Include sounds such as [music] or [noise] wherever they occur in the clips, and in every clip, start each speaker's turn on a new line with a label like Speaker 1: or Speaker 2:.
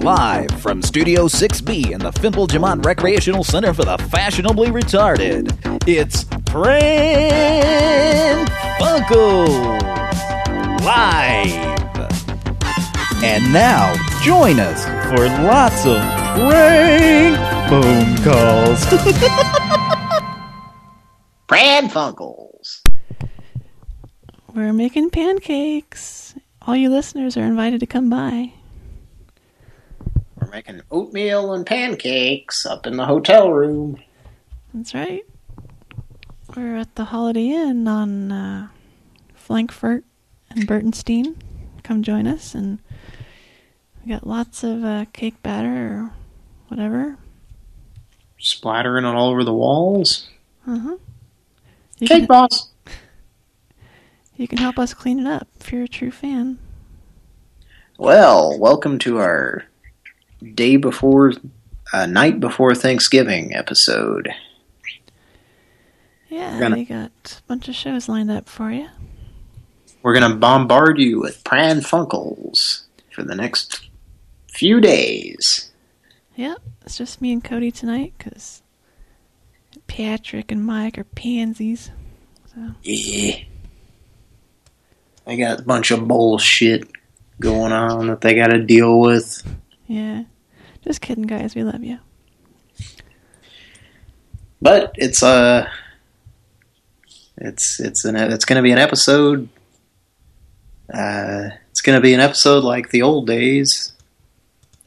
Speaker 1: Live from Studio 6B in the Fimple Jamont Recreational Center for the Fashionably Retarded, it's Pran Funkels Live. And now, join us for lots of prank phone calls. [laughs]
Speaker 2: Pran Funkels.
Speaker 3: We're making pancakes. All you listeners are invited to come by.
Speaker 2: Making oatmeal and pancakes up in the hotel room.
Speaker 3: That's right. We're at the Holiday Inn on uh, Frankfurt and Burtonstein. Come join us, and we got lots of uh, cake batter or whatever.
Speaker 2: Splattering it all over the walls.
Speaker 3: Uh huh.
Speaker 2: Cake boss.
Speaker 3: you can help us clean it up if you're a true fan.
Speaker 2: Well, welcome to our day before, uh, night before Thanksgiving episode.
Speaker 3: Yeah,
Speaker 2: Gonna-
Speaker 3: we got a bunch of shows lined up for you.
Speaker 2: We're going to bombard you with Pran Funkels for the next few days.
Speaker 3: Yep, it's just me and Cody tonight because Patrick and Mike are pansies. So
Speaker 2: Yeah. I got a bunch of bullshit going on that they got to deal with.
Speaker 3: yeah, just kidding, guys. We love you.
Speaker 2: But it's uh it's it's an it's going to be an episode. Uh, it's going to be an episode like the old days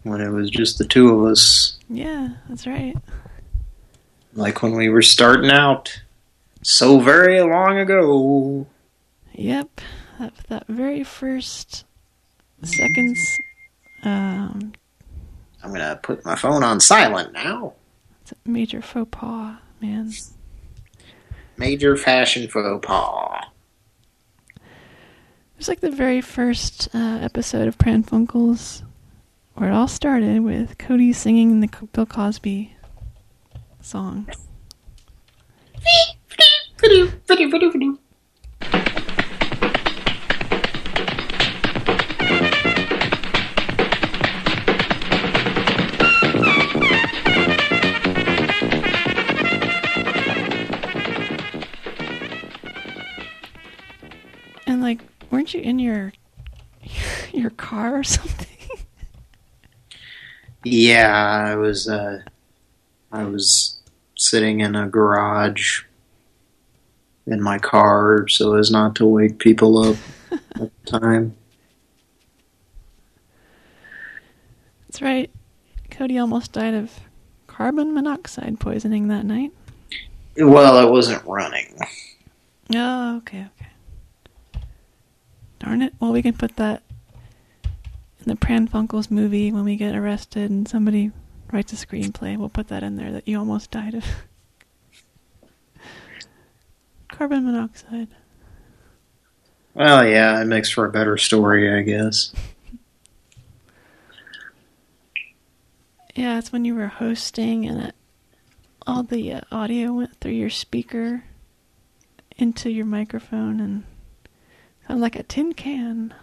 Speaker 2: when it was just the two of us,
Speaker 3: Yeah, that's right.
Speaker 2: like when we were starting out so very long ago.
Speaker 3: Yep, that that very first seconds. Um,
Speaker 2: I'm going to put my phone on silent now.
Speaker 3: it's a major faux pas, man.
Speaker 2: Major fashion faux pas.
Speaker 3: It was like the very first uh, episode of Pran Funkels, where it all started with Cody singing the Bill Cosby song. [laughs] weren't you in your [laughs] your car or something?
Speaker 2: Yeah, I was uh I was sitting in a garage in my car so as not to wake people up [laughs] at the time.
Speaker 3: That's right. Cody almost died of carbon monoxide poisoning that night.
Speaker 2: Well, I wasn't running.
Speaker 3: Oh, okay, okay. Darn it. Well, we can put that in the Pran Funkels movie when we get arrested and somebody writes a screenplay. We'll put that in there that you almost died of [laughs] carbon monoxide.
Speaker 2: Well, yeah, it makes for a better story, I guess.
Speaker 3: Yeah, it's when you were hosting and it, all the uh, audio went through your speaker into your microphone and like a tin can.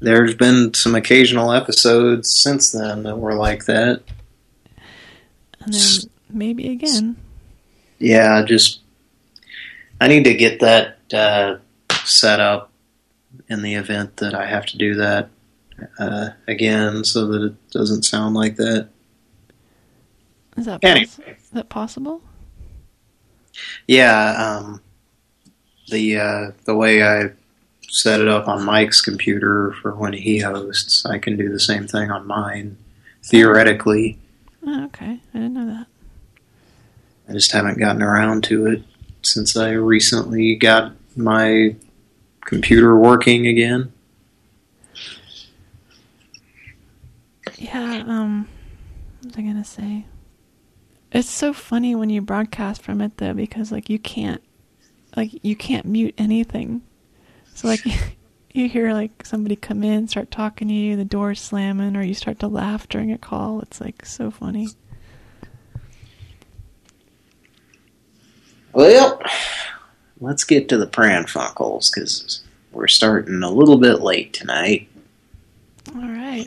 Speaker 2: There's been some occasional episodes since then that were like that.
Speaker 3: And then maybe again.
Speaker 2: Yeah, just I need to get that uh, set up in the event that I have to do that uh, again, so that it doesn't sound like that.
Speaker 3: Is that,
Speaker 2: Anyway.
Speaker 3: is that possible?
Speaker 2: Yeah, um, the uh, the way I set it up on Mike's computer for when he hosts, I can do the same thing on mine. Theoretically,
Speaker 3: Oh, okay. I didn't know that.
Speaker 2: I just haven't gotten around to it since I recently got my computer working again.
Speaker 3: Yeah, um, what was I gonna say? It's so funny when you broadcast from it though, because like you can't, like you can't mute anything. So like [laughs] you hear like somebody come in, start talking to you, the door slamming, or you start to laugh during a call. It's like so funny.
Speaker 2: Well, let's get to the Pran Funkels because we're starting a little bit late tonight.
Speaker 3: All right.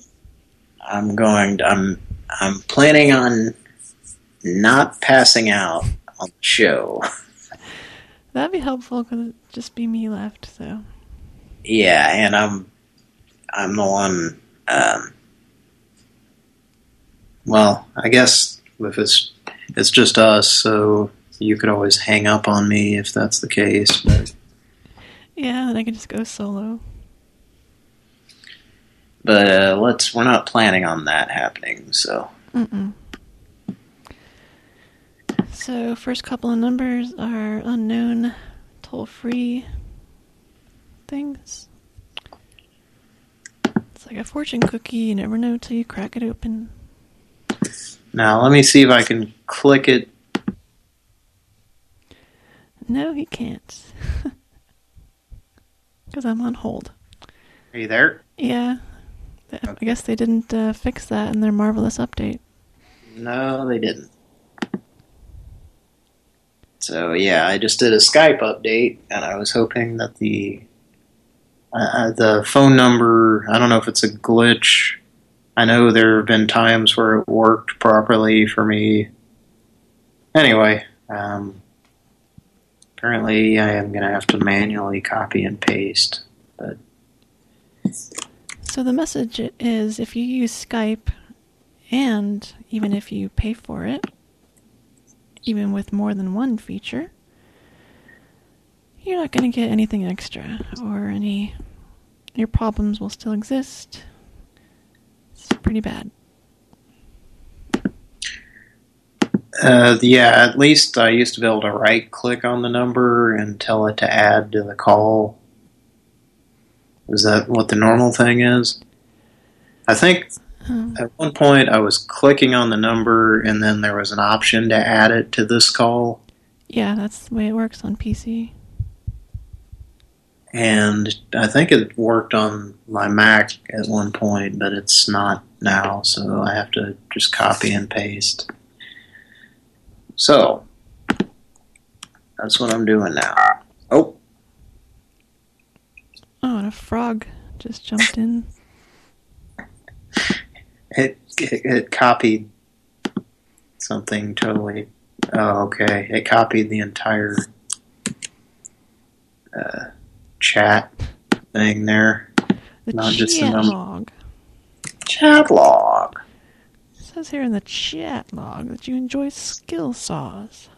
Speaker 2: I'm going. To, I'm I'm planning on not passing out on the show. [laughs]
Speaker 3: That'd be helpful because it'd just be me left. So.
Speaker 2: Yeah, and I'm I'm the one. Um, well, I guess if it's it's just us, so you could always hang up on me if that's the case. But
Speaker 3: yeah, then I could just go solo.
Speaker 2: But uh, let's we're not planning on that happening, so.
Speaker 3: Mm -mm. So first couple of numbers are unknown toll-free things. It's like a fortune cookie, you never know till you crack it open.
Speaker 2: Now let me see if I can click it.
Speaker 3: No, he can't. [laughs] Because I'm on hold.
Speaker 2: Are you there?
Speaker 3: Yeah. I guess they didn't uh, fix that in their marvelous update.
Speaker 2: No, they didn't. So yeah, I just did a Skype update, and I was hoping that the uh, uh, the phone number. I don't know if it's a glitch. I know there have been times where it worked properly for me. Anyway, um, apparently I am going to have to manually copy and paste. But
Speaker 3: so the message is if you use Skype and even if you pay for it, even with more than one feature, you're not going to get anything extra or any your problems will still exist. It's pretty bad.
Speaker 2: Uh, yeah, at least I used to be able to right click on the number and tell it to add to the call. Is that what the normal thing is? I think Hmm. At one point, I was clicking on the number, and then there was an option to add it to this call.
Speaker 3: Yeah, that's the way it works on PC.
Speaker 2: And I think it worked on my Mac at one point, but it's not now, so I have to just copy and paste. So, that's what I'm doing now. Oh.
Speaker 3: Oh, and a frog just jumped in. [laughs]
Speaker 2: It, it, it copied something totally. Oh, okay. It copied the entire uh, chat thing there.
Speaker 3: The Not just the log.
Speaker 2: Chat log.
Speaker 3: It says here in the chat log that you enjoy skill saws.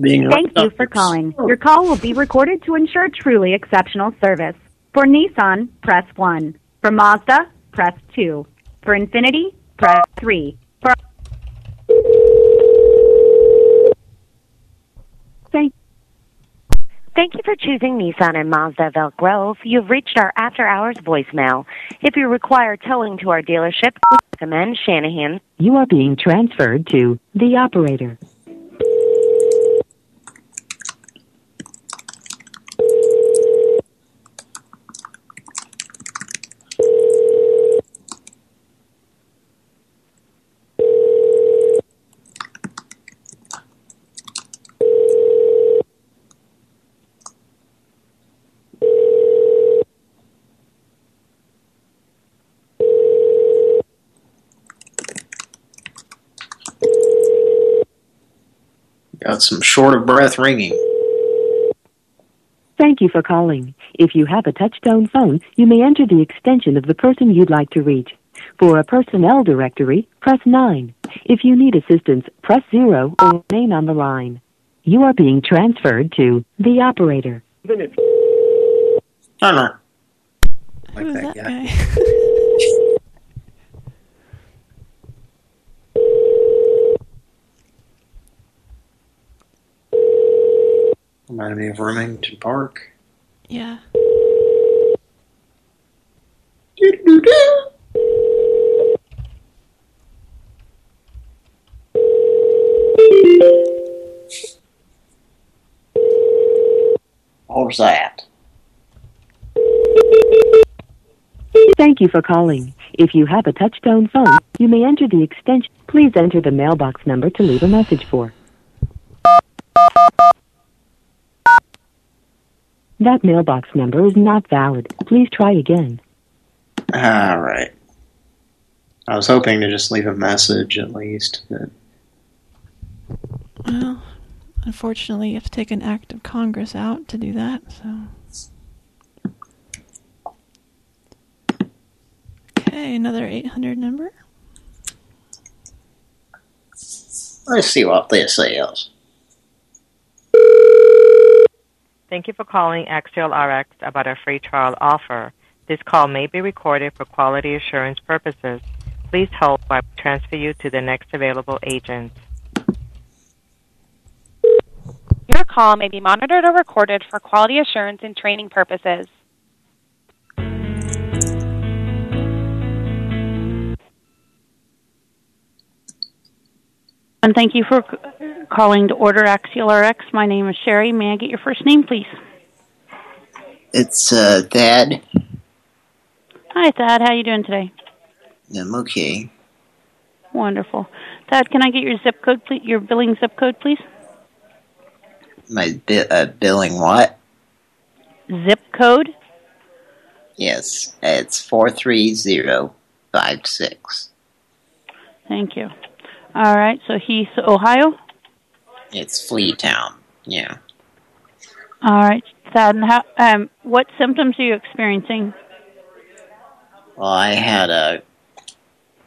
Speaker 4: Being Thank you for calling. Your call will be recorded to ensure truly exceptional service. For Nissan, press 1. For Mazda, press 2. For Infiniti, press 3. For
Speaker 5: Thank Thank you for choosing Nissan and Mazda of Elk Grove. You've reached our after hours voicemail. If you require towing to our dealership, we recommend Shanahan.
Speaker 6: You are being transferred to the operator.
Speaker 2: Got some short of breath ringing.
Speaker 6: Thank you for calling. If you have a touchtone phone, you may enter the extension of the person you'd like to reach. For a personnel directory, press 9. If you need assistance, press 0 or remain on the line. You are being transferred to the operator.
Speaker 2: Turner.
Speaker 3: Like Who's that, that guy? guy? [laughs]
Speaker 2: Reminded me of Remington Park.
Speaker 3: Yeah.
Speaker 2: What was that?
Speaker 6: Thank you for calling. If you have a touchtone phone, you may enter the extension. Please enter the mailbox number to leave a message for. That mailbox number is not valid. Please try again.
Speaker 2: All right. I was hoping to just leave a message at least. But...
Speaker 3: Well, unfortunately, you have to take an act of Congress out to do that, so... Okay, another 800 number.
Speaker 2: Let's see what this is.
Speaker 7: Thank you for calling Axial RX about a free trial offer. This call may be recorded for quality assurance purposes. Please hold while we transfer you to the next available agent.
Speaker 8: Your call may be monitored or recorded for quality assurance and training purposes.
Speaker 9: And thank you for calling to order Axial RX. My name is Sherry. May I get your first name, please?
Speaker 10: It's uh, Thad.
Speaker 9: Hi, Thad. How you doing today?
Speaker 10: I'm okay.
Speaker 9: Wonderful. Thad, can I get your zip code, please? Your billing zip code, please?
Speaker 10: My bi uh, billing what?
Speaker 9: Zip code?
Speaker 10: Yes, it's 43056.
Speaker 9: Thank you. All right, so he's Ohio?
Speaker 10: It's Fleetown, yeah.
Speaker 9: All right, Thad, and how, um, what symptoms are you experiencing?
Speaker 10: Well, I had a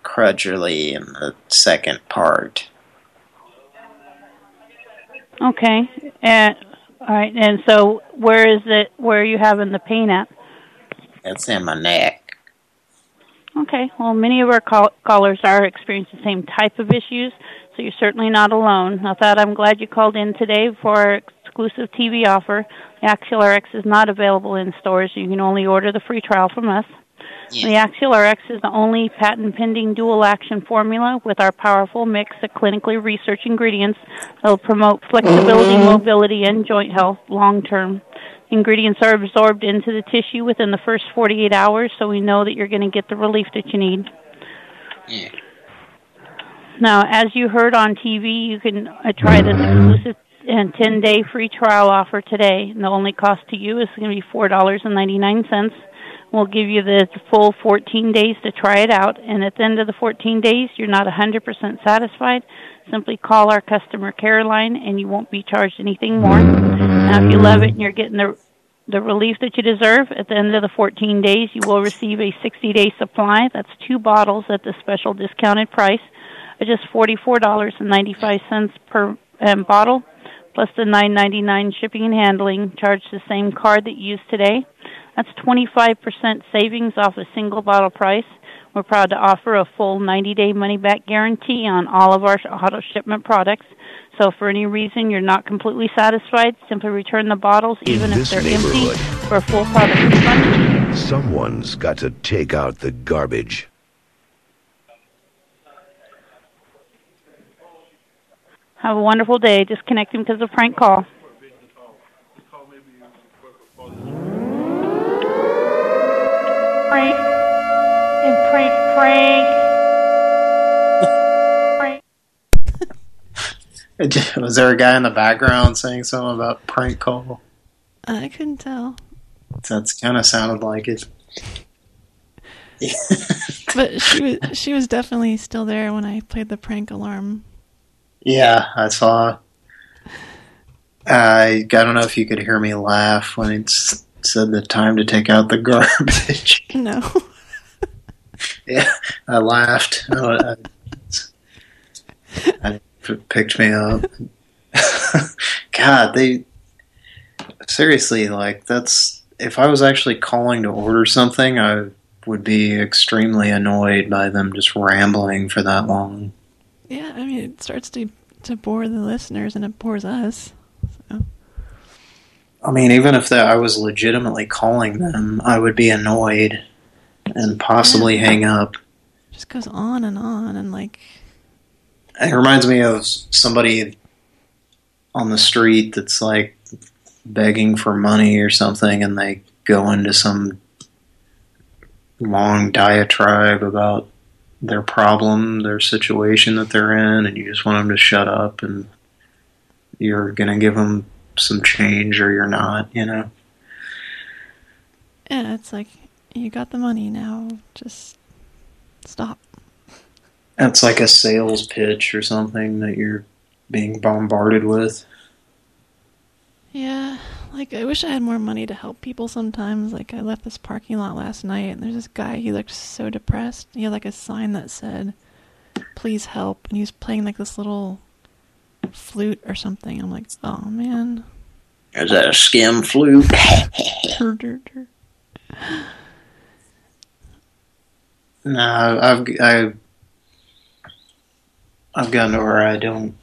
Speaker 10: crudgerly in the second part.
Speaker 9: Okay. Uh, all right, and so where is it, where are you having the pain at?
Speaker 10: It's in my neck.
Speaker 9: Okay. Well, many of our call callers are experiencing the same type of issues, so you're certainly not alone. Now, that I'm glad you called in today for our exclusive TV offer. The Axial RX is not available in stores. You can only order the free trial from us.
Speaker 10: Yeah.
Speaker 9: The Axial RX is the only patent pending dual action formula with our powerful mix of clinically researched ingredients that will promote flexibility, mm-hmm. mobility, and joint health long term. Ingredients are absorbed into the tissue within the first 48 hours, so we know that you're going to get the relief that you need.
Speaker 10: Yeah.
Speaker 9: Now, as you heard on TV, you can uh, try this exclusive and 10 day free trial offer today. And the only cost to you is going to be $4.99. We'll give you the full 14 days to try it out. And at the end of the 14 days, you're not 100% satisfied. Simply call our customer care line and you won't be charged anything more. Now, if you love it and you're getting the the relief that you deserve at the end of the 14 days, you will receive a 60 day supply. That's two bottles at the special discounted price of just $44.95 per um, bottle, plus the $9.99 shipping and handling. Charge the same card that you used today. That's 25% savings off a single bottle price. We're proud to offer a full 90 day money back guarantee on all of our auto shipment products. So, for any reason you're not completely satisfied, simply return the bottles, even if they're empty, for a full product refund.
Speaker 11: Someone's got to take out the garbage.
Speaker 9: Have a wonderful day. Disconnecting because of prank call. Prank. And prank, prank. [laughs]
Speaker 2: Was there a guy in the background saying something about prank call?
Speaker 3: I couldn't tell.
Speaker 2: That's kind of sounded like it. [laughs]
Speaker 3: But she was she was definitely still there when I played the prank alarm.
Speaker 2: Yeah, I saw. I I don't know if you could hear me laugh when it s- said the time to take out the [laughs] garbage.
Speaker 3: No. [laughs]
Speaker 2: yeah, I laughed. I, I, it picked me up. [laughs] God, they seriously like that's. If I was actually calling to order something, I would be extremely annoyed by them just rambling for that long.
Speaker 3: Yeah, I mean it starts to to bore the listeners and it bores us.
Speaker 2: I mean, even if that I was legitimately calling them, I would be annoyed and possibly hang up.
Speaker 3: it just goes on and on and like
Speaker 2: It reminds me of somebody on the street that's like begging for money or something, and they go into some long diatribe about their problem, their situation that they're in, and you just want them to shut up, and you're going to give them some change or you're not, you know?
Speaker 3: yeah, it's like you got the money now, just stop.
Speaker 2: That's like a sales pitch or something that you're being bombarded with.
Speaker 3: Yeah, like I wish I had more money to help people sometimes. Like I left this parking lot last night and there's this guy, he looked so depressed. He had like a sign that said, please help. And he was playing like this little flute or something. I'm like, oh man.
Speaker 10: Is that a skim flute? [laughs]
Speaker 2: No, I've I've I've gotten to where I don't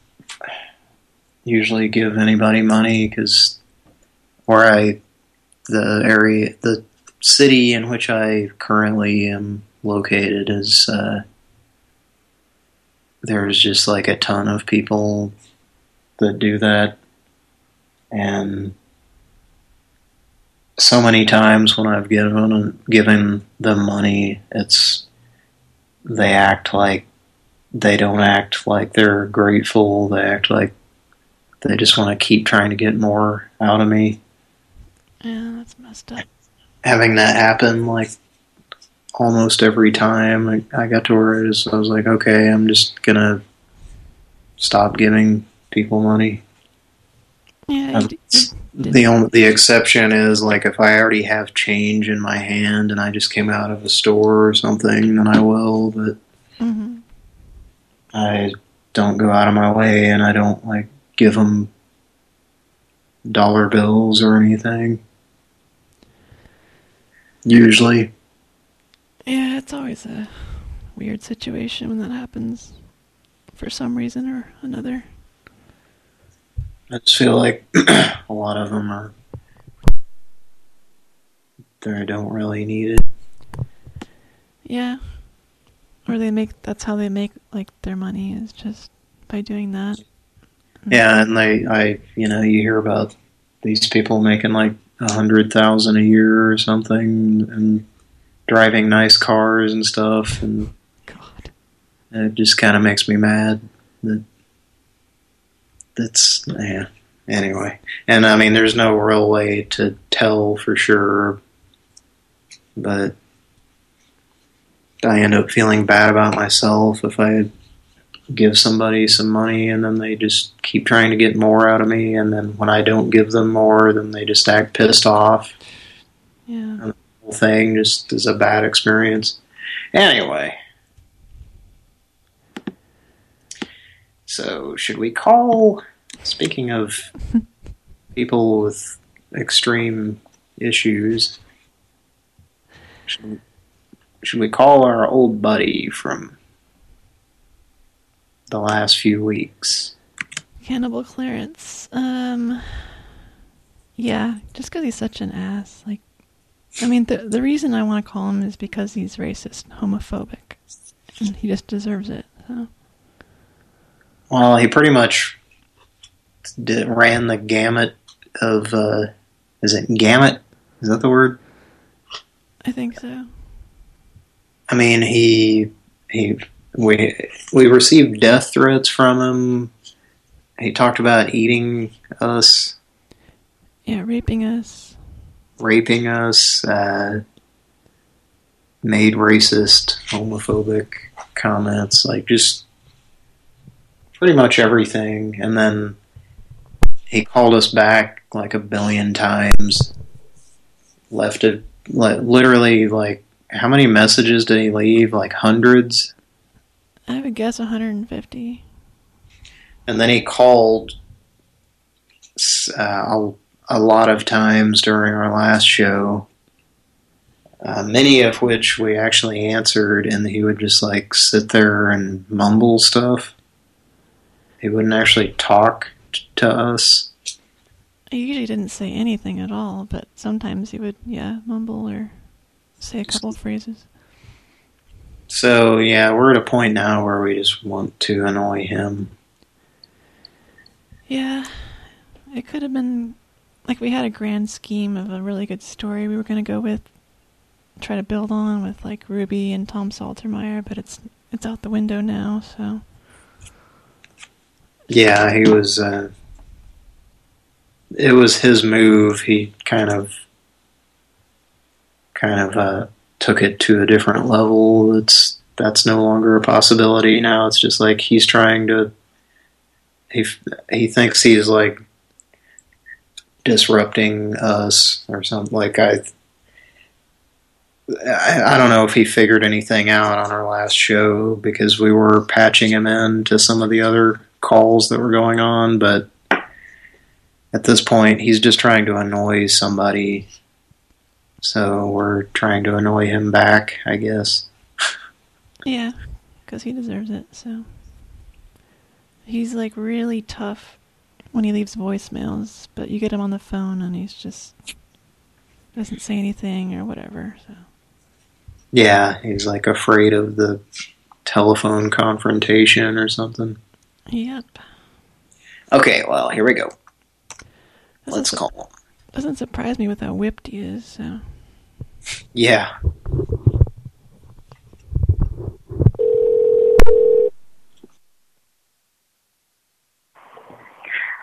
Speaker 2: usually give anybody money because where I the area the city in which I currently am located is uh, there's just like a ton of people that do that and so many times when I've given given them money it's they act like they don't act like they're grateful. They act like they just want to keep trying to get more out of me.
Speaker 3: Yeah, that's messed up.
Speaker 2: Having that happen like almost every time I, I got to where I was like, okay, I'm just gonna stop giving people money.
Speaker 3: Yeah,
Speaker 2: Um, the only the exception is like if I already have change in my hand and I just came out of a store or something, then I will. But
Speaker 3: hmm
Speaker 2: I don't go out of my way and I don't like give them dollar bills or anything. Usually,
Speaker 3: Yeah, it's always a weird situation when that happens for some reason or another.
Speaker 2: I just feel like [clears throat] a lot of them are they don't really need it.
Speaker 3: Yeah. Or they make that's how they make like their money is just by doing that.
Speaker 2: Yeah, and they, I, you know, you hear about these people making like a hundred thousand a year or something, and driving nice cars and stuff, and
Speaker 3: God,
Speaker 2: it just kind of makes me mad. That that's yeah. Anyway, and I mean, there's no real way to tell for sure, but I end up feeling bad about myself if I give somebody some money and then they just keep trying to get more out of me and then when I don't give them more then they just act pissed off.
Speaker 3: Yeah.
Speaker 2: And The whole thing just is a bad experience. Anyway. So should we call speaking of people with extreme issues should we, should we call our old buddy from the last few weeks?
Speaker 3: Cannibal Clarence. Um yeah, just cuz he's such an ass. Like I mean the the reason I want to call him is because he's racist, homophobic. And he just deserves it. So
Speaker 2: Well, he pretty much did, ran the gamut of, uh, is it gamut? Is that the word?
Speaker 3: I think so.
Speaker 2: I mean, he, he, we, we received death threats from him. He talked about eating us,
Speaker 3: Yeah, raping us.
Speaker 2: raping us, uh, made racist, homophobic comments, like just pretty much everything. And then he called us back like a billion times, left it, literally like, how many messages did he leave? Like hundreds?
Speaker 3: I would guess 150.
Speaker 2: And then he called uh, a, a lot of times during our last show, uh, many of which we actually answered, and he would just like sit there and mumble stuff. He wouldn't actually talk t- to us.
Speaker 3: I usually didn't say anything at all, but sometimes he would, yeah, mumble or say a couple of phrases.
Speaker 2: So yeah, we're at a point now where we just want to annoy him.
Speaker 3: Yeah, it could have been like we had a grand scheme of a really good story we were going to go with, try to build on with like Ruby and Tom Saltermeyer, but it's it's out the window now. So
Speaker 2: Yeah, he was. Uh, it was his move. He kind of, kind of uh, took it to a different level. It's that's no longer a possibility. Now it's just like he's trying to. He he thinks he's like disrupting us or something. Like I, I, I don't know if he figured anything out on our last show because we were patching him in to some of the other calls that were going on, but at this point he's just trying to annoy somebody. So we're trying to annoy him back, I guess.
Speaker 3: Yeah, because he deserves it. So he's like really tough when he leaves voicemails, but you get him on the phone and he's just doesn't say anything or whatever. So
Speaker 2: Yeah, he's like afraid of the telephone confrontation or something.
Speaker 3: Yep,
Speaker 10: Okay, well, here we go.
Speaker 3: Doesn't
Speaker 10: Let's call him.
Speaker 3: doesn't surprise me with how whipped he is. So
Speaker 2: Yeah.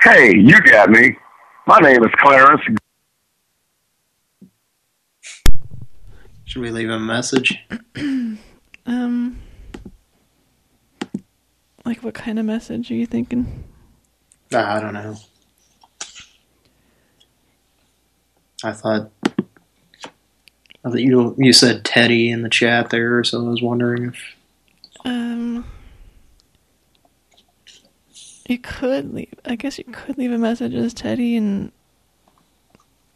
Speaker 12: Hey, you got me. My name is Clarence.
Speaker 2: Should we leave a message? [clears throat]
Speaker 3: um, like what kind of message are you thinking?
Speaker 2: I don't know. I thought, I thought you you said Teddy in the chat there, so I was wondering if
Speaker 3: Um, you could leave. I guess you could leave a message as Teddy and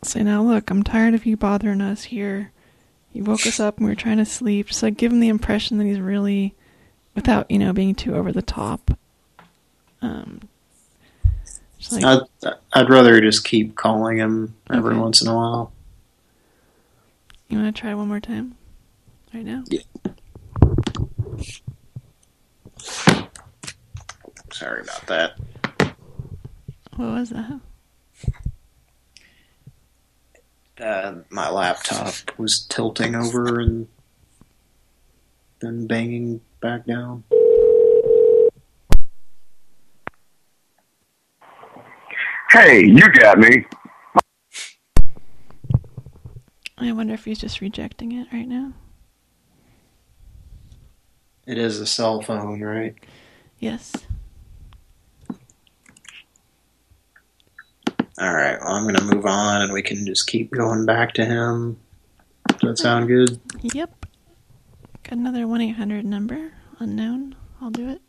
Speaker 3: say, "Now look, I'm tired of you bothering us here. You woke us up and we were trying to sleep." Just like give him the impression that he's really, without you know being too over the top. Um, like
Speaker 2: I'd I'd rather just keep calling him every
Speaker 3: Okay.
Speaker 2: once in a while.
Speaker 3: you want to try one more time, right now. Yeah.
Speaker 2: Sorry about that.
Speaker 3: What was that?
Speaker 2: Uh, my laptop was tilting over and then banging back down.
Speaker 12: Hey, you got me.
Speaker 3: I wonder if he's just rejecting it right now.
Speaker 2: It is a cell phone, right?
Speaker 3: Yes.
Speaker 2: All right. Well, I'm going to move on, and we can just keep going back to him. Does that sound good?
Speaker 3: Yep. Another 1 800 number. Unknown. I'll do it.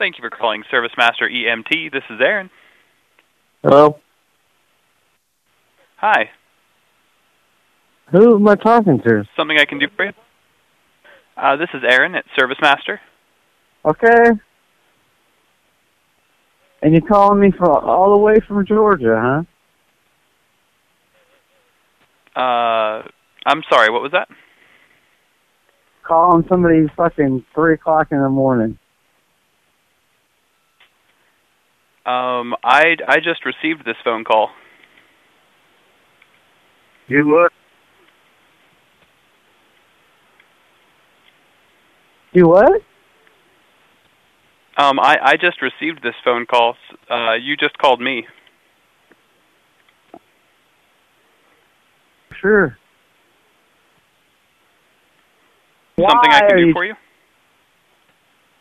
Speaker 13: Thank you for calling Service Master EMT. This is Aaron.
Speaker 14: Hello?
Speaker 13: Hi.
Speaker 14: Who am I talking to?
Speaker 13: Something I can do for you? Uh, this is Aaron at Service Master.
Speaker 14: Okay. And you're calling me from all the way from Georgia, huh?
Speaker 13: Uh, I'm sorry. What was that?
Speaker 14: Calling somebody fucking 3 o'clock in the morning.
Speaker 13: Um, I I just received this phone call.
Speaker 14: You what? You what?
Speaker 13: Um, I I just received this phone call. Uh, you just called me.
Speaker 14: Sure.
Speaker 13: Something I can do
Speaker 14: you-
Speaker 13: for you?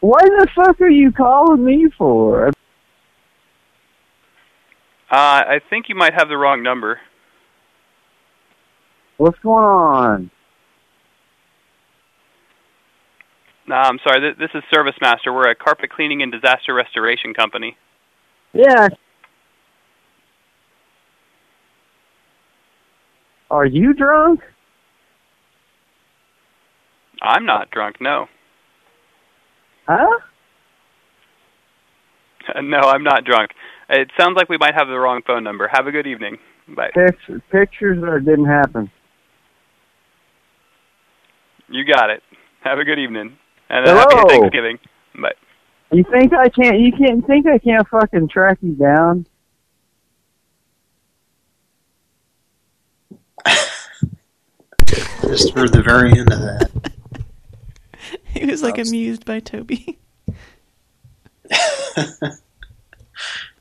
Speaker 14: What the fuck are you calling me for?
Speaker 13: Uh, I think you might have the wrong number.
Speaker 14: What's going on?
Speaker 13: No, I'm sorry. Th- This is Service Master. We're a carpet cleaning and disaster restoration company.
Speaker 14: Yeah. Are you drunk?
Speaker 13: I'm not drunk. No.
Speaker 14: Huh? [laughs]
Speaker 13: no, I'm not drunk. It sounds like we might have the wrong phone number. Have a good evening. Bye.
Speaker 14: Pictures, pictures or it didn't happen?
Speaker 13: You got it. Have a good evening and a happy Thanksgiving. Bye.
Speaker 14: You think I can't? You can't think I can't fucking track you down? [laughs]
Speaker 2: Just heard the very end of that. [laughs]
Speaker 3: He was like amused by Toby. [laughs]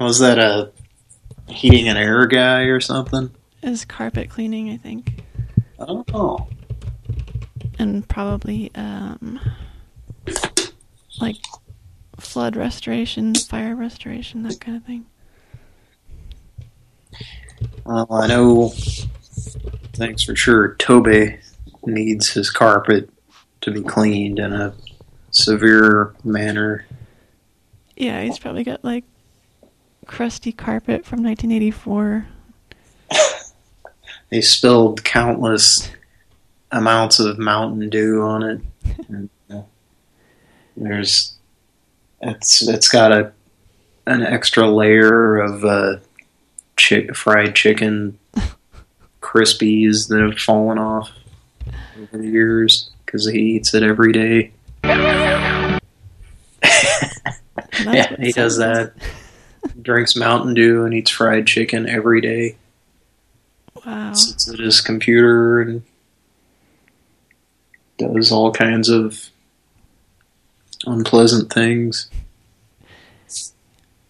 Speaker 2: Was that a heating and air guy or something?
Speaker 3: Is carpet cleaning, I think.
Speaker 2: Oh.
Speaker 3: And probably um like flood restoration, fire restoration, that kind of thing.
Speaker 2: Well, I know. Thanks for sure. Toby needs his carpet to be cleaned in a severe manner.
Speaker 3: Yeah, he's probably got like crusty carpet from 1984. [laughs]
Speaker 2: They spilled countless amounts of Mountain Dew on it. and, uh, there's it's it's got a an extra layer of uh, chick fried chicken [laughs] crispies that have fallen off over the years because he eats it every day. [laughs] yeah, he does that. [laughs] Drinks Mountain Dew and eats fried chicken every day.
Speaker 3: Wow.
Speaker 2: Sits at his computer and does all kinds of unpleasant things.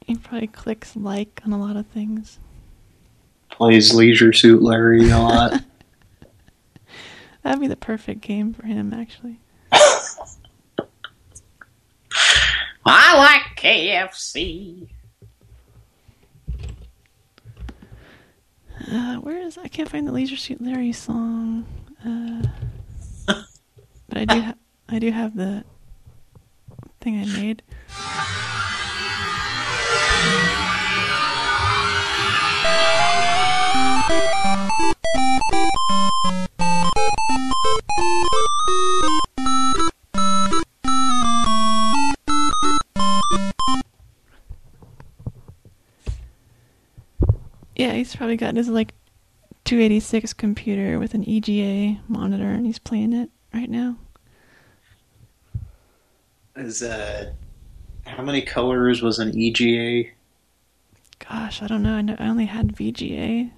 Speaker 3: He probably clicks like on a lot of things.
Speaker 2: Plays Leisure Suit Larry a lot. [laughs]
Speaker 3: That'd be the perfect game for him, actually. [laughs]
Speaker 10: I like KFC.
Speaker 3: Uh, where is I can't find the Leisure Suit Larry song. Uh, but I do ha I do have the thing I made. Yeah, he's probably got his like 286 computer with an EGA monitor and he's playing it right now.
Speaker 2: Is uh, how many colors was an EGA?
Speaker 3: Gosh, I don't know. I, know, I only had VGA.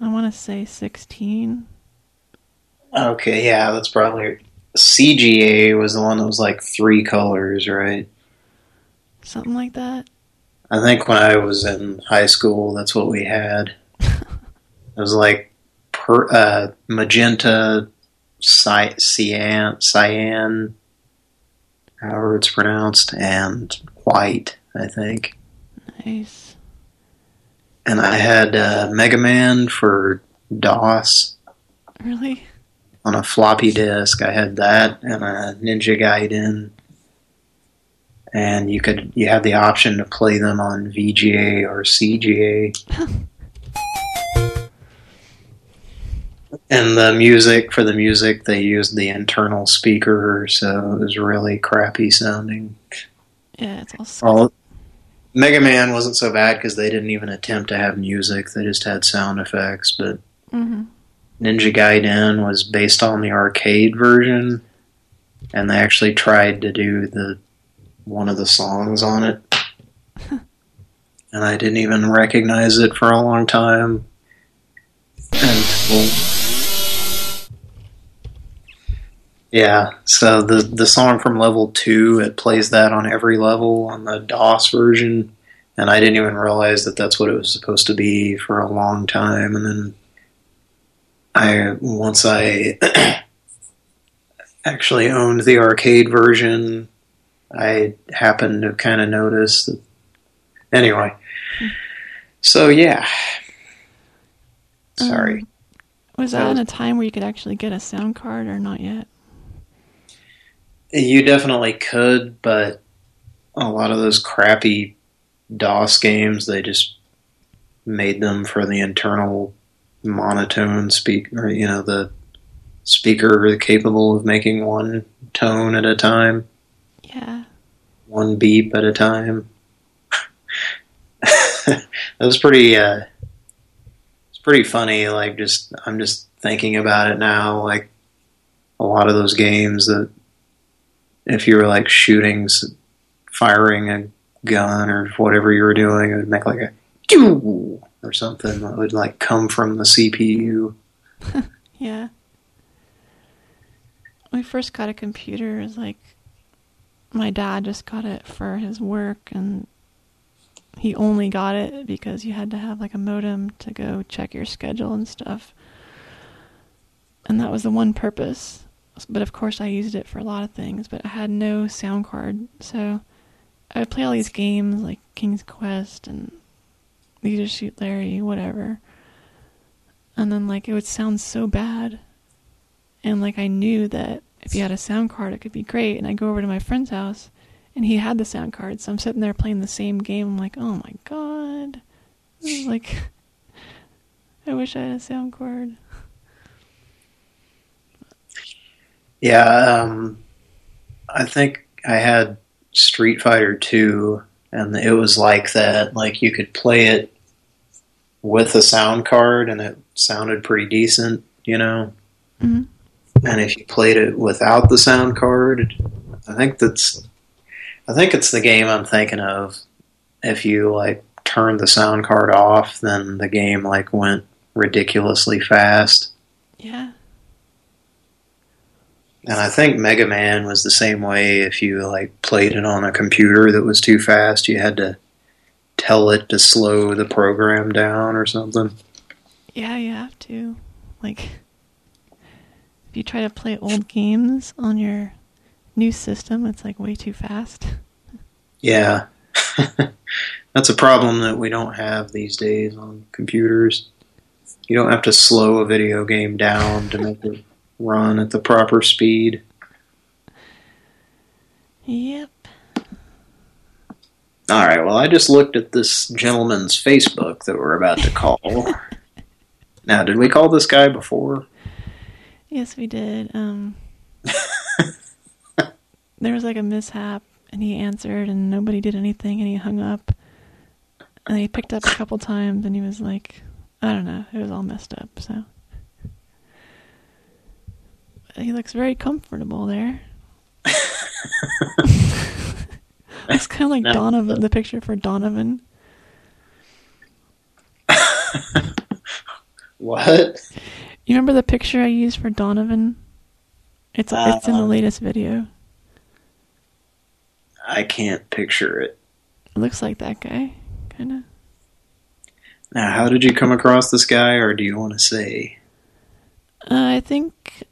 Speaker 3: I want to say 16.
Speaker 2: Okay, yeah, that's probably CGA was the one that was like three colors, right?
Speaker 3: Something like that.
Speaker 2: I think when I was in high school, that's what we had. [laughs] it was like per, uh, magenta, cy- cyan, cyan, however it's pronounced, and white, I think.
Speaker 3: Nice.
Speaker 2: And I had uh, Mega Man for DOS
Speaker 3: Really?
Speaker 2: on a floppy disk. I had that and a Ninja Gaiden. And you could you had the option to play them on VGA or CGA. [laughs] and the music for the music they used the internal speaker, so it was really crappy sounding.
Speaker 3: Yeah, it's all
Speaker 2: Mega Man wasn't so bad because they didn't even attempt to have music; they just had sound effects. But
Speaker 3: Mhm.
Speaker 2: Ninja Gaiden was based on the arcade version, and they actually tried to do the one of the songs on it, and I didn't even recognize it for a long time. Until yeah, so the the song from level two it plays that on every level on the DOS version, and I didn't even realize that that's what it was supposed to be for a long time, and then I once I [clears throat] actually owned the arcade version, I happened to kind of notice that. Anyway, so yeah. Sorry.
Speaker 3: Um, was that in a time where you could actually get a sound card or not yet?
Speaker 2: You definitely could, but a lot of those crappy DOS games, they just made them for the internal monotone speaker, you know, the speaker capable of making one tone at a time,
Speaker 3: Yeah.
Speaker 2: one beep at a time. [laughs] that was pretty, uh, it's pretty funny. Like, just, I'm just thinking about it now. Like, a lot of those games that if you were like shooting, firing a gun or whatever you were doing, it would make like a "Pew!" or something that would like come from the CPU. [laughs]
Speaker 3: Yeah. When we first got a computer, it was like my dad just got it for his work and he only got it because you had to have like a modem to go check your schedule and stuff. And that was the one purpose. But of course I used it for a lot of things, but I had no sound card. So I would play all these games like King's Quest and Leisure Suit Larry, whatever. And then like it would sound so bad. And like I knew that if you had a sound card it could be great. And I go over to my friend's house and he had the sound card. So I'm sitting there playing the same game. I'm like, oh my god. This is like [laughs] I wish I had a sound card.
Speaker 2: Yeah, um, I think I had Street Fighter 2, and it was like that. Like, you could play it with a sound card, and it sounded pretty decent, you know?
Speaker 3: Mhm.
Speaker 2: And if you played it without the sound card, I think that's... I think it's the game I'm thinking of. If you, like, turned the sound card off, then the game, like, went ridiculously fast.
Speaker 3: Yeah.
Speaker 2: And I think Mega Man was the same way. If you like played it on a computer that was too fast, you had to tell it to slow the program down or something.
Speaker 3: Yeah, you have to. Like if you try to play old games on your new system, it's like way too fast.
Speaker 2: Yeah. [laughs] That's a problem that we don't have these days on computers. You don't have to slow a video game down to make it run at the proper speed.
Speaker 3: Yep.
Speaker 2: All right, well, I just looked at this gentleman's Facebook that we're about to call. [laughs] now, did we call this guy before?
Speaker 3: Yes, we did. Um [laughs] There was like a mishap and he answered and nobody did anything and he hung up. And he picked up a couple times and he was like I don't know, it was all messed up, so he looks very comfortable there. It's kind of like
Speaker 2: No.
Speaker 3: Donovan, the picture for Donovan. [laughs]
Speaker 2: What?
Speaker 3: You remember the picture I used for Donovan? It's it's in the latest video.
Speaker 2: I can't picture it.
Speaker 3: It looks like that guy, kind of.
Speaker 2: Now, how did you come across this guy, or do you want to say?
Speaker 3: Uh, I think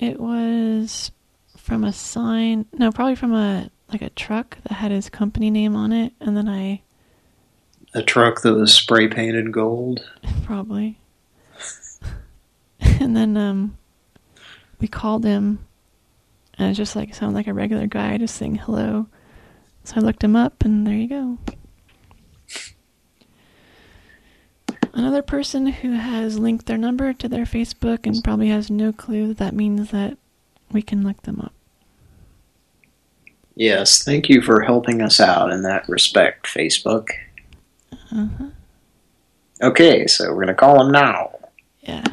Speaker 3: it was from a sign. No, probably from a like a truck that had his company name on it, and then I
Speaker 2: A truck that was spray painted gold? [laughs]
Speaker 3: probably. [laughs] and then um, we called him, and it just like sounded like a regular guy just saying hello. So I looked him up, and there you go. Another person who has linked their number to their Facebook and probably has no clue that that means that we can look them up.
Speaker 2: Yes, thank you for helping us out in that respect, Facebook.
Speaker 3: Uh-huh.
Speaker 2: Okay, so we're going to call him now.
Speaker 3: Yeah.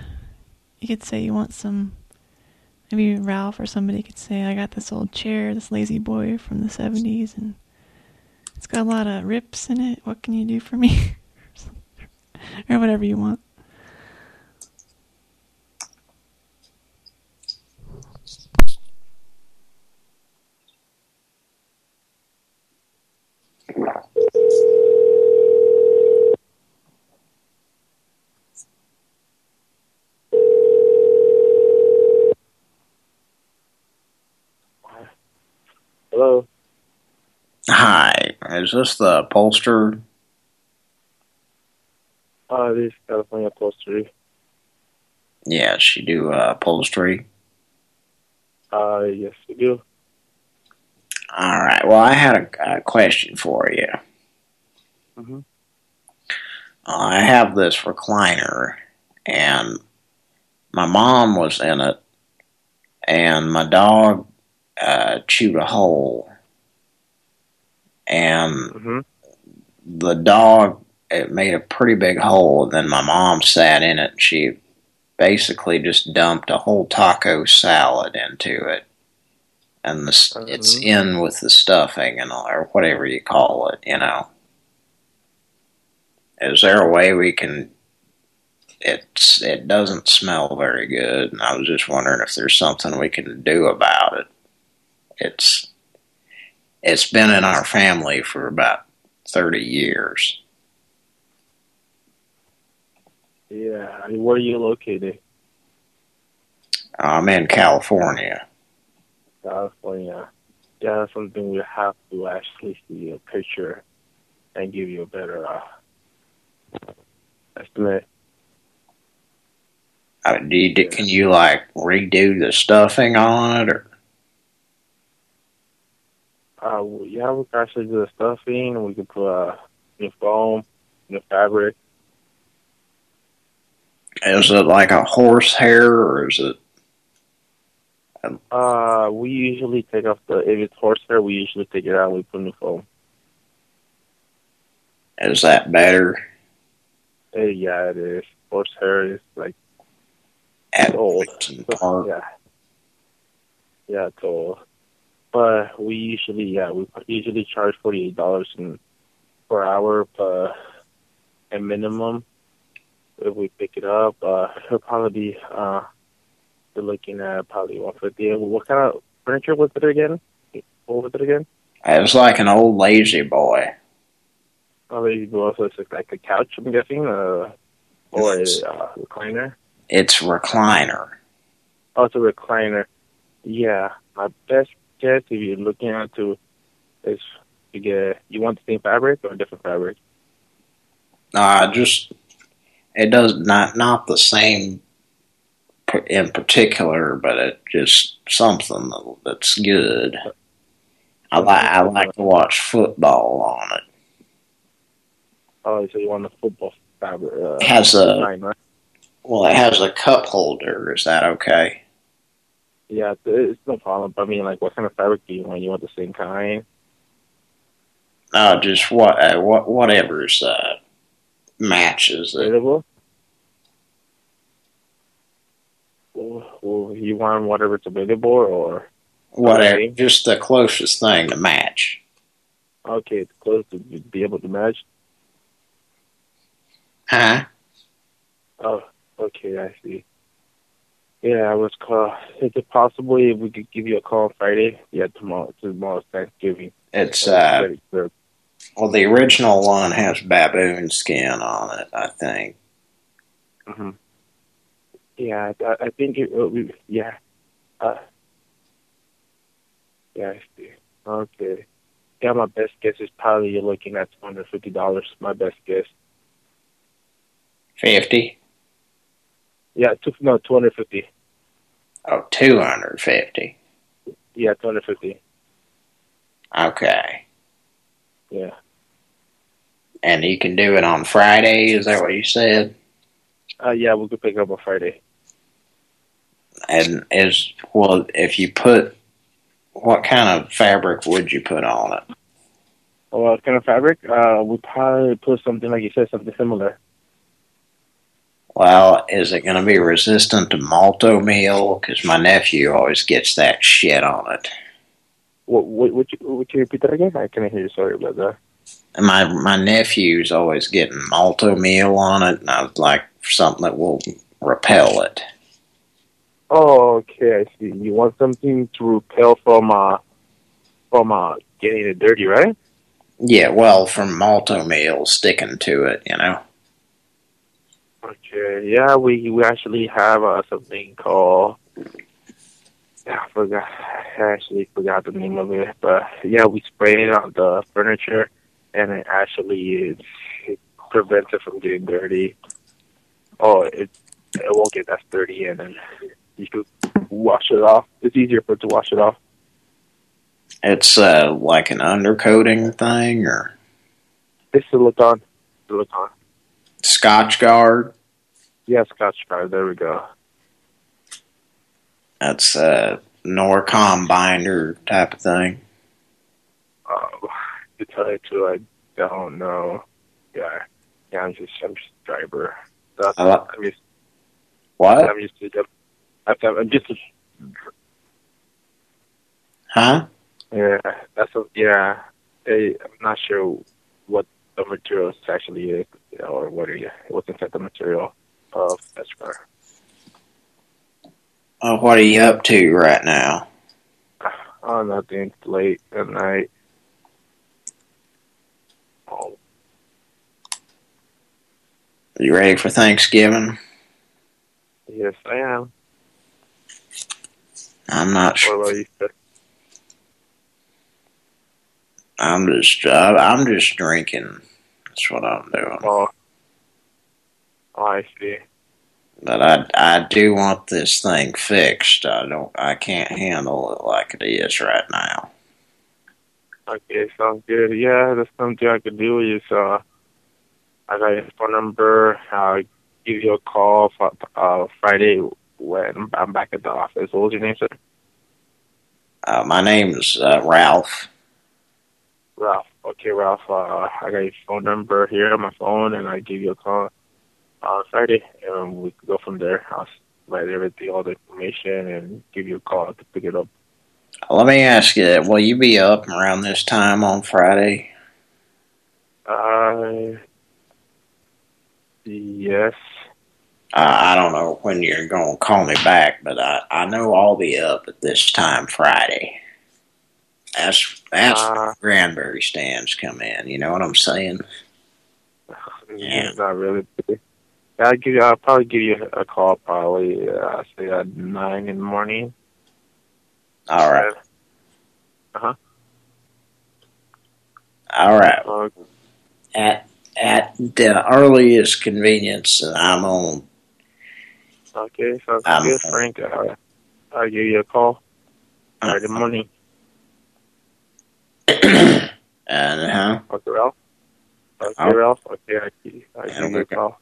Speaker 3: You could say you want some. Maybe Ralph or somebody could say, I got this old chair, this La-Z-Boy from the 70s, and it's got a lot of rips in it. What can you do for me? [laughs] or whatever you want.
Speaker 15: Hello.
Speaker 2: Hi, is this the upholster?
Speaker 15: Uh, this is California upholstery.
Speaker 2: Yes, you do uh, upholstery.
Speaker 15: Uh, yes, we do.
Speaker 2: All right, well, I had a, a question for you.
Speaker 15: Mhm.
Speaker 2: I have this recliner, and my mom was in it, and my dog uh, chewed a hole, and the dog it made a pretty big hole, and then my mom sat in it. And she basically just dumped a whole taco salad into it. And the, s it's in with the stuffing and all, or whatever you call it, you know. Is there a way we can... It's It doesn't smell very good, and I was just wondering if there's something we can do about it. It's It's been in our family for about 30 years.
Speaker 15: Yeah. I mean, where are you located?
Speaker 2: I'm in California.
Speaker 15: California. Yeah, that's something we have to actually see a picture and give you a better uh, estimate.
Speaker 2: Uh, do you, do- can you like redo the stuffing on it, or
Speaker 15: Uh, yeah, we can actually do the stuffing, we can put uh, new foam, new fabric.
Speaker 2: is it like a horse hair, or is it?
Speaker 15: Uh, we usually take off the if it's horse hair, we usually take it out. and We put new foam.
Speaker 2: Is that better?
Speaker 15: Uh, yeah, it is. Horsehair is like
Speaker 2: At
Speaker 15: old.
Speaker 2: Park. [laughs]
Speaker 15: Yeah, yeah, it's old. But we usually, yeah, we usually charge forty eight dollars per hour, but a minimum. If we pick it up, uh, it'll probably be uh, we're looking at probably one fifty. What kind of furniture was it again? What was it again?
Speaker 2: It's like an old La-Z-Boy.
Speaker 15: Oh, you also it's like a couch, I'm guessing, uh, or a uh, recliner.
Speaker 2: It's recliner.
Speaker 15: Oh, it's a recliner. Yeah, my best guess if you're looking at to is you get you want the same fabric or a different fabric.
Speaker 2: Uh, just it does not not the same in particular, but it just something that, that's good. I like I like to watch football on it.
Speaker 15: Oh, so you want the football fabric? Uh,
Speaker 2: It has a well, it has a cup holder. Is that okay?
Speaker 15: Yeah, it's, no problem. I mean, like, what kind of fabric do you want? You want the same kind?
Speaker 2: No, just what uh, what whatever's uh, matches it.
Speaker 15: Available? Well, well, you want whatever's available, or
Speaker 2: Whatever, just the closest thing to match.
Speaker 15: okay, it's close to be able to match.
Speaker 2: Huh?
Speaker 15: Oh, okay, I see. Yeah, I was call. Is it possible if we could give you a call Friday? Yeah, tomorrow. Tomorrow's Thanksgiving.
Speaker 2: It's
Speaker 15: Oh,
Speaker 2: uh, well, the original one has baboon skin on it. I think.
Speaker 15: Mhm. Yeah, I, I think it. Uh, yeah. Uh, yeah, I see. Okay. Yeah, my best guess is probably you're looking at two hundred fifty dollars. My best guess.
Speaker 2: Fifty.
Speaker 15: Yeah, two no two hundred fifty.
Speaker 2: Oh, two hundred fifty.
Speaker 15: Yeah, two hundred fifty.
Speaker 2: Okay.
Speaker 15: Yeah.
Speaker 2: And you can do it on Friday. Is that what you said?
Speaker 15: Uh, yeah, we could pick up on Friday.
Speaker 2: And is well, if you put what kind of fabric would you put on it?
Speaker 15: What kind of fabric? Uh, we probably put something like you said, something similar.
Speaker 2: Well, is it going to be resistant to Malt-O-Meal? Because my nephew always gets that shit on it.
Speaker 15: What? What? Would you, would you repeat that again? I can't hear you. Sorry about that.
Speaker 2: My my nephew's always getting Malt-O-Meal on it, and I would like something that will repel it.
Speaker 15: Oh, okay. I see. You want something to repel from uh from uh getting it dirty, right?
Speaker 2: Yeah, well, from Malt-O-Meal sticking to it, you know.
Speaker 15: Okay. Yeah, we we actually have uh, something called. Yeah, I forgot. I actually forgot the name of it, but yeah, we spray it on the furniture, and it actually it, it prevents it from getting dirty. Oh, it it won't get that dirty, and then you could wash it off. It's easier for it to wash it off.
Speaker 2: It's uh, like an undercoating thing, or
Speaker 15: It's silicone. Silicone.
Speaker 2: Scotchgard.
Speaker 15: Yeah, Scotch Guard. There we go.
Speaker 2: That's a Norcom binder type of thing.
Speaker 15: Um, to tell you truth, I don't know. Yeah, yeah, I'm just I'm just a driver. That's,
Speaker 2: I like-
Speaker 15: I'm just
Speaker 2: What?
Speaker 15: I'm used to. I'm just
Speaker 2: Huh?
Speaker 15: yeah. That's a, yeah. Hey, I'm not sure what the material actually is, or what are you, what's inside the material of that cigar.
Speaker 2: Oh, what are you up to right now?
Speaker 15: Oh, nothing. It's late at night. Oh,
Speaker 2: You ready for Thanksgiving?
Speaker 15: yes, I am.
Speaker 2: I'm not
Speaker 15: What
Speaker 2: sure.
Speaker 15: about you? sir?
Speaker 2: I'm just, uh, I'm just drinking. That's what I'm doing.
Speaker 15: Oh, oh, I see.
Speaker 2: But I, I do want this thing fixed. I don't, I can't handle it like it is right now.
Speaker 15: Okay, sounds good. Yeah, that's something I could do is uh I got your phone number. I'll give you a call for, uh Friday when I'm back at the office. What was your name, sir?
Speaker 2: Uh, my name is uh, Ralph.
Speaker 15: Ralph. Okay, Ralph. Uh, I got your phone number here on my phone, and I give you a call on Friday, and we can go from there. I'll write everything, all the information, and give you a call to pick it up.
Speaker 2: Let me ask you, will you be up around this time on Friday?
Speaker 15: Uh, yes.
Speaker 2: Uh, I don't know when you're going to call me back, but I, I know I'll be up at this time Friday. That's that's
Speaker 15: Uh.
Speaker 2: Granberry stands come in. You know what I'm saying?
Speaker 15: Yeah. Not really. I'll give you. I'll probably give you a call. Probably uh, say at nine in the morning.
Speaker 2: All right.
Speaker 15: Uh huh.
Speaker 2: All right.
Speaker 15: Uh,
Speaker 2: At at the earliest convenience, I'm on.
Speaker 15: okay. Sounds
Speaker 2: Um,
Speaker 15: good, Frank. Uh, I'll give you a call.
Speaker 2: Uh,
Speaker 15: Friday morning.
Speaker 2: And huh?
Speaker 15: Okay, Ralph. Okay,
Speaker 2: Oh.
Speaker 15: Ralph. Okay, I give, I
Speaker 2: And
Speaker 15: give you
Speaker 2: we're
Speaker 15: a call.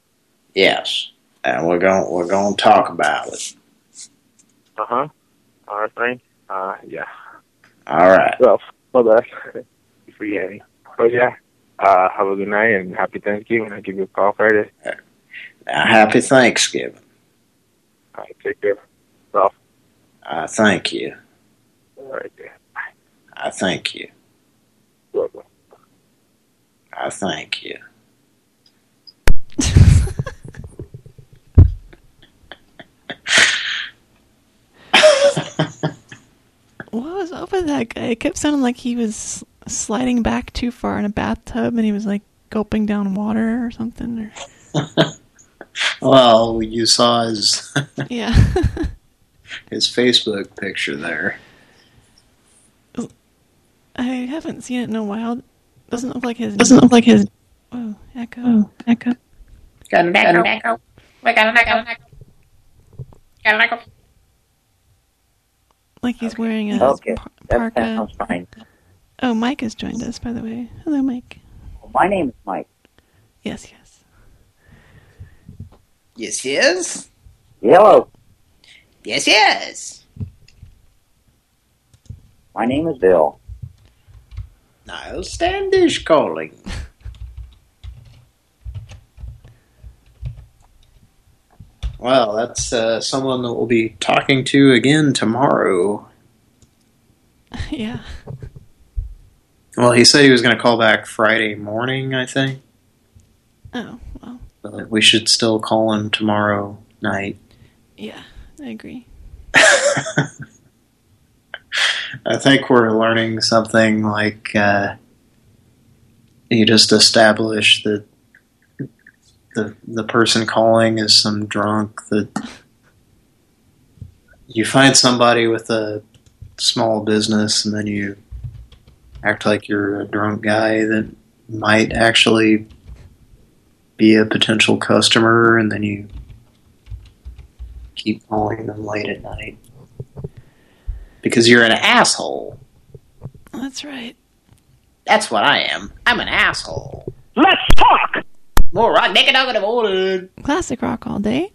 Speaker 2: Yes, and we're going we're going to talk about it.
Speaker 15: Uh huh. All right, Frank. Uh, yeah.
Speaker 2: All right.
Speaker 15: Ralph. Bye bye. Forgetting. But yeah. Uh, have a good night and happy Thanksgiving. I'll give you a call Friday.
Speaker 2: Now, happy Thanksgiving.
Speaker 15: All right, take care. Ralph.
Speaker 2: I thank you.
Speaker 15: All right, yeah.
Speaker 2: I thank you.
Speaker 15: Bye bye.
Speaker 2: I thank you.
Speaker 3: What was up with that guy? It kept sounding like he was sliding back too far in a bathtub and he was like gulping down water or something. Or [laughs]
Speaker 2: Well, you saw his
Speaker 3: yeah, [laughs]
Speaker 2: his Facebook picture there.
Speaker 3: I haven't seen it in a while. Doesn't look like his. Doesn't look like his. Oh, echo. Oh, echo.
Speaker 10: Got an echo. echo. We got an echo. Got an echo.
Speaker 3: Like he's wearing a
Speaker 16: Okay,
Speaker 3: par-
Speaker 16: that
Speaker 3: parka.
Speaker 16: sounds fine.
Speaker 3: Oh, Mike has joined us, by the way. Hello, Mike.
Speaker 16: My name is Mike.
Speaker 3: Yes, yes.
Speaker 2: Yes, yes.
Speaker 16: Hello.
Speaker 2: Yes, yes.
Speaker 16: My name is Bill.
Speaker 2: Niles Standish calling. Well, that's uh, someone that we'll be talking to again tomorrow. [laughs]
Speaker 3: yeah.
Speaker 2: Well, he said he was going to call back Friday morning, I think.
Speaker 3: Oh, well,
Speaker 2: But we should still call him tomorrow night.
Speaker 3: yeah. I agree. [laughs]
Speaker 2: I think we're learning something like uh, you just establish that the the person calling is some drunk that you find somebody with a small business and then you act like you're a drunk guy that might actually be a potential customer and then you keep calling them late at night because you're an asshole.
Speaker 3: That's right.
Speaker 10: That's what I am. I'm an asshole.
Speaker 14: Let's talk!
Speaker 10: More rock, naked dog in the morning.
Speaker 3: Classic rock all day.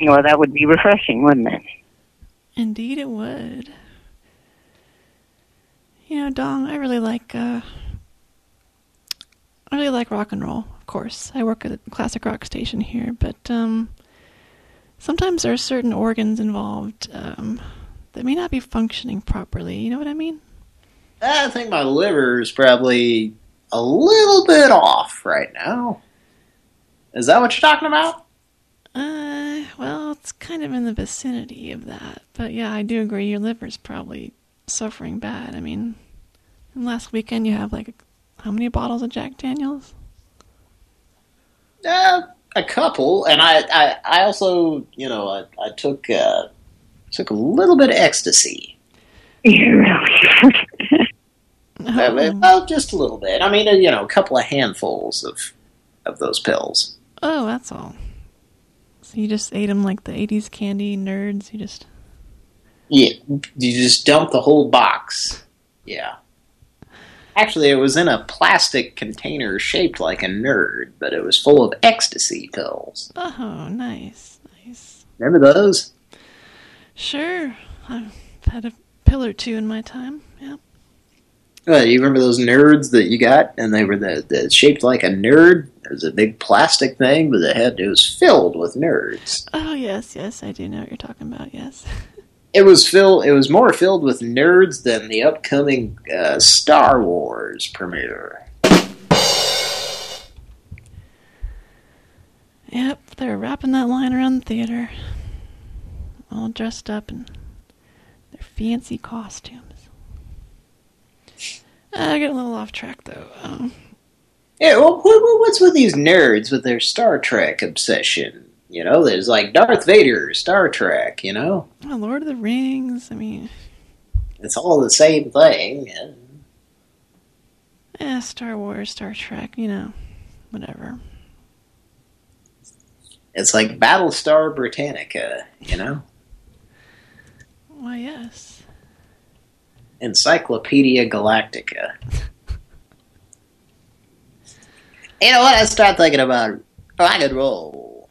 Speaker 16: Well, that would be refreshing, wouldn't it?
Speaker 3: Indeed, it would. You know, Dong, I really like. Uh, I really like rock and roll. Of course, I work at a classic rock station here, but um, sometimes there are certain organs involved um, that may not be functioning properly. You know what I mean?
Speaker 2: I think my liver is probably a little bit off right now. Is that what you're talking about?
Speaker 3: Uh, well, it's kind of in the vicinity of that. But yeah, I do agree. Your liver's probably suffering bad. I mean, last weekend you have like how many bottles of Jack Daniels?
Speaker 2: Uh, a couple, and I, I, I also, you know, I, I took, uh, took a little bit of ecstasy. [laughs] Uh, well, just a little bit. I mean, uh, you know, a couple of handfuls of, of those pills.
Speaker 3: Oh, that's all. So you just ate them like the 80s candy nerds? You just...
Speaker 2: Yeah, you just dump the whole box. Yeah. Actually, it was in a plastic container shaped like a nerd, but it was full of ecstasy pills.
Speaker 3: Oh, nice, nice.
Speaker 2: Remember those?
Speaker 3: Sure. I've had a pill or two in my time, yeah.
Speaker 2: Uh, you remember those nerds that you got, and they were the, the shaped like a nerd? It was a big plastic thing, but it had it was filled with nerds.
Speaker 3: Oh, yes, yes, I do know what you're talking about, yes. [laughs]
Speaker 2: It was filled. It was more filled with nerds than the upcoming uh, Star Wars premiere.
Speaker 3: Yep, they're wrapping that line around the theater. All dressed up in their fancy costumes. I get a little off track, though. Um,
Speaker 2: Yeah, well, what, what- what's with these nerds with their Star Trek obsession? You know, there's like Darth Vader, Star Trek. You know,
Speaker 3: oh, Lord of the Rings, I mean,
Speaker 2: it's all the same thing.
Speaker 3: Eh, Star Wars, Star Trek, you know, whatever.
Speaker 2: it's like Battlestar Britannica. You know,
Speaker 3: Why, yes.
Speaker 2: Encyclopedia Galactica. [laughs] you know what? I start thinking about rock and roll.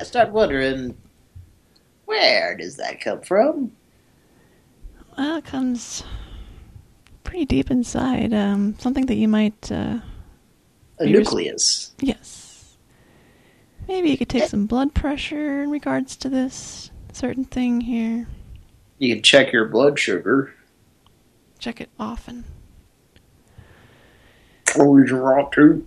Speaker 2: I start wondering, where does that come from?
Speaker 3: Well, it comes pretty deep inside. Um, something that you might... Uh,
Speaker 2: A nucleus.
Speaker 3: Yes. Maybe you could take some blood pressure in regards to this certain thing here.
Speaker 2: You can check your blood sugar.
Speaker 3: Check it often.
Speaker 2: Always wrong too.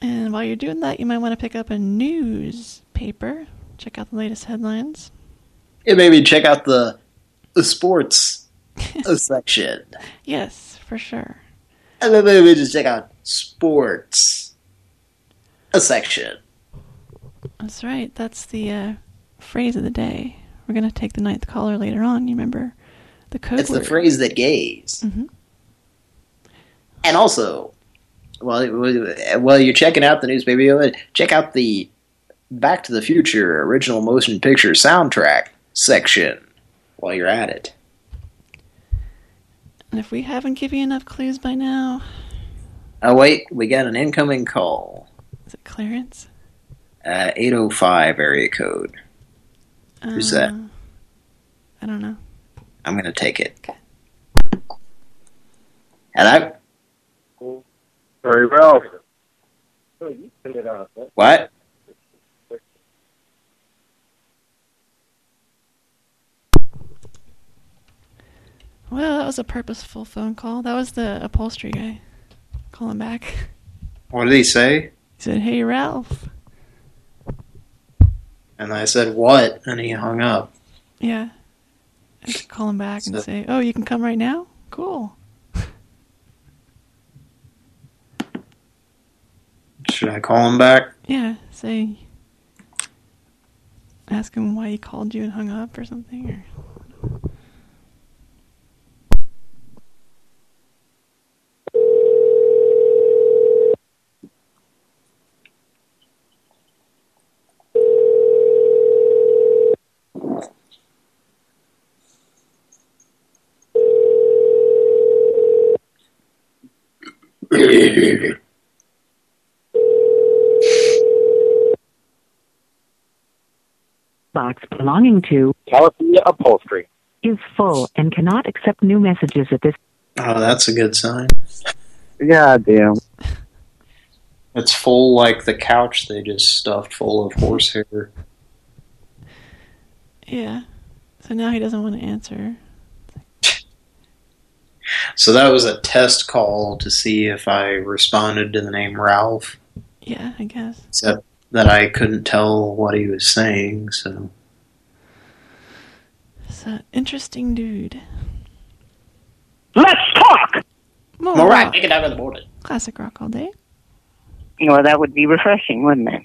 Speaker 3: And while you're doing that, you might want to pick up a newspaper. Check out the latest headlines.
Speaker 2: Yeah, maybe check out the the sports [laughs] uh, section.
Speaker 3: Yes, for sure.
Speaker 2: And then maybe just check out sports a section.
Speaker 3: That's right. That's the uh, phrase of the day. We're going to take the ninth caller later on. You remember the code
Speaker 2: It's the phrase that gays.
Speaker 3: Mhm.
Speaker 2: And also, while while you're checking out the newspaper, you know, check out the Back to the Future original motion picture soundtrack section while you're at it.
Speaker 3: And if we haven't given you enough clues by now,
Speaker 2: Oh wait, we got an incoming call.
Speaker 3: is it Clarence?
Speaker 2: Uh, 805 area code. Who's that?
Speaker 3: Uh, I don't know.
Speaker 2: I'm gonna take it. Okay. Hello?
Speaker 15: Very well.
Speaker 2: What?
Speaker 3: Well, that was a purposeful phone call. That was the upholstery guy calling back.
Speaker 2: What did he say?
Speaker 3: He said, "Hey, Ralph."
Speaker 2: And I said, what? And he hung up.
Speaker 3: Yeah. I to call him back and say, "Oh, you can come right now." Cool.
Speaker 2: Should I call him back?
Speaker 3: Yeah. Say. Ask him why he called you and hung up or something. Or
Speaker 6: box belonging to
Speaker 15: California Upholstery.
Speaker 6: is full and cannot accept new messages at this
Speaker 2: Oh, that's a good sign.
Speaker 14: God damn.
Speaker 2: It's full like the couch they just stuffed full of horsehair.
Speaker 3: Yeah. So now he doesn't want to answer.
Speaker 2: So that was a test call to see if I responded to the name Ralph.
Speaker 3: Yeah, I guess.
Speaker 2: Except that I couldn't tell what he was saying, so...
Speaker 3: It's an interesting dude.
Speaker 16: Let's talk!
Speaker 3: More
Speaker 2: All right,
Speaker 3: rock.
Speaker 2: pick it out of the morning.
Speaker 3: Classic rock all day.
Speaker 16: Well, that would be refreshing, wouldn't it?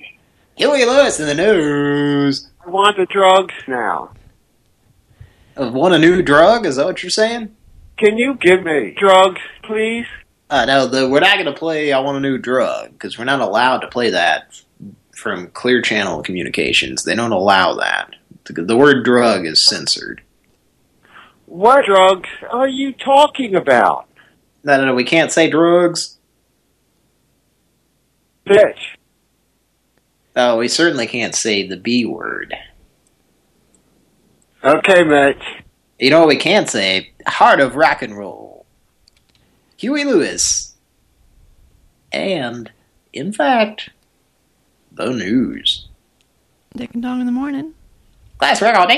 Speaker 2: Huey Lewis in the news.
Speaker 17: I want the drugs now.
Speaker 2: Uh, Want a new drug? Is that what you're saying?
Speaker 17: Can you give me drugs, please?
Speaker 2: Uh, no, the, we're not going to play I Want a New Drug, because we're not allowed to play that from Clear Channel Communications. They don't allow that. The, the word drug is censored.
Speaker 17: What drugs are you talking about?
Speaker 2: No, no, no, we can't say drugs.
Speaker 17: Bitch.
Speaker 2: Oh, we certainly can't say the B word.
Speaker 17: Okay, Mitch.
Speaker 2: You know what we can't say? Heart of rock and roll. Huey Lewis. And, in fact, the news.
Speaker 3: Dick and Dong in the morning.
Speaker 2: Class rock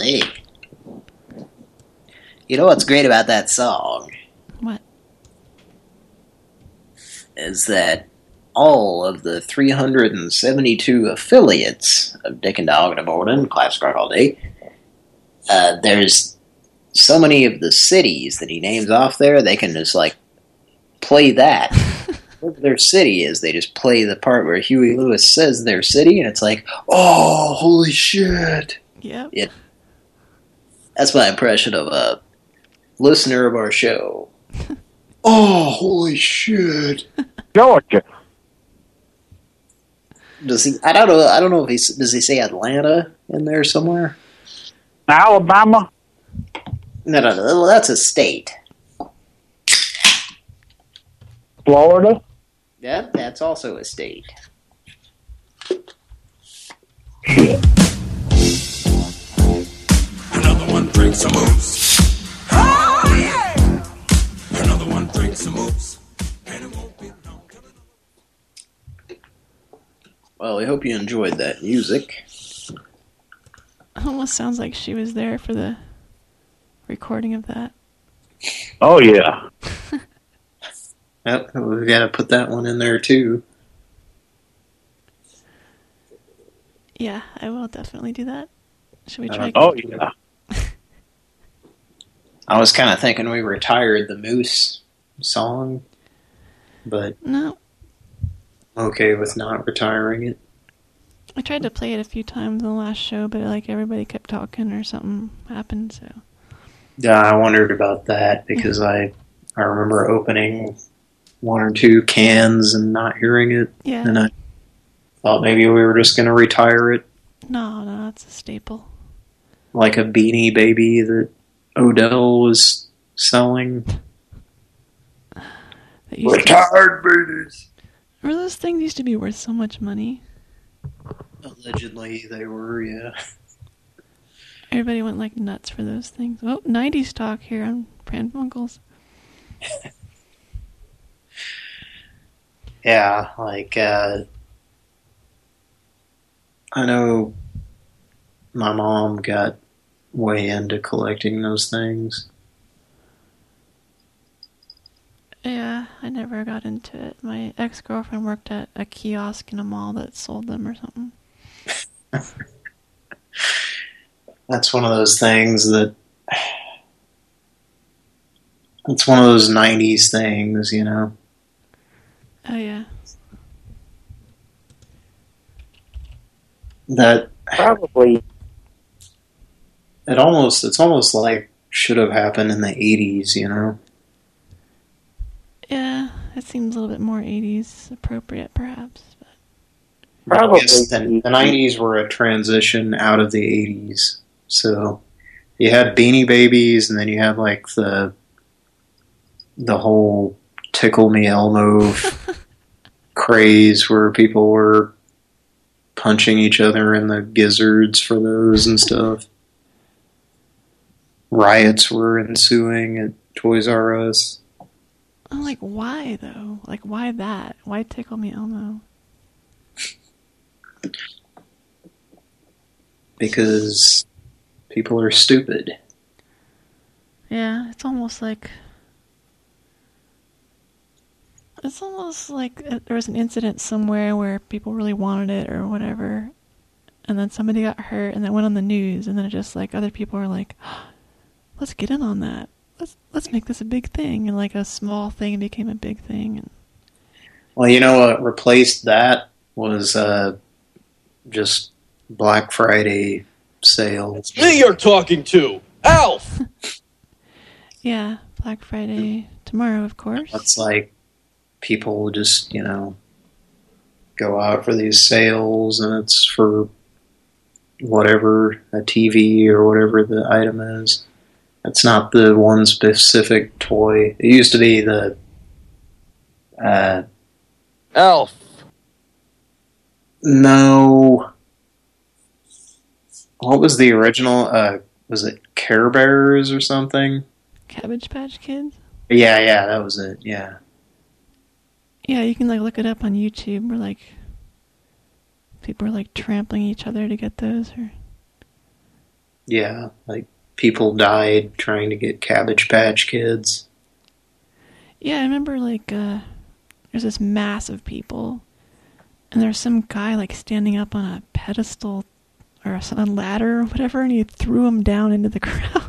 Speaker 2: Classic rock all day. You know what's great about that song?
Speaker 3: What?
Speaker 2: Is that all of the 372 affiliates of Dick and Dog and the Morning, Classic Rock All Day, uh, there's so many of the cities that he names off there, they can just, like, play that. [laughs] Their city is, they just play the part where Huey Lewis says their city, and it's like, oh, holy shit. It, that's my impression of a listener of our show. [laughs] oh, holy shit.
Speaker 17: Georgia.
Speaker 2: Does he? I don't know. I don't know if he does. He say Atlanta in there somewhere?
Speaker 17: Alabama.
Speaker 2: No, no, no. That's a state.
Speaker 17: Florida.
Speaker 2: Yep, that's also a state.
Speaker 18: Another one drinks some moves. Oh, yeah. Another one drinks some moves. And it won't be long.
Speaker 2: Well, I hope you enjoyed that music.
Speaker 3: Almost sounds like she was there for the recording of that.
Speaker 17: Oh, yeah. [laughs]
Speaker 2: Yep, we've got to put that one in there too.
Speaker 3: Yeah, I will definitely do that. Should we uh, try?
Speaker 2: Oh, yeah. I was kind of thinking we retired the Moose song, but
Speaker 3: No,
Speaker 2: okay with not retiring it.
Speaker 3: I tried to play it a few times in the last show, but like everybody kept talking or something happened. So
Speaker 2: Yeah, I wondered about that because mm-hmm. I I remember opening one or two cans and not hearing it,
Speaker 3: Yeah.
Speaker 2: and I thought maybe we were just going to retire it
Speaker 3: no, no, it's a staple.
Speaker 2: like a Beanie Baby that Odell was selling.
Speaker 3: That used to-
Speaker 2: Retired babies.
Speaker 3: Remember those things used to be worth so much money?
Speaker 2: Allegedly, they were, yeah.
Speaker 3: Everybody went like nuts for those things. Oh, 90s talk here on Pran Funkels. [laughs]
Speaker 2: Yeah, like, uh, I know my mom got way into collecting those things.
Speaker 3: Yeah, I never got into it. My ex-girlfriend worked at a kiosk in a mall that sold them or something. [laughs]
Speaker 2: That's one of those things that it's one of those 90s things, you know.
Speaker 3: Oh yeah.
Speaker 2: That
Speaker 16: Probably.
Speaker 2: It almost it's almost like should have happened in the 80s, you know.
Speaker 3: Yeah, it seems a little bit more 80s appropriate perhaps.
Speaker 2: I guess the, the 90s were a transition out of the 80s. So you had Beanie Babies and then you had like the the whole Tickle Me Elmo [laughs] craze where people were punching each other in the gizzards for those and stuff. Riots were ensuing at Toys R Us.
Speaker 3: I'm like, why though? Like, why that? Why tickle me Elmo?
Speaker 2: because people are stupid.
Speaker 3: Yeah, it's almost like it's almost like uh, there was an incident somewhere where people really wanted it or whatever, and then somebody got hurt, and that went on the news, and then it just like other people are like, [gasps] let's get in on that. Let's let's make this a big thing, and like a small thing became a big thing, and
Speaker 2: Well, you know what replaced that was uh, just Black Friday sales.
Speaker 19: It's Me you're talking to, Alf. [laughs]
Speaker 3: yeah, Black Friday tomorrow, of course.
Speaker 2: It's like people just, you know, go out for these sales and it's for whatever, a TV or whatever the item is. It's not the one specific toy. It used to be the uh,
Speaker 19: Alf.
Speaker 2: No. What was the original? Uh, was it Care Bears or something?
Speaker 3: Cabbage Patch Kids.
Speaker 2: Yeah, yeah, that was it. Yeah.
Speaker 3: Yeah, you can like look it up on YouTube where like people are like trampling each other to get those or
Speaker 2: Yeah, like people died trying to get Cabbage Patch Kids.
Speaker 3: Yeah, I remember like uh there's this mass of people and there's some guy like standing up on a pedestal or a, a ladder or whatever and he threw him down into the [laughs] crowd.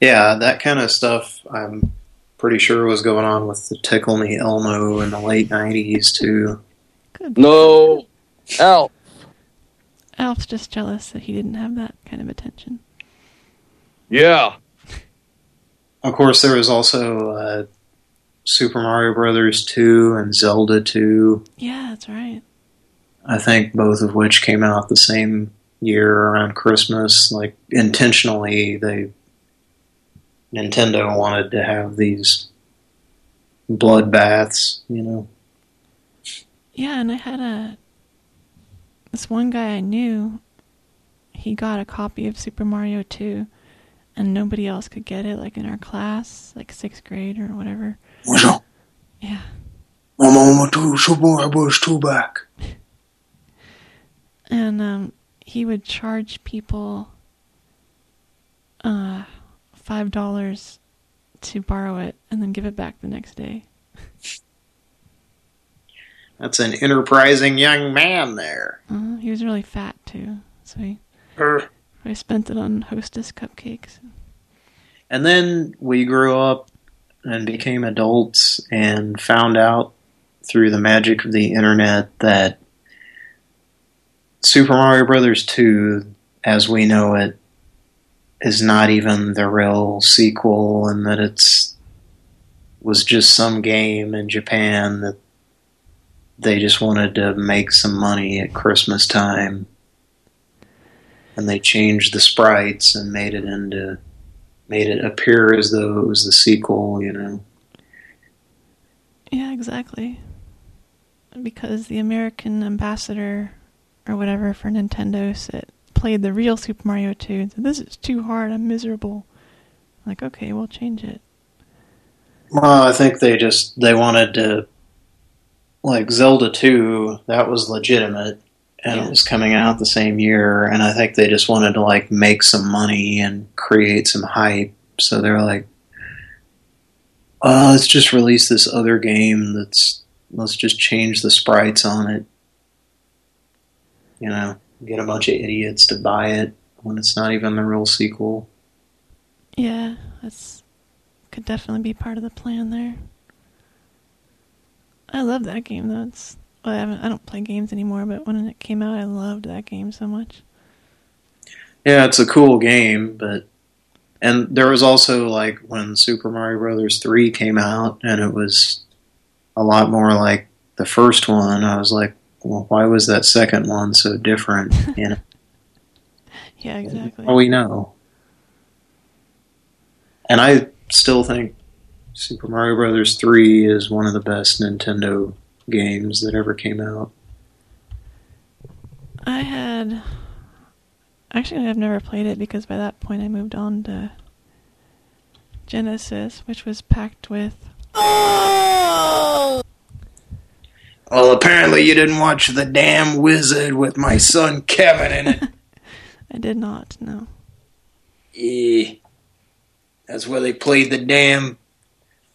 Speaker 2: Yeah, that kind of stuff I'm pretty sure was going on with the Tickle Me Elmo in the late 90s too.
Speaker 19: No. Alf.
Speaker 3: Alf's just jealous that he didn't have that kind of attention.
Speaker 19: Yeah.
Speaker 2: Of course, there was also uh, Super Mario Brothers 2 and Zelda 2.
Speaker 3: Yeah, that's right.
Speaker 2: I think both of which came out the same year around Christmas. Like intentionally, they Nintendo wanted to have these bloodbaths, you know.
Speaker 3: Yeah, and I had a this one guy I knew. He got a copy of Super Mario 2, and nobody else could get it. Like in our class, like sixth grade or whatever. Yeah.
Speaker 2: My mama too, Super Mario Bros. 2 back. [laughs]
Speaker 3: And um, he would charge people uh, five dollars to borrow it, and then give it back the next day.
Speaker 2: That's an enterprising young man there.
Speaker 3: Uh, he was really fat too, so he
Speaker 2: Er.
Speaker 3: I spent it on Hostess cupcakes.
Speaker 2: And then we grew up and became adults and found out through the magic of the internet that Super Mario Brothers 2, as we know it, is not even the real sequel and that it's was just some game in Japan that they just wanted to make some money at Christmas time. And they changed the sprites and made it into made it appear as though it was the sequel, you know.
Speaker 3: Yeah, exactly. Because the American ambassador or whatever for Nintendo said played the real Super Mario 2 and said, This is too hard, I'm miserable. like, okay, we'll change it.
Speaker 2: Well, I think they just they wanted to like Zelda 2, that was legitimate and it was coming out the same year and I think they just wanted to like make some money and create some hype. So they're like uh, let's just release this other game that's let's just change the sprites on it. You know, get a bunch of idiots to buy it when it's not even the real sequel.
Speaker 3: Yeah, that's could definitely be part of the plan there. I love that game though. It's well, I haven't I don't play games anymore, but when it came out I loved that game so much.
Speaker 2: Yeah, it's a cool game, but and there was also like when Super Mario Brothers 3 came out and it was a lot more like the first one. I was like, well, why was that second one so different? [laughs] You know,
Speaker 3: Yeah, exactly.
Speaker 2: well, we know. And I still think Super Mario Brothers 3 is one of the best Nintendo games that ever came out.
Speaker 3: I had actually I've never played it because by that point I moved on to Genesis, which was packed with [laughs]
Speaker 2: Well, apparently you didn't watch The Damn Wizard with my son Kevin in it. [laughs]
Speaker 3: I did not, no.
Speaker 2: Yeah. That's where they played the damn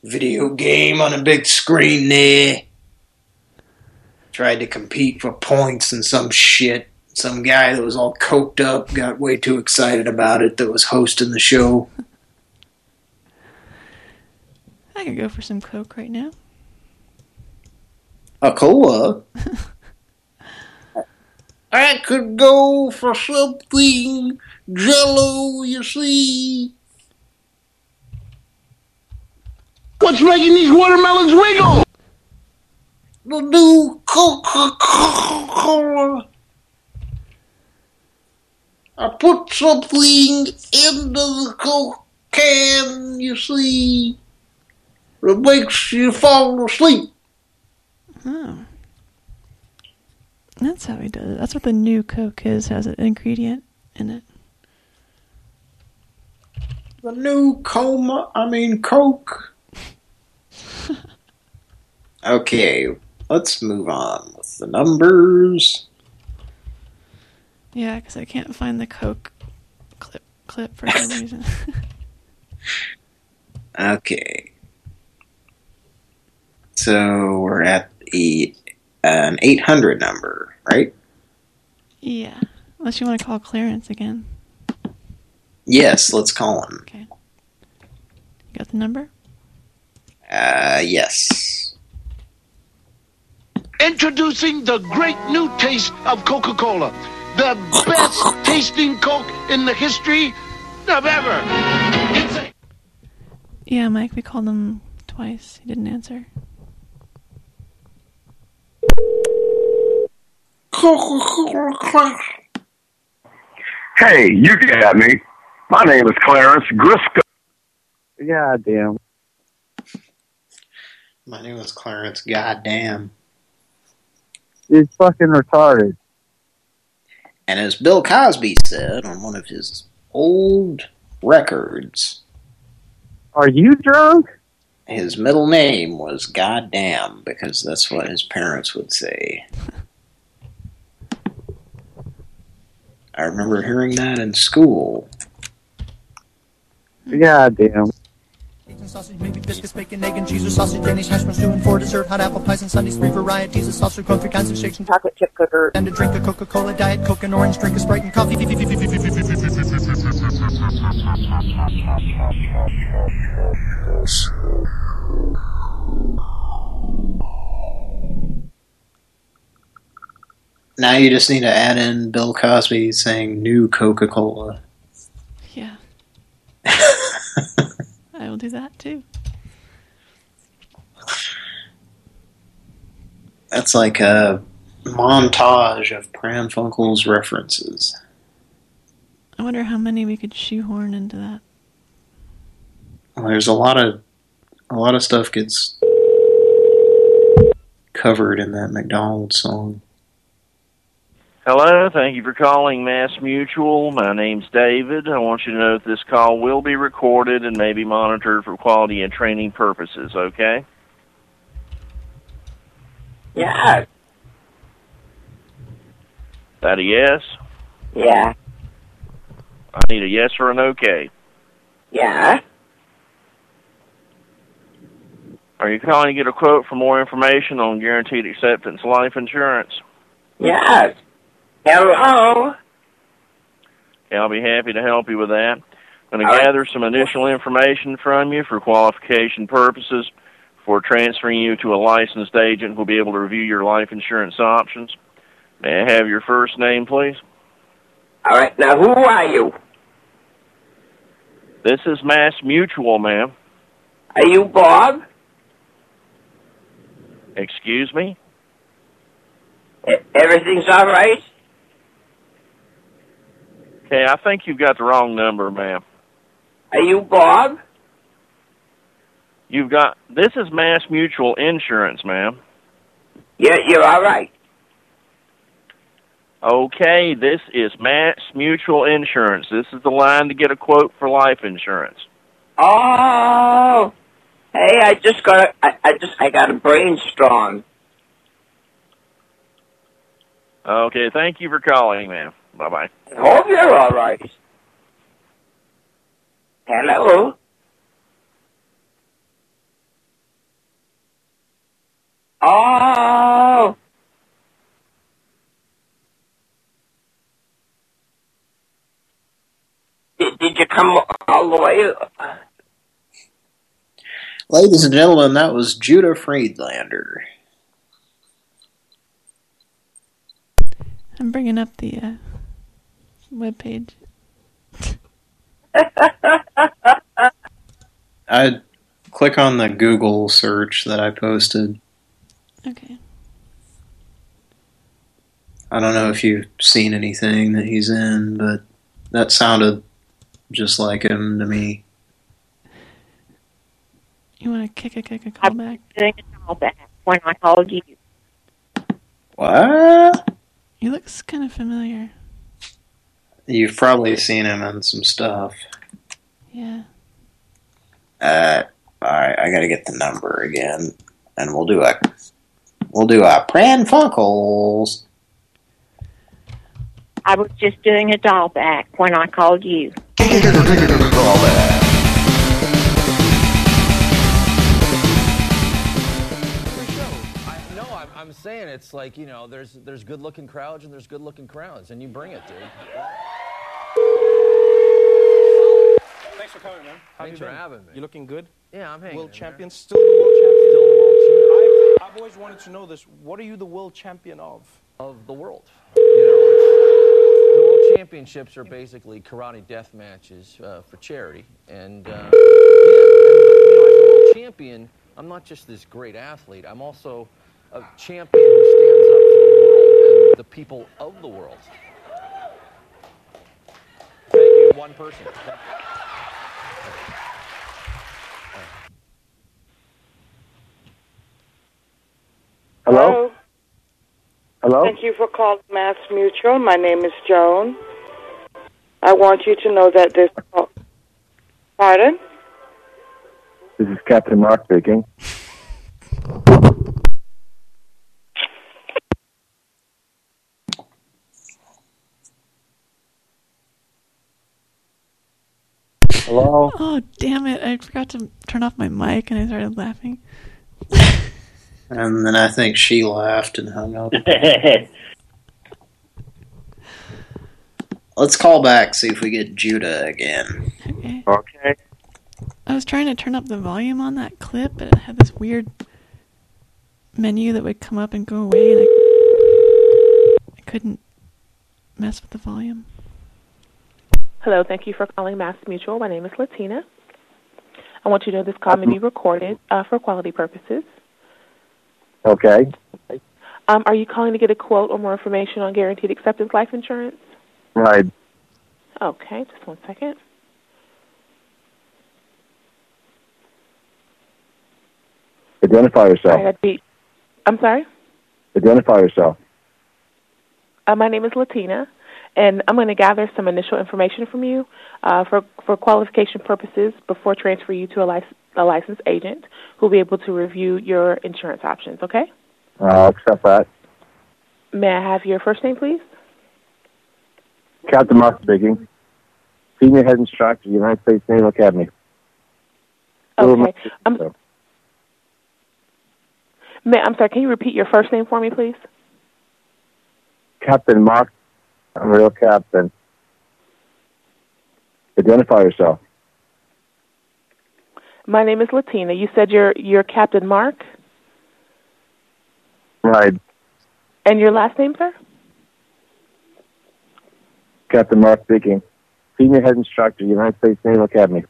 Speaker 2: video game on a big screen there. Tried to compete for points and some shit. Some guy that was all coked up got way too excited about it that was hosting the show.
Speaker 3: I could go for some Coke right now.
Speaker 2: A cola? [laughs] I could go for something jello, you see.
Speaker 18: What's making these watermelons wiggle?
Speaker 2: The new Coca-Cola. I put something into the Coke can, you see. It makes you fall asleep.
Speaker 3: Oh. That's how he does it. That's what the new Coke is, has an ingredient in it.
Speaker 2: The new coma, I mean Coke. [laughs] okay, let's move on with the numbers.
Speaker 3: Yeah, because I can't find the Coke clip clip for some [laughs] reason.
Speaker 2: Okay. So we're at the an 800 number, right?
Speaker 3: yeah. Unless you want to call Clarence again.
Speaker 2: Yes, let's call him.
Speaker 3: Okay. You got the number?
Speaker 2: Uh, yes.
Speaker 18: Introducing the great new taste of Coca-Cola. The best [laughs] tasting Coke in the history of ever. A
Speaker 3: Yeah, Mike, we called him twice. He didn't answer.
Speaker 12: Hey, you got me. My name is Clarence Grisco.
Speaker 14: God damn.
Speaker 2: My name is Clarence. Goddamn.
Speaker 14: It's fucking retarded.
Speaker 2: And as Bill Cosby said on one of his old records,
Speaker 14: Are you drunk?
Speaker 2: his middle name was Goddamn because that's what his parents would say. I remember hearing that in school.
Speaker 14: God damn.
Speaker 20: Sausage, maybe biscuits, bacon, egg, and cheese, or sausage, Danish hash brown stew, and for dessert, hot apple pies and sundaes, three varieties of sausage, corn, three kinds of shakes, and chocolate chip cooker, and a drink of Coca-Cola, Diet Coke, and orange, drink of Sprite, and coffee.
Speaker 2: Now you just need to add in Bill Cosby saying new Coca-Cola.
Speaker 3: Yeah. [laughs] I will do that too.
Speaker 2: That's like a montage of Funkel's references.
Speaker 3: I wonder how many we could shoehorn into that.
Speaker 2: Well, there's a lot of a lot of stuff gets covered in that McDonald's song.
Speaker 21: Hello, thank you for calling Mass Mutual. My name's David. I want you to know that this call will be recorded and may be monitored for quality and training purposes, okay?
Speaker 16: Yeah.
Speaker 21: That a yes?
Speaker 16: Yeah.
Speaker 21: I need a yes or an okay.
Speaker 16: Yeah.
Speaker 21: Are you calling to get a quote for more information on guaranteed acceptance life insurance?
Speaker 16: Yes. Hello.
Speaker 21: Okay, I'll be happy to help you with that. I'm going
Speaker 16: All
Speaker 21: to
Speaker 16: right.
Speaker 21: gather some initial information from you for qualification purposes for transferring you to a licensed agent who'll be able to review your life insurance options. May I have your first name, please?
Speaker 16: All right. Now, who are you?
Speaker 21: This is Mass Mutual, ma'am.
Speaker 16: Are you Bob?
Speaker 21: Excuse me?
Speaker 16: Everything's all right?
Speaker 21: Okay, I think you've got the wrong number, ma'am.
Speaker 16: Are you Bob?
Speaker 21: You've got this is Mass Mutual Insurance, ma'am.
Speaker 16: Yeah, you're all right.
Speaker 21: Okay, this is Mass Mutual Insurance. This is the line to get a quote for life insurance.
Speaker 16: Oh. Hey, I just got a, I, I just I got a brainstorm.
Speaker 21: Okay, thank you for calling, ma'am. Bye bye.
Speaker 16: Hope you're all right. Hello. Oh. Did, did you come all the way?
Speaker 2: Ladies and gentlemen, that was Judah Friedlander.
Speaker 3: I'm bringing up the uh, web page. [laughs]
Speaker 2: I click on the Google search that I posted.
Speaker 3: Okay.
Speaker 2: I don't know if you've seen anything that he's in, but that sounded just like him to me.
Speaker 3: You want to kick a kick a call back?
Speaker 5: Doing a call back when I called you.
Speaker 2: What?
Speaker 3: He looks kind of familiar.
Speaker 2: You've probably seen him in some stuff.
Speaker 3: Yeah.
Speaker 2: Uh, all right, I gotta get the number again, and we'll do a we'll do a Pran Funkels.
Speaker 5: I was just doing a doll back when I called you.
Speaker 22: It's like you know, there's there's good looking crowds and there's good looking crowds, and you bring it, dude.
Speaker 23: Thanks for coming, man. How
Speaker 22: Thanks
Speaker 23: you
Speaker 22: for
Speaker 23: been?
Speaker 22: having me.
Speaker 23: You looking good?
Speaker 22: Yeah, I'm hanging
Speaker 23: World
Speaker 22: in
Speaker 23: champion, still the world champion.
Speaker 22: Still the world champion.
Speaker 23: I've, I've always wanted to know this. What are you the world champion of?
Speaker 22: of the world. You know, it's, the world championships are basically karate death matches uh, for charity, and uh, yeah, and, but, you know, as a world champion, I'm not just this great athlete. I'm also a champion who stands up for the world and the people of the world. Thank you, one person.
Speaker 14: Hello? Hello?
Speaker 24: Thank you for calling Mass Mutual. My name is Joan. I want you to know that this. Pardon?
Speaker 14: This is Captain Mark speaking. Hello?
Speaker 3: Oh, damn it. I forgot to turn off my mic and I started laughing. [laughs]
Speaker 2: And then I think she laughed and hung up. [laughs] Let's call back, see if we get Judah again.
Speaker 3: Okay.
Speaker 12: Okay.
Speaker 3: I was trying to turn up the volume on that clip, but it had this weird menu that would come up and go away, and I, I couldn't mess with the volume.
Speaker 25: Hello, thank you for calling Mass Mutual. My name is Latina. I want you to know this call may be recorded uh, for quality purposes.
Speaker 12: Okay.
Speaker 25: Um, are you calling to get a quote or more information on guaranteed acceptance life insurance?
Speaker 12: Right.
Speaker 25: Okay, just one second.
Speaker 12: Identify yourself.
Speaker 25: I had be, I'm sorry.
Speaker 12: Identify yourself.
Speaker 25: Uh, my name is Latina, and I'm going to gather some initial information from you uh, for for qualification purposes before transfer you to a, lic- a licensed agent who will be able to review your insurance options. Okay?
Speaker 12: I'll accept that.
Speaker 25: May I have your first name, please?
Speaker 12: Captain Mark speaking. Senior Head Instructor, United States Naval Academy.
Speaker 25: Okay. Um, may, I'm sorry. Can you repeat your first name for me, please?
Speaker 12: Captain Mark. I'm a real captain. Identify yourself.
Speaker 25: My name is Latina. You said you're you're Captain Mark,
Speaker 12: Right.
Speaker 25: and your last name, sir?
Speaker 12: Captain Mark speaking. Senior Head Instructor, United States Naval Academy.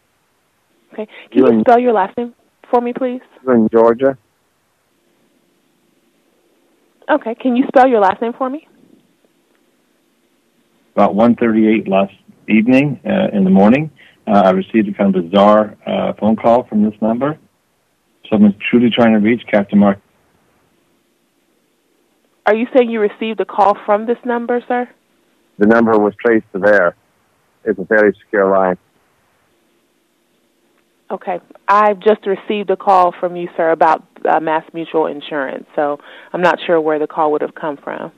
Speaker 25: Okay. Can
Speaker 12: You
Speaker 25: you
Speaker 12: in-
Speaker 25: spell your last name for me, please?
Speaker 12: You're in Georgia.
Speaker 25: Okay. Can you spell your last name for me?
Speaker 26: About 1.38 last evening uh, in the morning, uh, I received a kind of bizarre uh, phone call from this number. Someone's truly trying to reach Captain Mark.
Speaker 25: Are you saying you received a call from this number, sir?
Speaker 12: The number was traced to there. It's a very secure line.
Speaker 25: Okay. I've just received a call from you, sir, about uh, Mass Mutual Insurance, so I'm not sure where the call would have come from.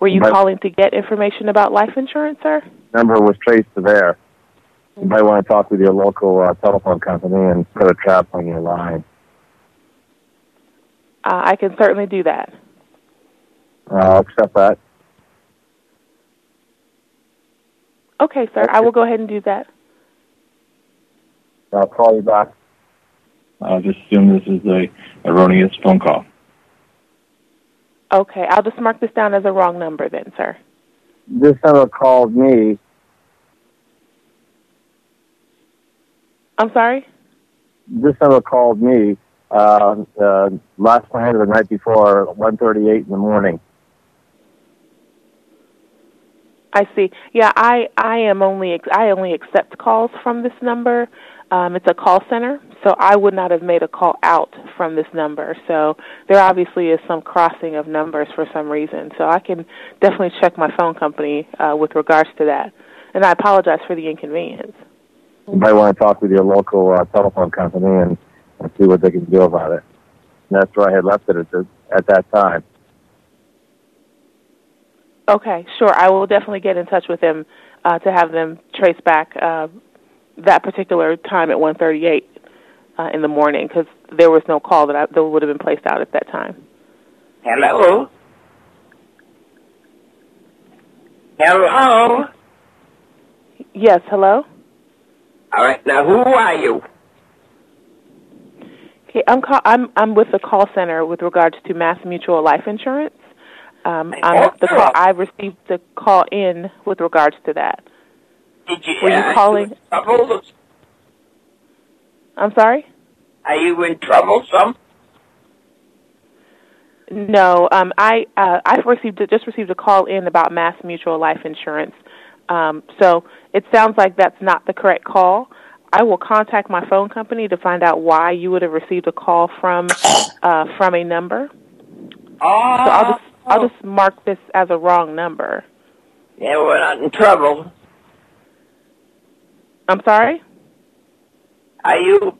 Speaker 25: Were you
Speaker 12: My-
Speaker 25: calling to get information about life insurance, sir?
Speaker 12: Number was traced to there. You might want to talk with your local uh, telephone company and put a trap on your line.
Speaker 25: Uh, I can certainly do that.
Speaker 12: I'll accept that.
Speaker 25: Okay, sir. I will go ahead and do that.
Speaker 12: I'll call you back.
Speaker 26: I'll just assume this is a erroneous phone call.
Speaker 25: Okay. I'll just mark this down as a wrong number then, sir.
Speaker 12: This number called me.
Speaker 25: I'm sorry?
Speaker 12: This number called me uh, uh, last night or the night before, 1.38 in the morning.
Speaker 25: I see. Yeah, I I am only I only accept calls from this number. Um, it's a call center, so I would not have made a call out from this number. So there obviously is some crossing of numbers for some reason. So I can definitely check my phone company uh, with regards to that. And I apologize for the inconvenience.
Speaker 12: You might want to talk with your local uh, telephone company and, and see what they can do about it. And that's where I had left it at, the, at that time.
Speaker 25: Okay, sure. I will definitely get in touch with them uh, to have them trace back uh, that particular time at 1:38 uh, in the morning because there was no call that, I, that would have been placed out at that time.
Speaker 16: Hello? Hello?
Speaker 25: Yes, hello.
Speaker 16: All right, now who are you?
Speaker 25: Okay, I'm call- I'm I'm with the call center with regards to Mass Mutual Life Insurance. Um, I'm the call. I received the call in with regards to that.
Speaker 16: Did you,
Speaker 25: Were you calling?
Speaker 16: Trouble?
Speaker 25: I'm sorry.
Speaker 16: Are you in trouble, some?
Speaker 25: No, um, I uh, I received just received a call in about Mass Mutual Life Insurance. Um, so it sounds like that's not the correct call. I will contact my phone company to find out why you would have received a call from uh, from a number.
Speaker 16: Oh,
Speaker 25: So I'll just I'll just mark this as a wrong number.
Speaker 16: yeah, we're not in trouble.
Speaker 25: I'm sorry.
Speaker 16: Are you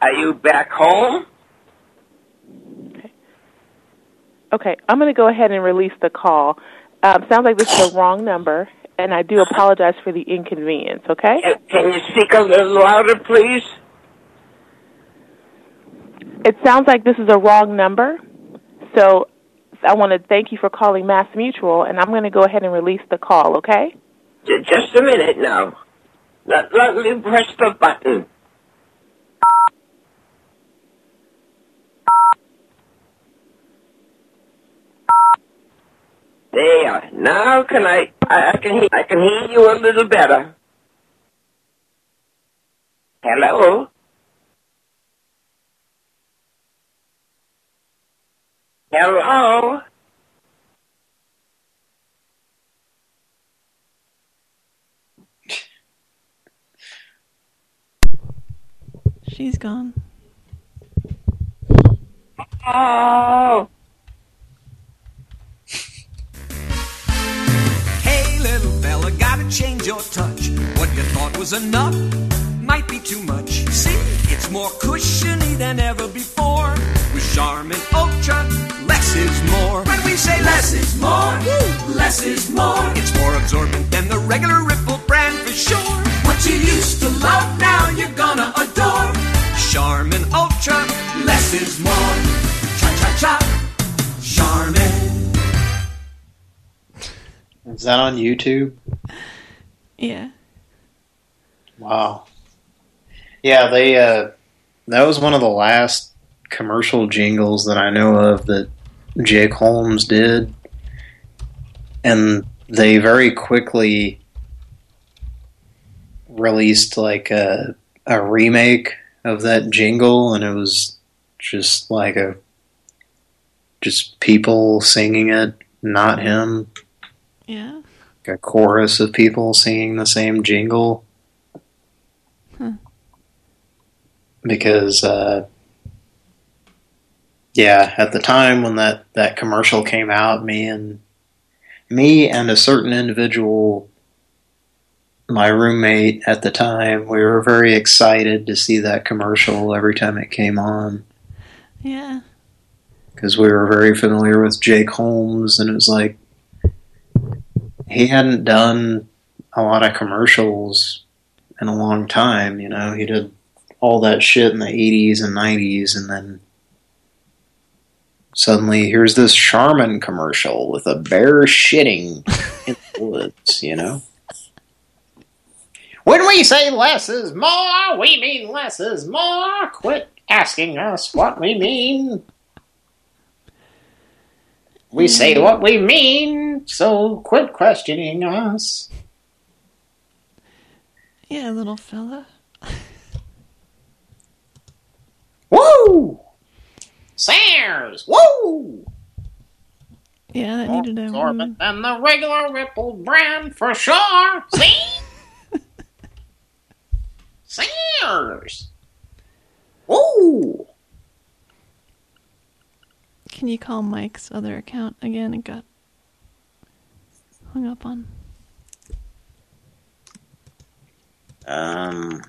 Speaker 16: are you back home?
Speaker 25: Okay, Okay, I'm going to go ahead and release the call. Um, sounds like this is the wrong number, and I do apologize for the inconvenience. Okay.
Speaker 16: Can you speak a little louder, please?
Speaker 25: It sounds like this is a wrong number, so I want to thank you for calling Mass Mutual, and I'm going to go ahead and release the call. Okay.
Speaker 16: Just a minute now. Let me press the button. There. Now can I? I, can. he- I can hear you a little better. Hello. Hello.
Speaker 3: She's gone.
Speaker 16: Oh.
Speaker 27: Hey, little fella, gotta change your touch. What you thought was enough might be too much. See, it's more cushiony than ever before. With Charmin Ultra, less is more. When we say less is more, woo, less is more. It's more absorbent than the regular Ripple brand for sure. What you used to love, now you're gonna adore. Charmin Ultra, less is more. Cha cha cha, Charmin.
Speaker 2: Is that on YouTube?
Speaker 3: Yeah.
Speaker 2: Wow. Yeah, they uh that was one of the last commercial jingles that I know of that Jake Holmes did. And they very quickly released like a a remake of that jingle and it was just like a just people singing it, not him.
Speaker 3: Yeah.
Speaker 2: a chorus of people singing the same jingle.
Speaker 3: Huh.
Speaker 2: Because, uh, yeah, at the time when that, that commercial came out, me and me and a certain individual, my roommate at the time, we were very excited to see that commercial every time it came on
Speaker 3: Yeah.
Speaker 2: because we were very familiar with Jake Holmes, and it was like he hadn't done a lot of commercials in a long time. You know, he did all that shit in the '80s and '90s, and then suddenly here's this Charmin commercial with a bear shitting in the woods. You know. When we say less is more, we mean less is more. Quit asking us what we mean. We say mm. what we mean, so quit questioning us.
Speaker 3: Yeah, little fella.
Speaker 2: Woo! Sayers! Woo!
Speaker 3: Yeah, that needed a
Speaker 2: Absorbent than the regular Ripple brand for sure. See? Sayers! Woo!
Speaker 3: Can you call Mike's other account again? It got hung up on.
Speaker 2: Um.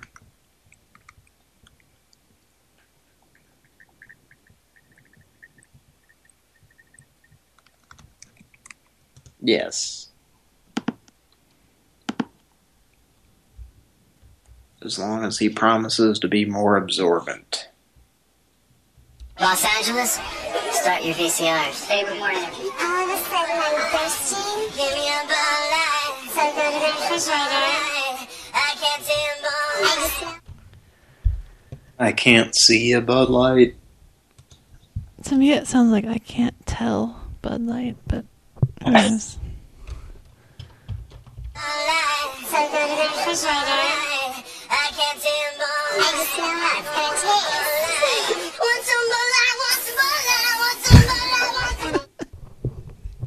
Speaker 2: Yes. As long as he promises to be more absorbent.
Speaker 28: Los Angeles, start your VCR. Hey, good morning. All of a sudden I'm thirsty. Give me a Bud Light. So go to the refrigerator. I can't see a ball. I
Speaker 2: I can't see a Bud Light.
Speaker 3: To me, it sounds like I can't tell Bud Light, but who knows?
Speaker 28: So go to the refrigerator.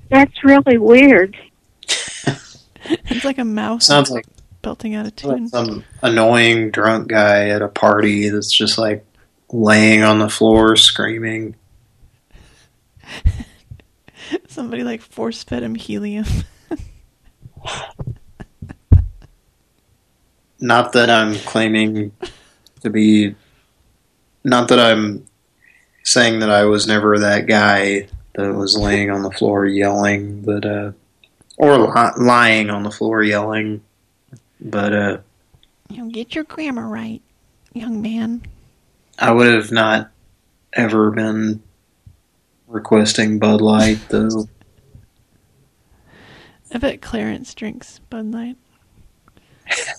Speaker 29: That's really weird. [laughs]
Speaker 3: it's like a mouse
Speaker 2: Sounds like
Speaker 3: belting out a
Speaker 2: like
Speaker 3: tune.
Speaker 2: some annoying drunk guy at a party that's just like laying on the floor screaming. [laughs]
Speaker 3: Somebody like force fed him helium. [laughs]
Speaker 2: Not that I'm claiming to be, not that I'm saying that I was never that guy that was laying on the floor yelling, but uh, or li lying on the floor yelling. But uh,
Speaker 3: You know, get your grammar right, young man.
Speaker 2: I would have not ever been requesting Bud Light, though.
Speaker 3: I bet Clarence drinks Bud Light. [laughs]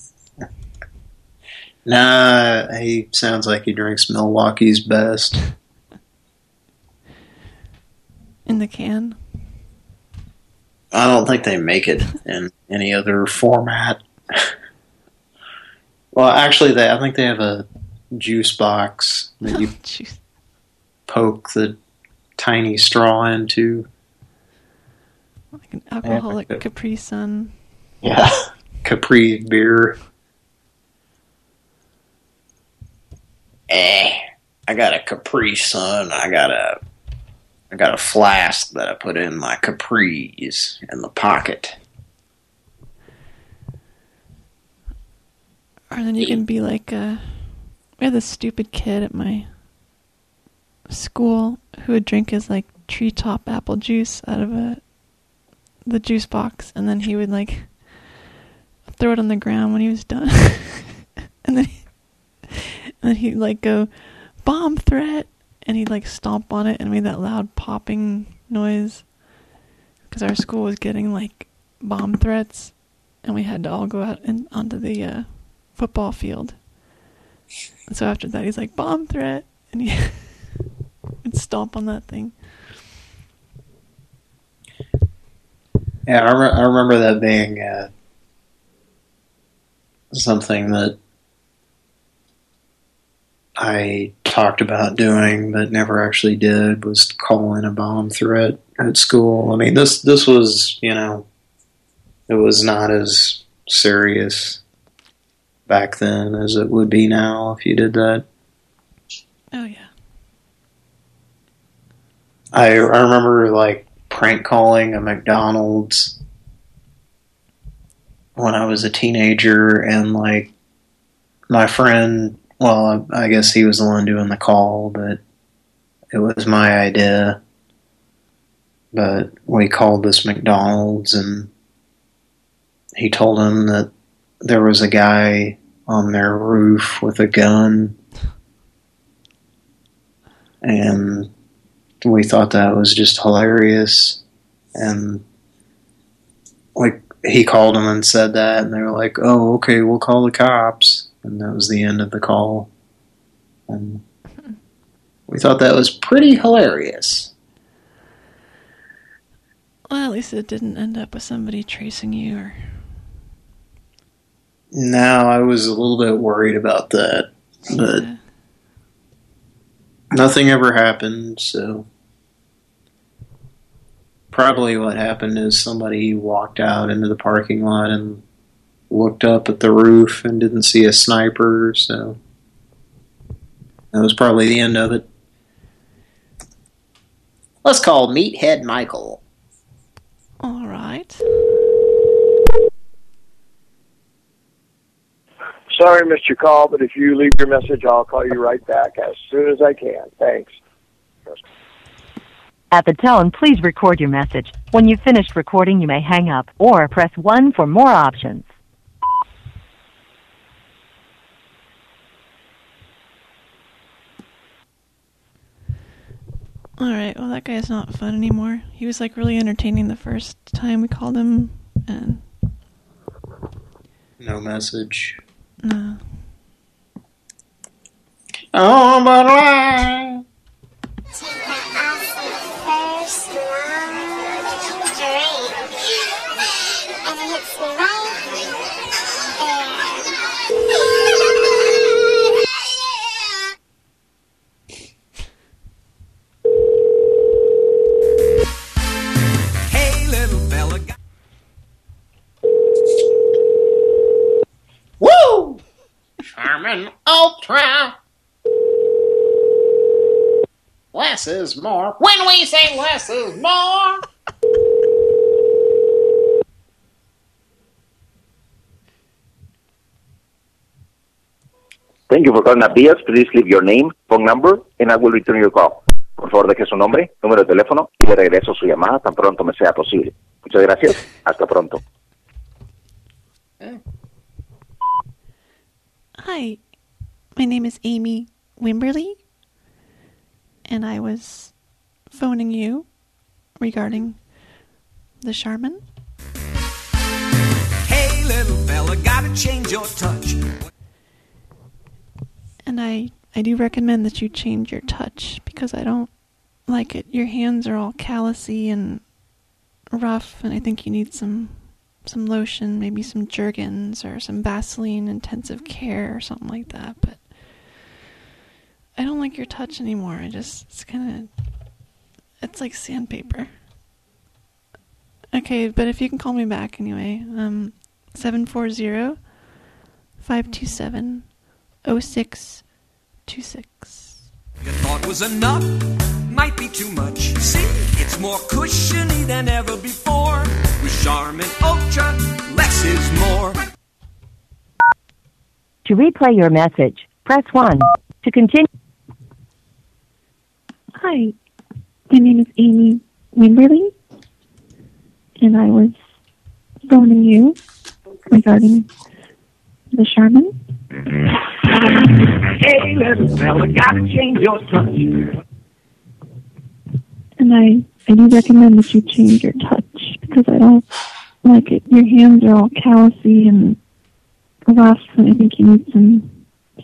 Speaker 2: Nah, he sounds like he drinks Milwaukee's best.
Speaker 3: In the can.
Speaker 2: I don't think they make it in any other format. well, actually, they I think they have a juice box that you [laughs] poke the tiny straw into.
Speaker 3: Like an alcoholic Capri Sun.
Speaker 2: Yeah, [laughs] Capri beer. Eh, I got a Capri Sun. I got a, I got a flask that I put in my Capris in the pocket.
Speaker 3: Or then you can be like, uh, had this stupid kid at my school who would drink his like treetop apple juice out of a the juice box, and then he would like throw it on the ground when he was done, [laughs] and then he, and he'd like go bomb threat, and he'd like stomp on it and made that loud popping noise because our school was getting like bomb threats, and we had to all go out and onto the uh, football field. And so after that, he's like bomb threat, and he [laughs] would stomp on that thing.
Speaker 2: Yeah, I, re I remember that being uh, something that I talked about doing, but never actually did. Was calling a bomb threat at school. I mean, this this was you know, it was not as serious back then as it would be now if you did that.
Speaker 3: Oh yeah.
Speaker 2: I I remember like prank calling a McDonald's when I was a teenager and like my friend well I guess he was the one doing the call but it was my idea. But we called this McDonald's and he told him that there was a guy on their roof with a gun. And we thought that was just hilarious. And like he called them and said that and they were like oh okay we'll call the cops and that was the end of the call. And we thought that was pretty hilarious.
Speaker 3: Well, at least it didn't end up with somebody tracing you or
Speaker 2: now I was a little bit worried about that but nothing ever happened so probably what happened is somebody walked out into the parking lot and looked up at the roof and didn't see a sniper, so that was probably the end of it. Let's call Meathead Michael.
Speaker 3: All right.
Speaker 29: Sorry, missed your call, but if you leave your message, I'll call you right back as soon as I can. Thanks.
Speaker 6: At the tone, please record your message. When you've finished recording, you may hang up or press 1 for more options.
Speaker 3: All right. Well, that guy's not fun anymore. He was like really entertaining the first time we called him, and
Speaker 2: No message.
Speaker 3: no.
Speaker 2: Oh, but why? Ultra. Less is more. When we say less is more.
Speaker 12: Thank you for calling Abias. Please leave your name, phone number, and I will return your call. Por favor, deje su nombre, número de teléfono y le regreso su llamada tan pronto me sea posible. Muchas gracias. Hasta pronto.
Speaker 3: Hi, my name is Amy Wimberly, and I was phoning you regarding the Charmin.
Speaker 27: Hey, little fella, gotta change your touch.
Speaker 3: And I, I do recommend that you change your touch because I don't like it. Your hands are all callousy and rough, and I think you need some some lotion, maybe some Jergens or some Vaseline intensive care or something like that. But I don't like your touch anymore. I just it's kind of it's like sandpaper. Okay, but if you can call me back anyway, um, 740 527 0626.
Speaker 27: You thought was enough, might be too much. See, it's more cushiony than ever before. With Charmin Ultra, less is more.
Speaker 5: To replay your message, press 1. To continue.
Speaker 30: Hi, my name is Amy Wimberly, and I was phoning you regarding the Charmin.
Speaker 27: Hey, little fella, gotta change your touch.
Speaker 30: And I, I do recommend that you change your touch because I don't like it. Your hands are all callousy and rough, and I think you need some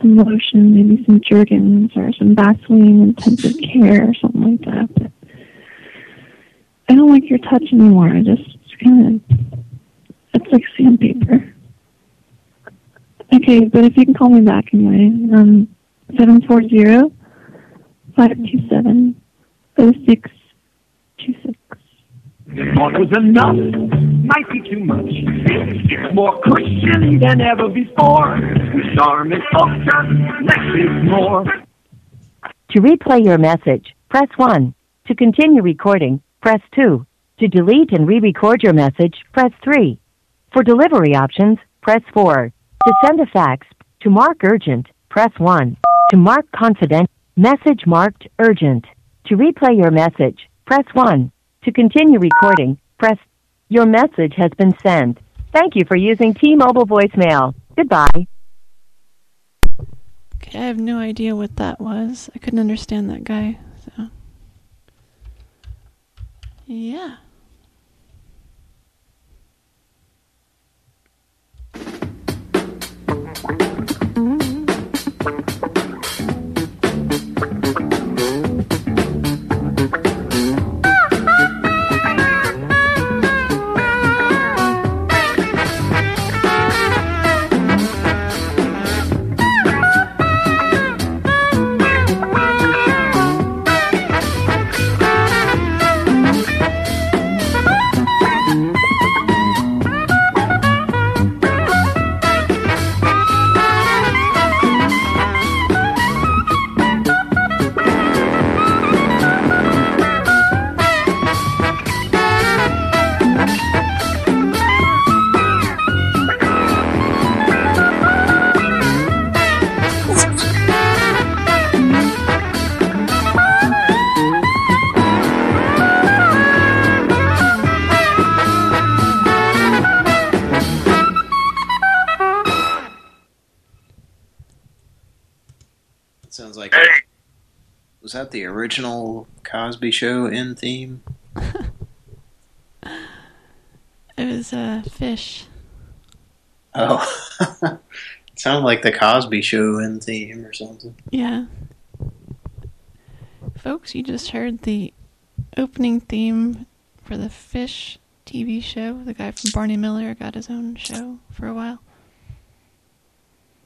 Speaker 30: some lotion, maybe some Jergens or some Vaseline intensive care or something like that. But I don't like your touch anymore. I just it's kind of it's like sandpaper. Okay, but if you can call me back anyway, um, seven four zero five two seven oh six
Speaker 27: thought was enough, might be too much. It's more cushiony than ever before. With Charmin Ultra, less is more.
Speaker 5: To replay your message, press 1. To continue recording, press 2. To delete and re-record your message, press 3. For delivery options, press 4. To send a fax, to mark urgent, press 1. To mark confidential, message marked urgent. To replay your message, press 1. To continue recording, press Your message has been sent. Thank you for using T-Mobile voicemail. Goodbye.
Speaker 3: Okay, I have no idea what that was. I couldn't understand that guy, so. Yeah.
Speaker 2: Sounds the original Cosby Show end theme? [laughs]
Speaker 3: It was a fish.
Speaker 2: Oh, [laughs] it sounded like the Cosby Show end theme or something.
Speaker 3: Yeah. Folks, you just heard the opening theme for the Fish TV show. The guy from Barney Miller got his own show for a while.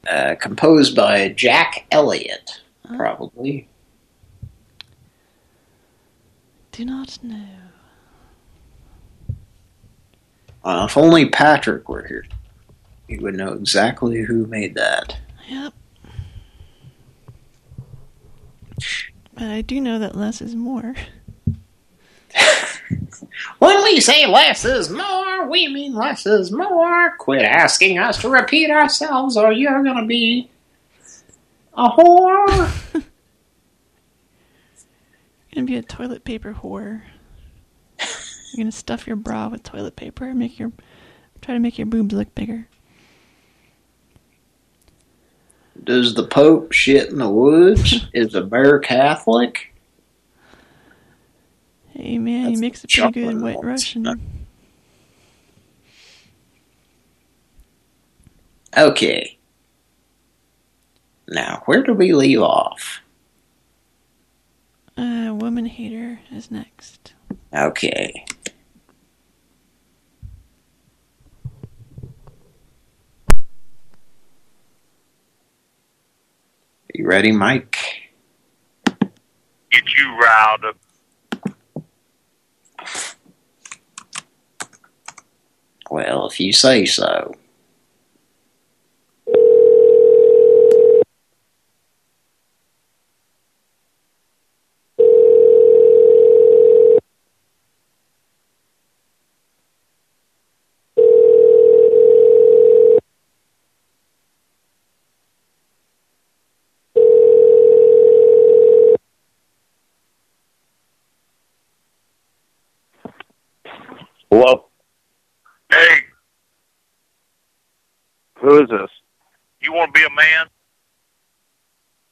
Speaker 2: Uh, composed by Jack Elliott, probably.
Speaker 3: Do not know.
Speaker 2: Uh, if only Patrick were here, he would know exactly who made that.
Speaker 3: Yep. But I do know that less is more. [laughs]
Speaker 2: When we say less is more, we mean less is more. Quit asking us to repeat ourselves or you're gonna be a whore. [laughs]
Speaker 3: Gonna be a toilet paper whore. You're gonna stuff your bra with toilet paper and make your try to make your boobs look bigger.
Speaker 2: Does the Pope shit in the woods? [laughs] Is a bear Catholic?
Speaker 3: Hey man, he makes a pretty good white Russian.
Speaker 2: Okay. Now, where do we leave off?
Speaker 3: Uh, woman hater is next.
Speaker 2: Okay. You ready, Mike?
Speaker 31: Get you riled up.
Speaker 2: Well, if you say so.
Speaker 31: Hello? Hey. Who is this? You want to be a man?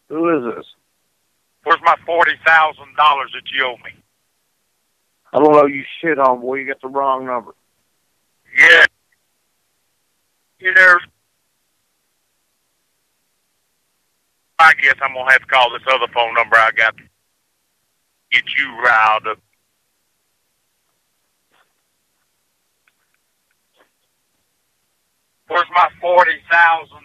Speaker 31: Who is this? Where's my forty thousand dollars that you owe me? I don't know you shit, homeboy. You got the wrong number. Yeah. You there? I guess I'm gonna have to call this other phone number I got. Get you riled up. Where's my forty thousand?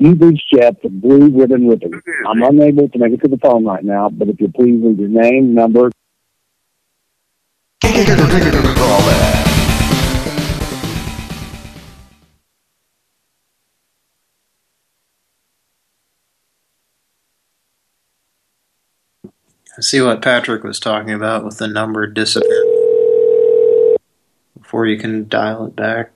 Speaker 14: You've reached Jeff the Blue Ribbon Ribbon. I'm unable to make it to the phone right now, but if you please leave your name, number.
Speaker 2: I see what Patrick was talking about with the number disappearing before you can dial it back.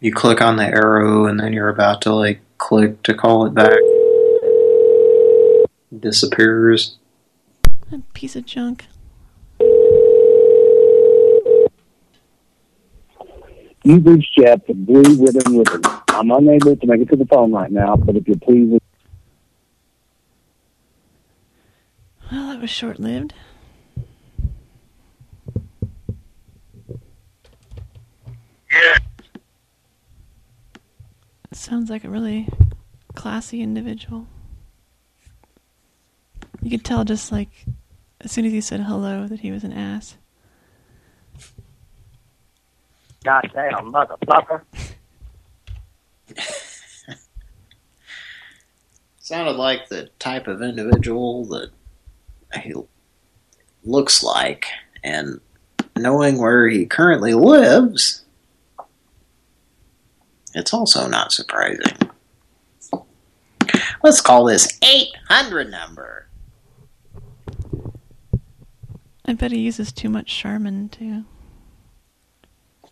Speaker 2: You click on the arrow and then you're about to like click to call it back. It disappears.
Speaker 3: A piece of junk.
Speaker 14: You've reached Jeff the Blue Ribbon Ribbon. I'm unable to make it to the phone right now, but if you please.
Speaker 3: Well, that was short-lived. Sounds like a really classy individual. You could tell just like as soon as he said hello that he was an ass.
Speaker 16: Goddamn motherfucker. [laughs]
Speaker 2: Sounded like the type of individual that he looks like, and knowing where he currently lives, it's also not surprising. Let's call this 800 number.
Speaker 3: I bet he uses too much Charmin too.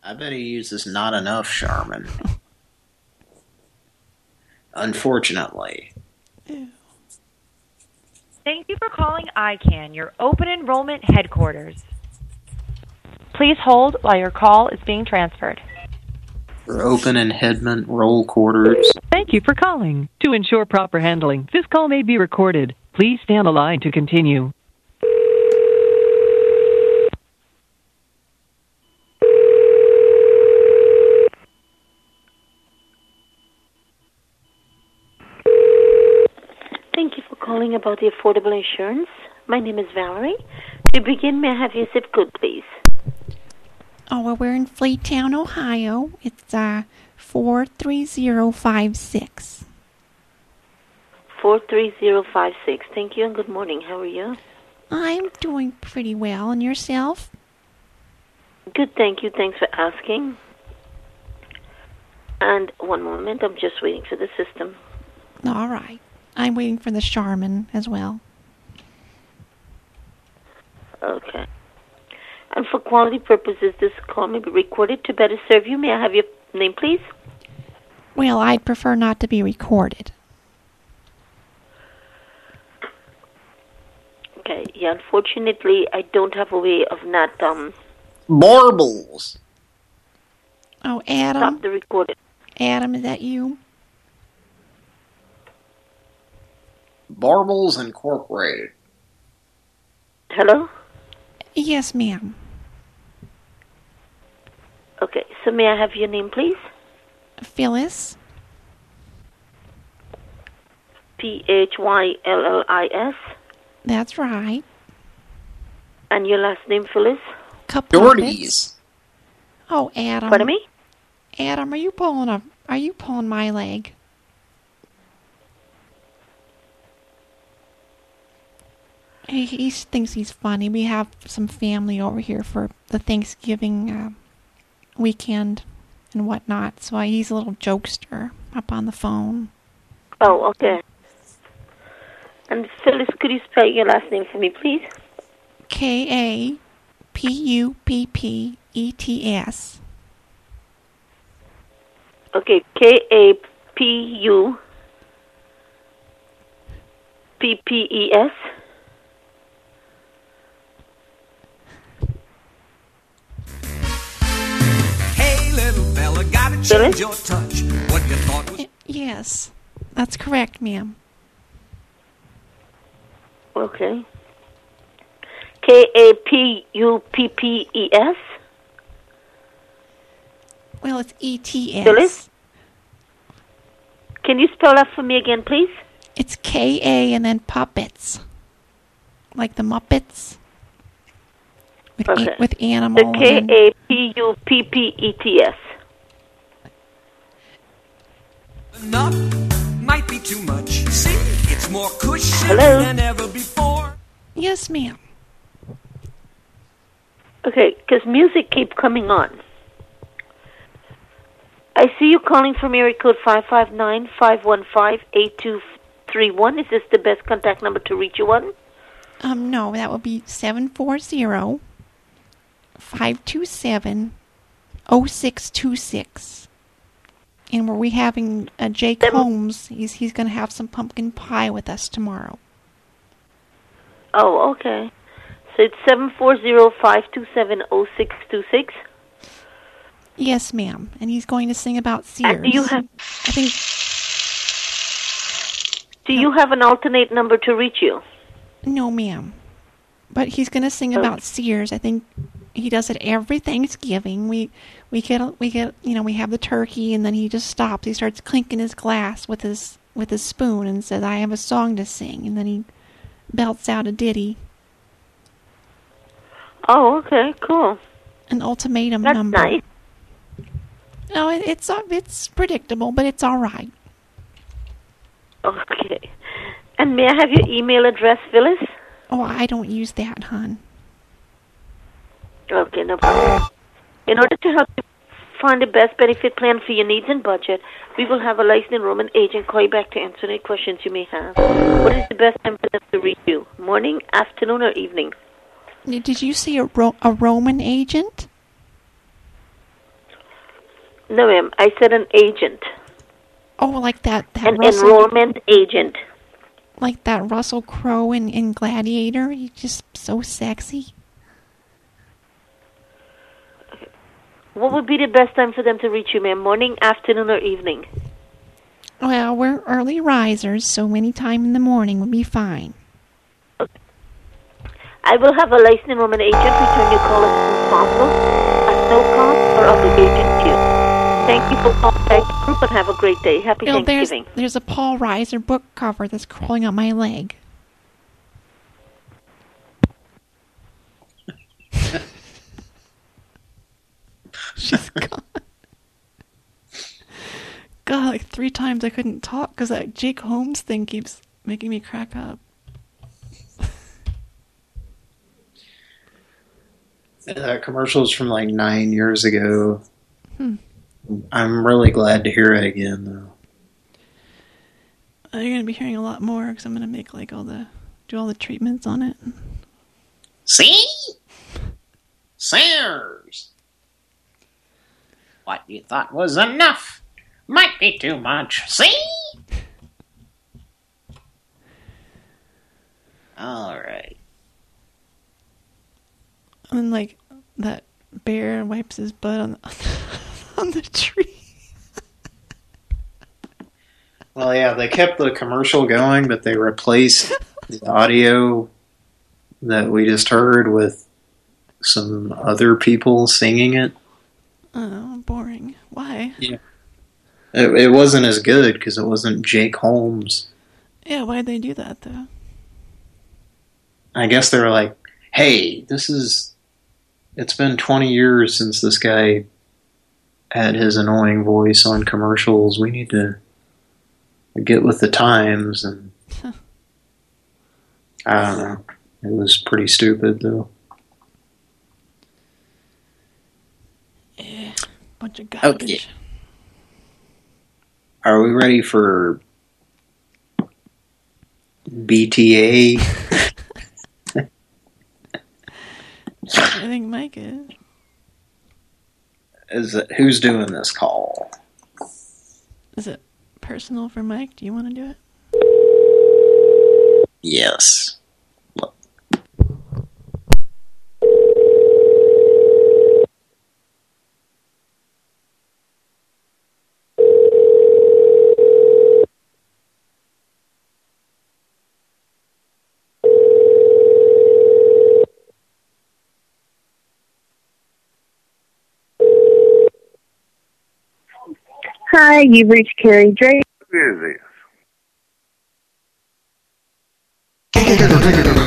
Speaker 2: I bet he uses not enough Charmin. [laughs] Unfortunately.
Speaker 32: Thank you for calling ICANN, your open enrollment headquarters. Please hold while your call is being transferred
Speaker 2: for open and headman roll quarters.
Speaker 6: Thank you for calling. To ensure proper handling, this call may be recorded. Please stay on the line to continue.
Speaker 33: Thank you for calling about the affordable insurance. My name is Valerie. To begin, may I have your zip code, please?
Speaker 3: Oh, well, we're in Fleetown, Ohio. It's uh, 43056.
Speaker 33: 43056. Thank you and good morning. How are you?
Speaker 3: I'm doing pretty well. And yourself?
Speaker 33: Good, thank you. Thanks for asking. And one moment, I'm just waiting for the system.
Speaker 3: All right. I'm waiting for the Charmin as well.
Speaker 33: Okay. And for quality purposes, this call may be recorded to better serve you. May I have your name, please?
Speaker 3: Well, I'd prefer not to be recorded.
Speaker 33: Okay. Yeah, unfortunately, I don't have a way of not um
Speaker 2: Marbles.
Speaker 3: Oh, Adam.
Speaker 33: stop the recording.
Speaker 3: Adam, is that you?
Speaker 2: Barbles Incorporated.
Speaker 33: Hello?
Speaker 3: Yes, ma'am.
Speaker 33: Okay. So may I have your name, please?
Speaker 3: Phyllis?
Speaker 33: P H Y L L I S.
Speaker 3: That's right.
Speaker 33: And your last name, Phyllis?
Speaker 3: Kapuppets. Oh, Adam.
Speaker 33: Pardon me?
Speaker 3: Adam, are you pulling a? Are you pulling my leg? He, he thinks he's funny. We have some family over here for the Thanksgiving uh, weekend and whatnot, so I, he's a little jokester up on the phone.
Speaker 33: Oh, okay. And Phyllis, could you spell your last name for me, please?
Speaker 3: K A P U P P E T S.
Speaker 33: Okay, K A P U P P E S.
Speaker 27: thought was
Speaker 3: Yes, that's correct, ma'am.
Speaker 33: Okay. K A P U P P E S.
Speaker 3: Well, it's E T
Speaker 33: Phyllis?
Speaker 3: S.
Speaker 33: Can you spell that for me again, please?
Speaker 3: It's K A and then puppets, like the Muppets. With
Speaker 33: Okay.
Speaker 3: a, with animal.
Speaker 33: The K
Speaker 3: and-
Speaker 33: A P U P P E T S.
Speaker 27: enough, might be too much. See, it's more cushiony
Speaker 33: Hello?
Speaker 27: than ever before.
Speaker 3: Yes, ma'am.
Speaker 33: Okay, because music keep coming on. I see you calling from area code five five nine five one five eight two three one. Is this the best contact number to reach you on?
Speaker 3: Um, no, that would be 740 527 0626. And were we having uh, Jake Holmes? He's he's going to have some pumpkin pie with us tomorrow.
Speaker 33: Oh, okay. So it's seven four zero five two seven oh six two six.
Speaker 3: Yes, ma'am. And he's going to sing about Sears.
Speaker 33: And do you have
Speaker 3: I think
Speaker 33: do you have an alternate number to reach you?
Speaker 3: no, ma'am. But he's going to sing about Sears. I think he does it every Thanksgiving. We we get we get you know we have the turkey and then he just stops. He starts clinking his glass with his with his spoon and says, "I have a song to sing," and then he belts out a ditty,
Speaker 33: Oh, okay, cool.
Speaker 3: an ultimatum
Speaker 33: That's
Speaker 3: number.
Speaker 33: nice.
Speaker 3: No, it, it's uh, it's predictable, but it's all right.
Speaker 33: Okay. And may I have your email address, Phyllis?
Speaker 3: Oh, I don't use that, hon.
Speaker 33: Okay, no problem. In order to help you find the best benefit plan for your needs and budget, we will have a licensed enrollment agent call you back to answer any questions you may have. What is the best time for them to reach you? Morning, afternoon, or evening?
Speaker 3: Did you see a Ro- a Roman agent?
Speaker 33: No, ma'am. I said an agent.
Speaker 3: Oh, like that that
Speaker 33: An
Speaker 3: Russell,
Speaker 33: enrollment agent.
Speaker 3: Like that Russell Crowe in, in Gladiator. He's just so sexy.
Speaker 33: What would be the best time for them to reach you, ma'am? Morning, afternoon, or evening?
Speaker 3: Well, we're early risers, so any time in the morning would be fine.
Speaker 33: I will have a licensed enrollment agent return your call as soon as possible at no cost or obligation. Thank you for contacting group and have a great day. Happy
Speaker 3: you know,
Speaker 33: Thanksgiving.
Speaker 3: There's, there's a Paul Reiser book cover that's crawling on my leg. [laughs] She's gone. God, like three times I couldn't talk because that Jake Holmes thing keeps making me crack up. [laughs]
Speaker 2: that commercial's from like nine years ago.
Speaker 3: Hmm.
Speaker 2: I'm really glad to hear it again, though.
Speaker 3: Uh, You're gonna be hearing a lot more because I'm gonna make like all the do all the treatments on it.
Speaker 2: See? Sears! What you thought was enough might be too much. See? All right.
Speaker 3: And like that bear wipes his butt on the, [laughs] on the tree.
Speaker 2: Well, yeah, they kept the commercial going, but they replaced the audio that we just heard with some other people singing it.
Speaker 3: Oh, boring. Why?
Speaker 2: Yeah. It, it wasn't as good because it wasn't Jake Holmes.
Speaker 3: Yeah, why'd they do that though?
Speaker 2: I guess they were like, hey, this is... It's been 20 years since this guy had his annoying voice on commercials. We need to get with the times and... [laughs] I don't know. It was pretty stupid, though.
Speaker 3: Eh, bunch of garbage.
Speaker 2: Okay. Are we ready for BTA? [laughs]
Speaker 3: I think Mike is.
Speaker 2: Is it who's doing this call?
Speaker 3: Is it personal for Mike? Do you want to do it?
Speaker 2: Yes.
Speaker 34: Hi, you've reached Carrie Drake.
Speaker 31: Who is this?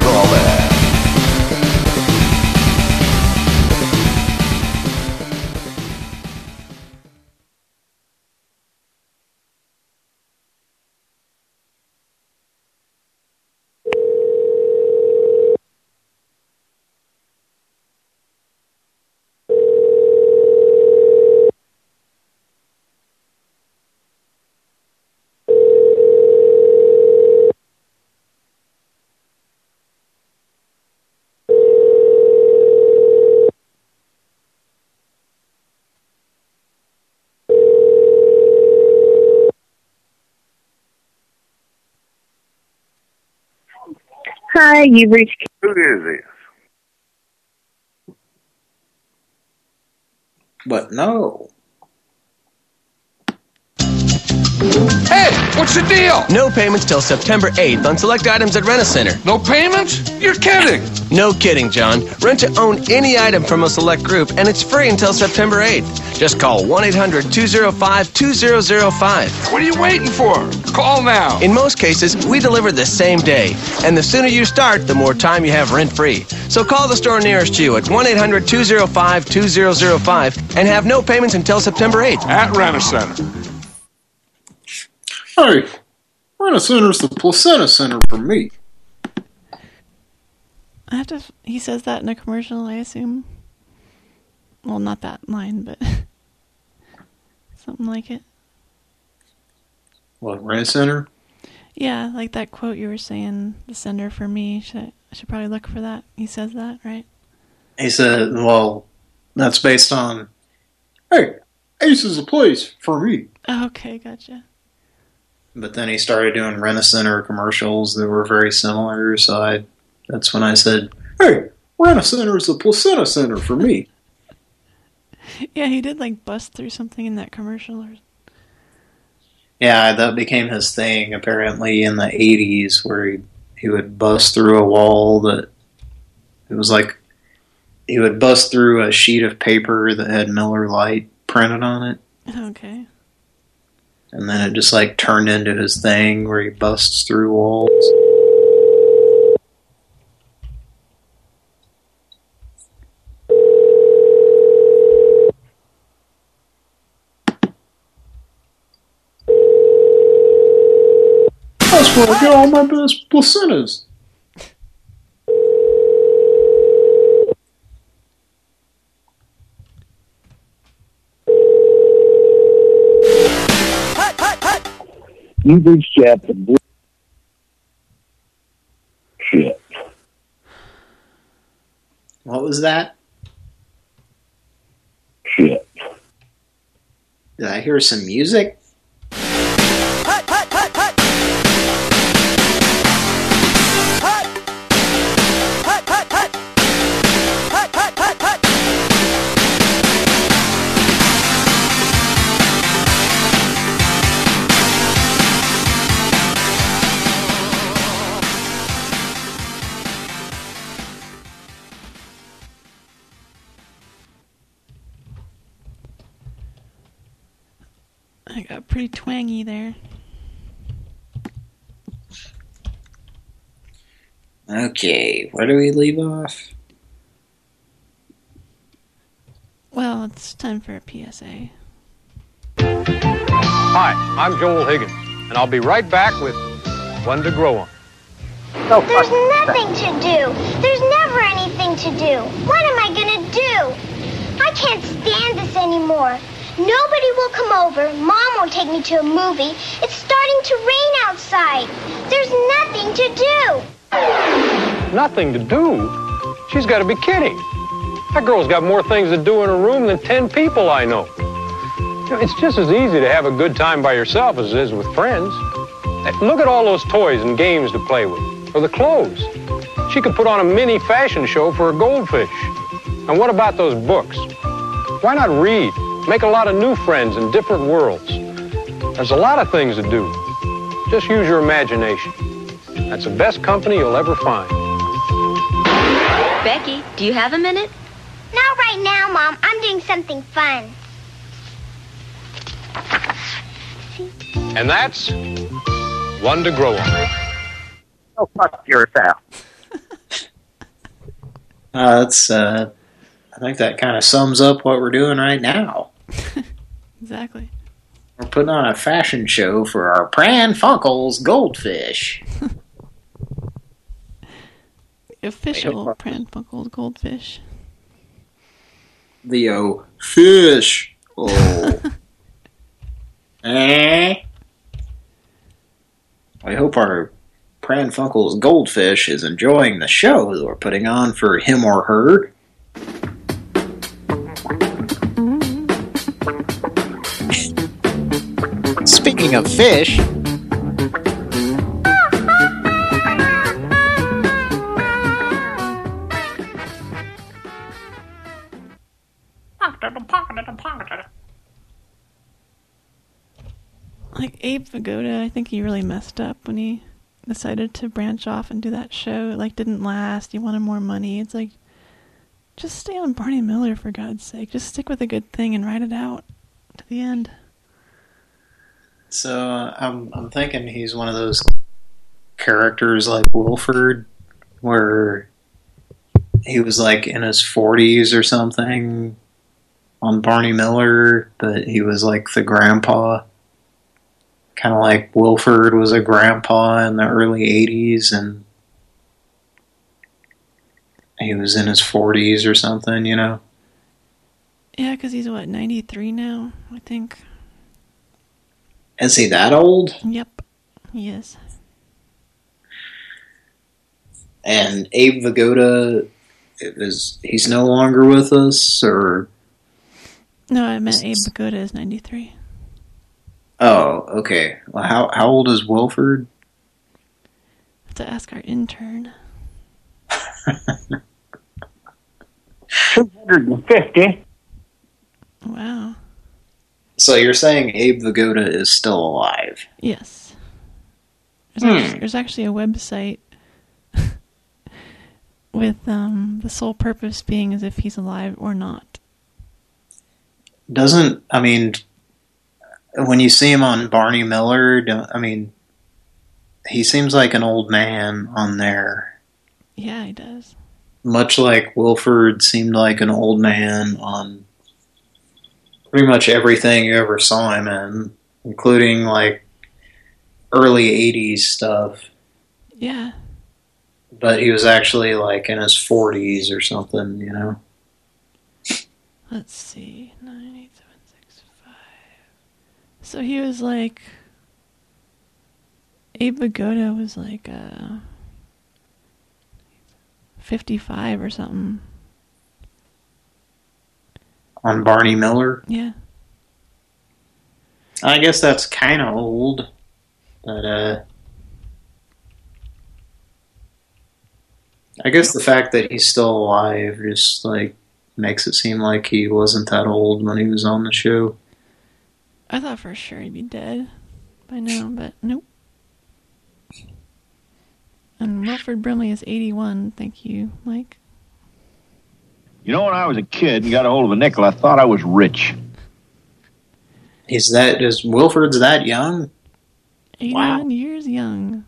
Speaker 34: Hi, you've reached.
Speaker 31: Who is this?
Speaker 2: But no.
Speaker 35: Hey, what's the deal? No payments till September 8th on select items at Rent-A-Center. No payments? You're kidding. No kidding, John. Rent to own any item from a select group, and it's free until September 8th. Just call 1-800-205-2005. What are you waiting for? Call now. In most cases, we deliver the same day. And the sooner you start, the more time you have rent-free. So call the store nearest you at 1-800-205-2005 and have no payments until September 8th. At Rent-A-Center.
Speaker 2: Hey, Rent-A-Center's the placenta center for me.
Speaker 3: I have to. He says that in a commercial, I assume. Well, not that line, but [laughs] something like it.
Speaker 2: What, Rent-A-Center?
Speaker 3: Yeah, like that quote you were saying. The sender for me. Should I, I should probably look for that. He says that, right?
Speaker 2: He said, well, that's based on, hey, Ace is a place for me.
Speaker 3: Oh, okay, gotcha.
Speaker 2: But then he started doing Rent-A-Center commercials that were very similar, so I, that's when I said, hey, Rent-A-Center is the placenta center for me. [laughs]
Speaker 3: Yeah, he did like bust through something in that commercial. Or...
Speaker 2: Yeah, that became his thing apparently in the 80s where he, he would bust through a wall that it was like he would bust through a sheet of paper that had Miller Lite printed on it
Speaker 3: Okay.
Speaker 2: And then it just like turned into his thing where he busts through walls. That's where I get all my best placentas.
Speaker 14: You've reached Jeff Blue. Shit.
Speaker 2: What was that?
Speaker 14: Shit.
Speaker 2: Did I hear some music?
Speaker 3: Pretty twangy there.
Speaker 2: Okay, where do we leave off?
Speaker 3: Well, it's time for a PSA.
Speaker 36: Hi, I'm Joel Higgins, and I'll be right back with One to Grow On.
Speaker 28: There's nothing to do. There's never anything to do. What am I gonna do? I can't stand this anymore. Nobody will come over. Mom won't take me to a movie. It's starting to rain outside. There's nothing to do.
Speaker 36: Nothing to do? She's got to be kidding. That girl's got more things to do in her room than 10 people I know. It's just as easy to have a good time by yourself as it is with friends. Look at all those toys and games to play with, or the clothes. She could put on a mini fashion show for a goldfish. And what about those books? Why not read? Make a lot of new friends in different worlds. There's a lot of things to do. Just use your imagination. That's the best company you'll ever find.
Speaker 28: Becky, do you have a minute? Not right now, Mom. I'm doing something fun.
Speaker 36: And that's one to grow on.
Speaker 12: Oh, fuck yourself. [laughs]
Speaker 2: Uh, that's, uh, I think that kind of sums up what we're doing right now.
Speaker 3: Exactly.
Speaker 2: We're putting on a fashion show for our Pran Funkels Goldfish.
Speaker 3: The [laughs] official Pran Funkels goldfish.
Speaker 2: The O fish. Oh. eh? I hope our Pran Funkels Goldfish is enjoying the show that we're putting on for him or her. Speaking of fish,
Speaker 3: Like Abe Vigoda, I think he really messed up when he decided to branch off and do that show. It like didn't last. He wanted more money. It's like just stay on Barney Miller for God's sake. Just stick with a good thing and write it out to the end.
Speaker 2: So I'm I'm thinking he's one of those characters like Wilford, where he was like in his 40s or something on Barney Miller, but he was like the grandpa. Kind of like Wilford was a grandpa in the early 80s and he was in his 40s or something, you know?
Speaker 3: Yeah, because he's what, 93 now, I think.
Speaker 2: Is he that old?
Speaker 3: Yep, he is.
Speaker 2: And Abe Vigoda, is he's no longer with us, or...
Speaker 3: No, I meant Abe Vigoda is 93.
Speaker 2: Oh, okay. Well, how how old is Wilford?
Speaker 3: Have to ask our intern.
Speaker 14: 250.
Speaker 3: Wow.
Speaker 2: So you're saying Abe Vigoda is still alive?
Speaker 3: Yes. There's,
Speaker 2: Hmm.
Speaker 3: actually, there's actually a website [laughs] with um, the sole purpose being as if he's alive or not.
Speaker 2: Doesn't I mean, when you see him on Barney Miller, I mean, he seems like an old man on there,
Speaker 3: Yeah, he does.
Speaker 2: much like Wilford seemed like an old man on pretty much everything you ever saw him in, including like early 80s stuff.
Speaker 3: Yeah.
Speaker 2: But he was actually like in his 40s or something, you know?
Speaker 3: Let's see. Nine eight seven six five. So he was like Abe Vigoda was like uh 55 or something.
Speaker 2: On Barney Miller.
Speaker 3: Yeah.
Speaker 2: I guess that's kind of old. But, uh... I guess the fact that he's still alive just, like, makes it seem like he wasn't that old when he was on the show.
Speaker 3: I thought for sure he'd be dead by now, but nope. And Wilford Brimley is 81. Thank you, Mike.
Speaker 1: You know, when I was a kid and got a hold of a nickel, I thought I was rich.
Speaker 2: Is that, is Wilford's that young?
Speaker 3: 81 years young.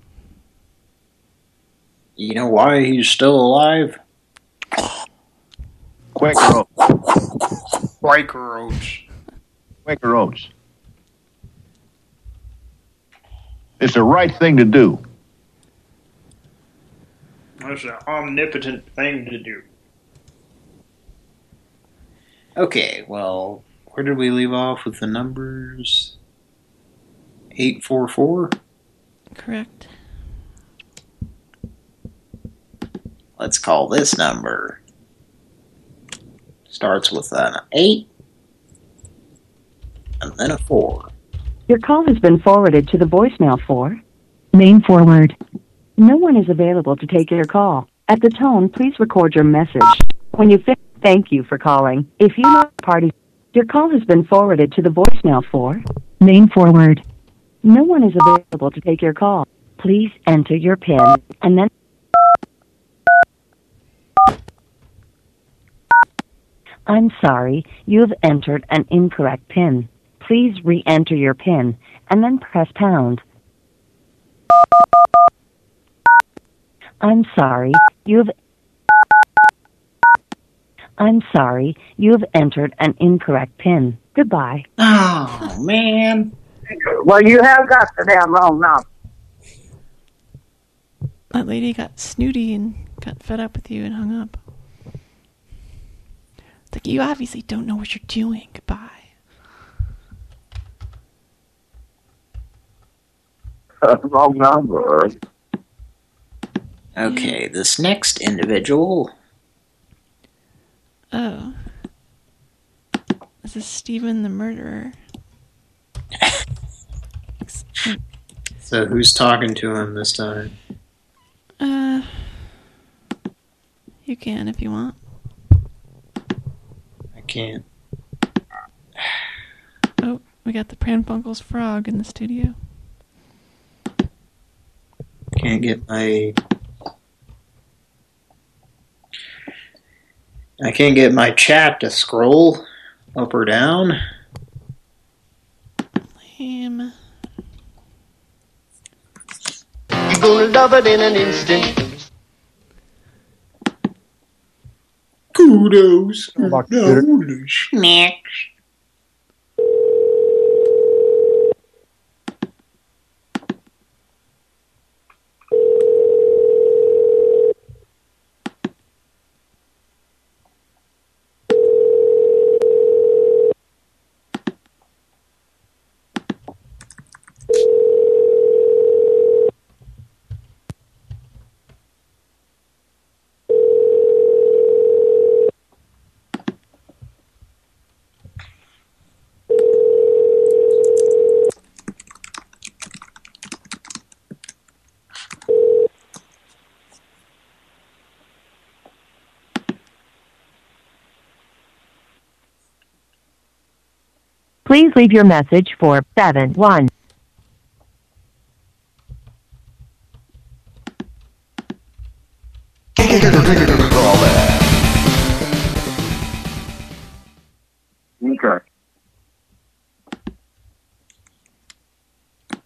Speaker 2: You know why he's still alive?
Speaker 1: Quaker Oats.
Speaker 2: Quaker Oats.
Speaker 1: Quaker Oats. It's the right thing to do.
Speaker 2: That's an omnipotent thing to do. Okay, well, where did we leave off with the numbers? 844?
Speaker 3: Correct.
Speaker 2: Let's call this number. Starts with an 8 and then a 4.
Speaker 5: Your call has been forwarded to the voicemail for
Speaker 37: Main forward.
Speaker 5: no one is available to take your call. At the tone, please record your message. When you finish, thank you for calling. If you know party, your call has been forwarded to the voicemail for
Speaker 37: Main forward.
Speaker 5: no one is available to take your call. Please enter your PIN and then I'm sorry, you've entered an incorrect PIN. Please re-enter your PIN and then press pound. I'm sorry, you've I'm sorry, you've entered an incorrect PIN. Goodbye.
Speaker 2: Oh, man.
Speaker 14: Well, you have got the damn wrong number.
Speaker 3: That lady got snooty and got fed up with you and hung up. It's like, you obviously don't know what you're doing. Goodbye. [laughs]
Speaker 38: Wrong number.
Speaker 2: Okay, this next individual.
Speaker 3: Oh. This is Stephen the murderer.
Speaker 2: So who's talking to him this time?
Speaker 3: Uh, you can if you want.
Speaker 2: I can't.
Speaker 3: Oh, we got the Pran Funkel's frog in the studio.
Speaker 2: Can't get my... I can't get my chat to scroll up or down.
Speaker 3: Lame.
Speaker 39: You're love it in an instant.
Speaker 2: Kudos.
Speaker 39: Kudos.
Speaker 2: Next.
Speaker 37: Please leave your message for 7 1.
Speaker 38: Okay.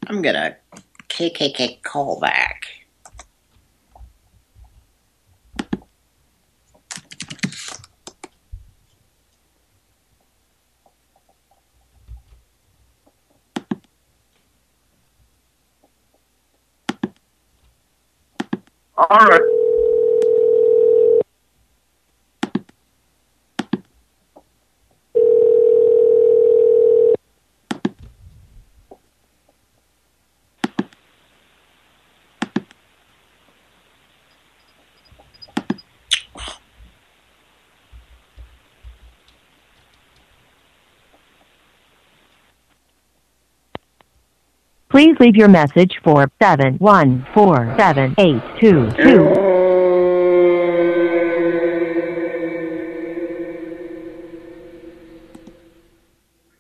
Speaker 2: I'm gonna KKK call back.
Speaker 31: All right.
Speaker 5: Please leave your message for seven one four seven eight two two.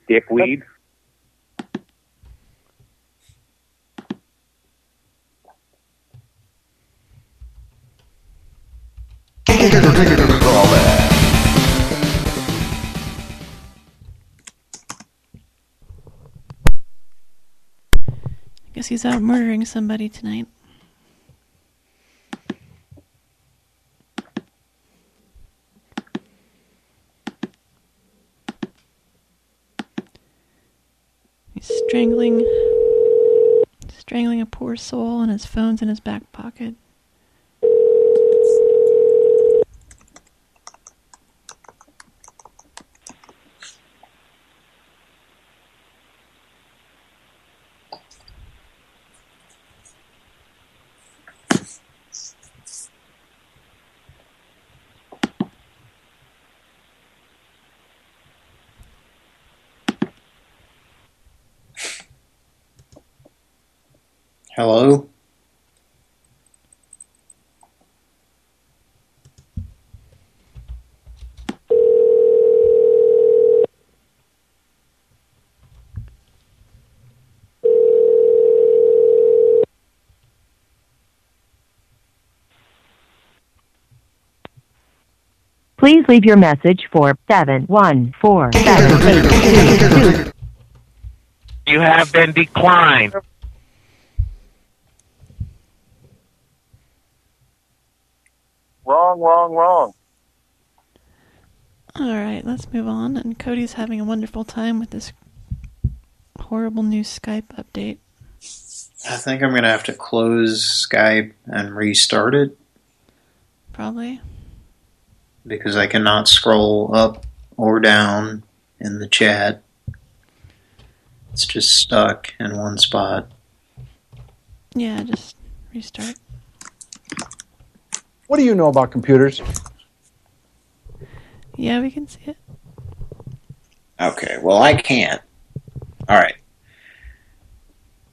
Speaker 31: Dickweed.
Speaker 3: He's out murdering somebody tonight. He's strangling strangling a poor soul and his phone's in his back pocket.
Speaker 2: Hello?
Speaker 5: Please leave your message for seven one four seven eight two two.
Speaker 31: You have been declined.
Speaker 29: Wrong, wrong, wrong.
Speaker 3: All right, let's move on. And Cody's having a wonderful time with this horrible new Skype update.
Speaker 2: I think I'm going to have to close Skype and restart it
Speaker 3: Probably.
Speaker 2: because I cannot scroll up or down in the chat. It's just stuck in one spot.
Speaker 3: Yeah, just restart.
Speaker 40: What do you know about computers?
Speaker 3: Yeah, we can see it.
Speaker 2: Okay, well, I can't. All right.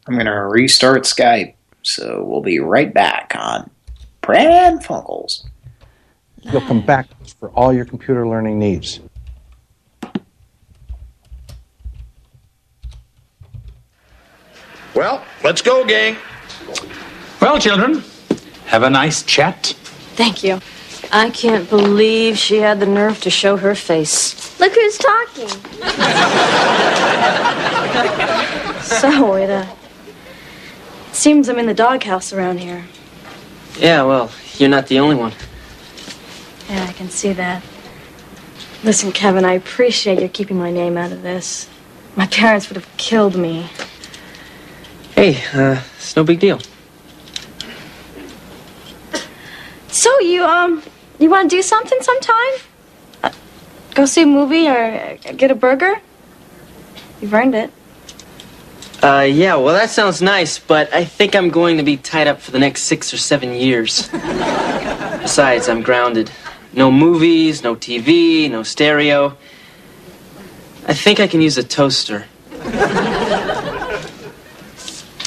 Speaker 2: I'm going to restart Skype, so we'll be right back on Pran Funkels.
Speaker 40: You'll come back for all your computer learning needs.
Speaker 41: Well, let's go, gang.
Speaker 42: Well, children, have a nice chat.
Speaker 43: Thank you. I can't believe she had the nerve to show her face.
Speaker 28: Look who's talking.
Speaker 43: So it uh, seems I'm in the doghouse around here.
Speaker 44: Yeah, well, you're not the only one.
Speaker 43: Yeah, I can see that. Listen, Kevin, I appreciate your keeping my name out of this. My parents would have killed me.
Speaker 44: Hey, uh, it's no big deal.
Speaker 43: So you um, you want to do something sometime? Uh, go see a movie or uh, get a burger? You've earned it.
Speaker 44: Uh, yeah, well, that sounds nice, but I think I'm going to be tied up for the next six or seven years. [laughs] Besides, I'm grounded. No movies, no TV, no stereo. I think I can use a toaster. [laughs]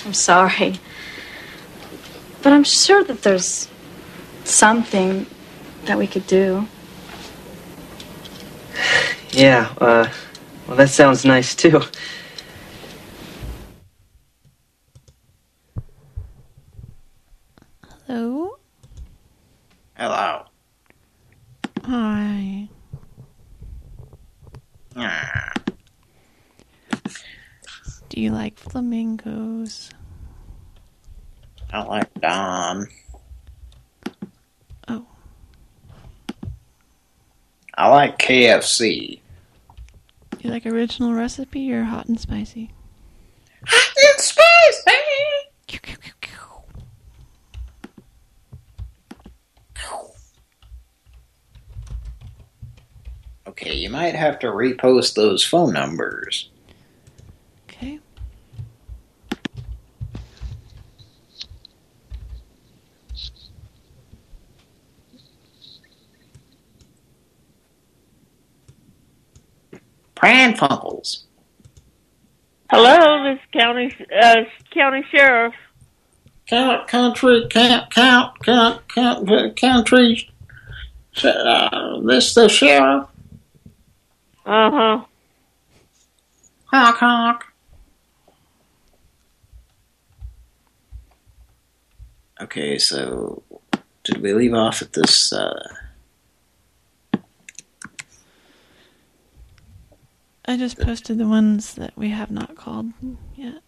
Speaker 43: I'm sorry, but I'm sure that there's something that we could do.
Speaker 44: Yeah, uh, well, that sounds nice too.
Speaker 3: Hello?
Speaker 2: Hello.
Speaker 3: Hi.
Speaker 2: Ah.
Speaker 3: Do you like flamingos?
Speaker 2: I like Don. I like KFC.
Speaker 3: You like original recipe or hot and spicy?
Speaker 2: Hot and spicy! Okay, you might have to repost those phone numbers. Pran Funkels.
Speaker 17: Hello, this county uh, county sheriff.
Speaker 2: Count, country, count, count, count, count, country. Uh, this the sheriff.
Speaker 17: Uh huh.
Speaker 2: Honk, honk. Okay, so did we leave off at this? Uh,
Speaker 3: I just posted the ones that we have not called yet.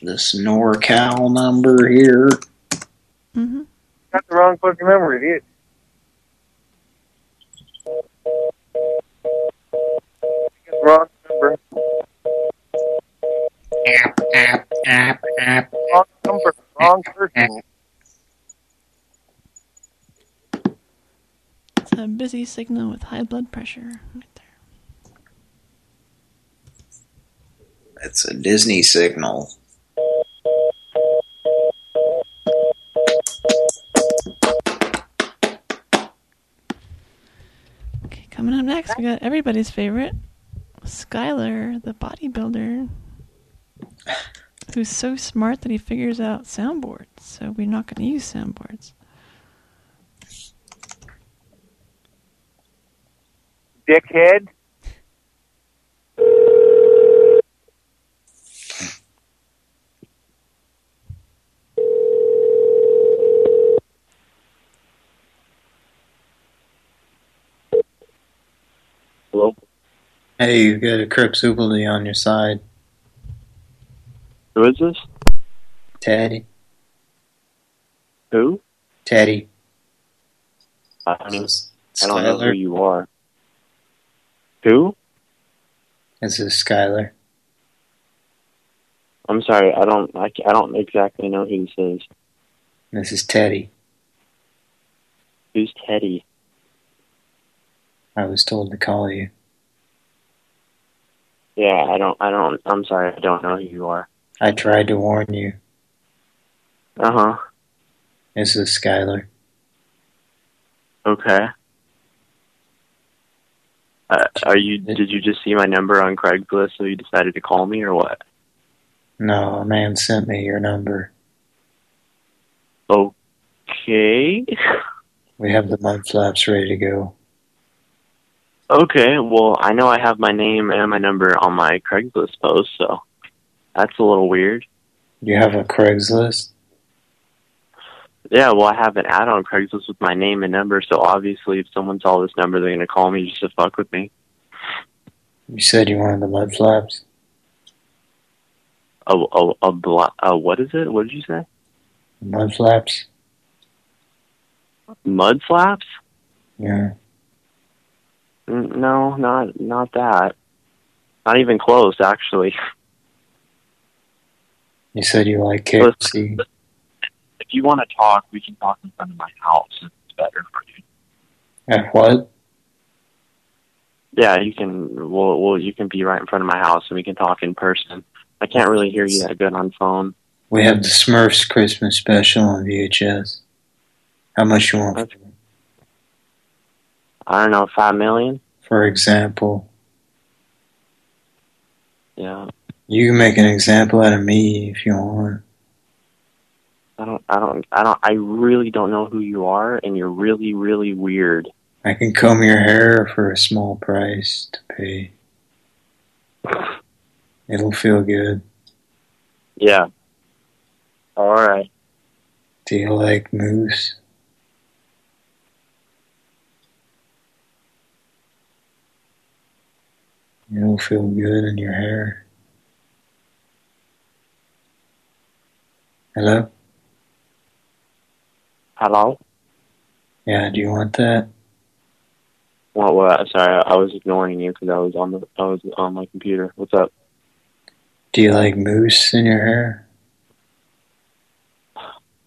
Speaker 2: this NorCal number here.
Speaker 3: Mm-hmm.
Speaker 14: Got the wrong fucking number, idiot. Got wrong number.
Speaker 2: App, app, app, app.
Speaker 14: Wrong number. Wrong person.
Speaker 3: It's a busy signal with high blood pressure.
Speaker 2: It's a Disney signal.
Speaker 3: Okay, coming up next, we got everybody's favorite, Skylar, the bodybuilder, who's so smart that he figures out soundboards. So we're not going to use soundboards.
Speaker 14: Dickhead.
Speaker 2: Hey, you got a Crip Superly on your side.
Speaker 45: Who is this?
Speaker 2: Teddy.
Speaker 45: Who?
Speaker 2: Teddy.
Speaker 45: I don't, I don't know who you are. Who?
Speaker 2: This is Skylar.
Speaker 45: I'm sorry, I don't. I, I don't exactly know who this is.
Speaker 2: This is Teddy.
Speaker 45: Who's Teddy?
Speaker 2: I was told to call you.
Speaker 45: Yeah, I don't. I don't. I'm sorry, I don't know who you are.
Speaker 2: I tried to warn you.
Speaker 45: Uh huh.
Speaker 2: This is Skylar.
Speaker 45: Okay. Uh, are you? Did you just see my number on Craigslist, so you decided to call me, or what?
Speaker 2: No, a man sent me your number.
Speaker 45: Okay. [laughs]
Speaker 2: We have the mud flaps ready to go.
Speaker 45: Okay. Well, I know I have my name and my number on my Craigslist post, so that's a little weird.
Speaker 2: You have a Craigslist?
Speaker 45: Yeah, well, I have an ad on Craigslist with my name and number, so obviously, if someone saw this number, they're gonna call me just to fuck with me.
Speaker 2: You said you wanted the mud flaps?
Speaker 45: A a a what is it? What did you say?
Speaker 2: Mud flaps?
Speaker 45: Mud flaps?
Speaker 2: Yeah.
Speaker 45: No, not not that. Not even close, actually.
Speaker 2: You said you like KFC.
Speaker 45: If you want to talk, we can talk in front of my house. It's better for you.
Speaker 2: At what?
Speaker 45: Yeah, you can. Well, well, you can be right in front of my house, and we can talk in person. I can't really hear you that good on phone.
Speaker 2: We have the Smurfs Christmas special on VHS. How much you want? it?
Speaker 45: I don't know, five million.
Speaker 2: For example,
Speaker 45: Yeah,
Speaker 2: you can make an example out of me if you want.
Speaker 45: I don't, I don't, I don't. I really don't know who you are, and you're really, really weird.
Speaker 2: I can comb your hair for a small price to pay. It'll feel good.
Speaker 45: Yeah. All right.
Speaker 2: Do you like moose? It'll feel good in your hair. Hello?
Speaker 45: Hello.
Speaker 2: Yeah, do you want that?
Speaker 45: What? What? Sorry, I was ignoring you because I was on the, I was on my computer. What's up?
Speaker 2: Do you like moose in your hair?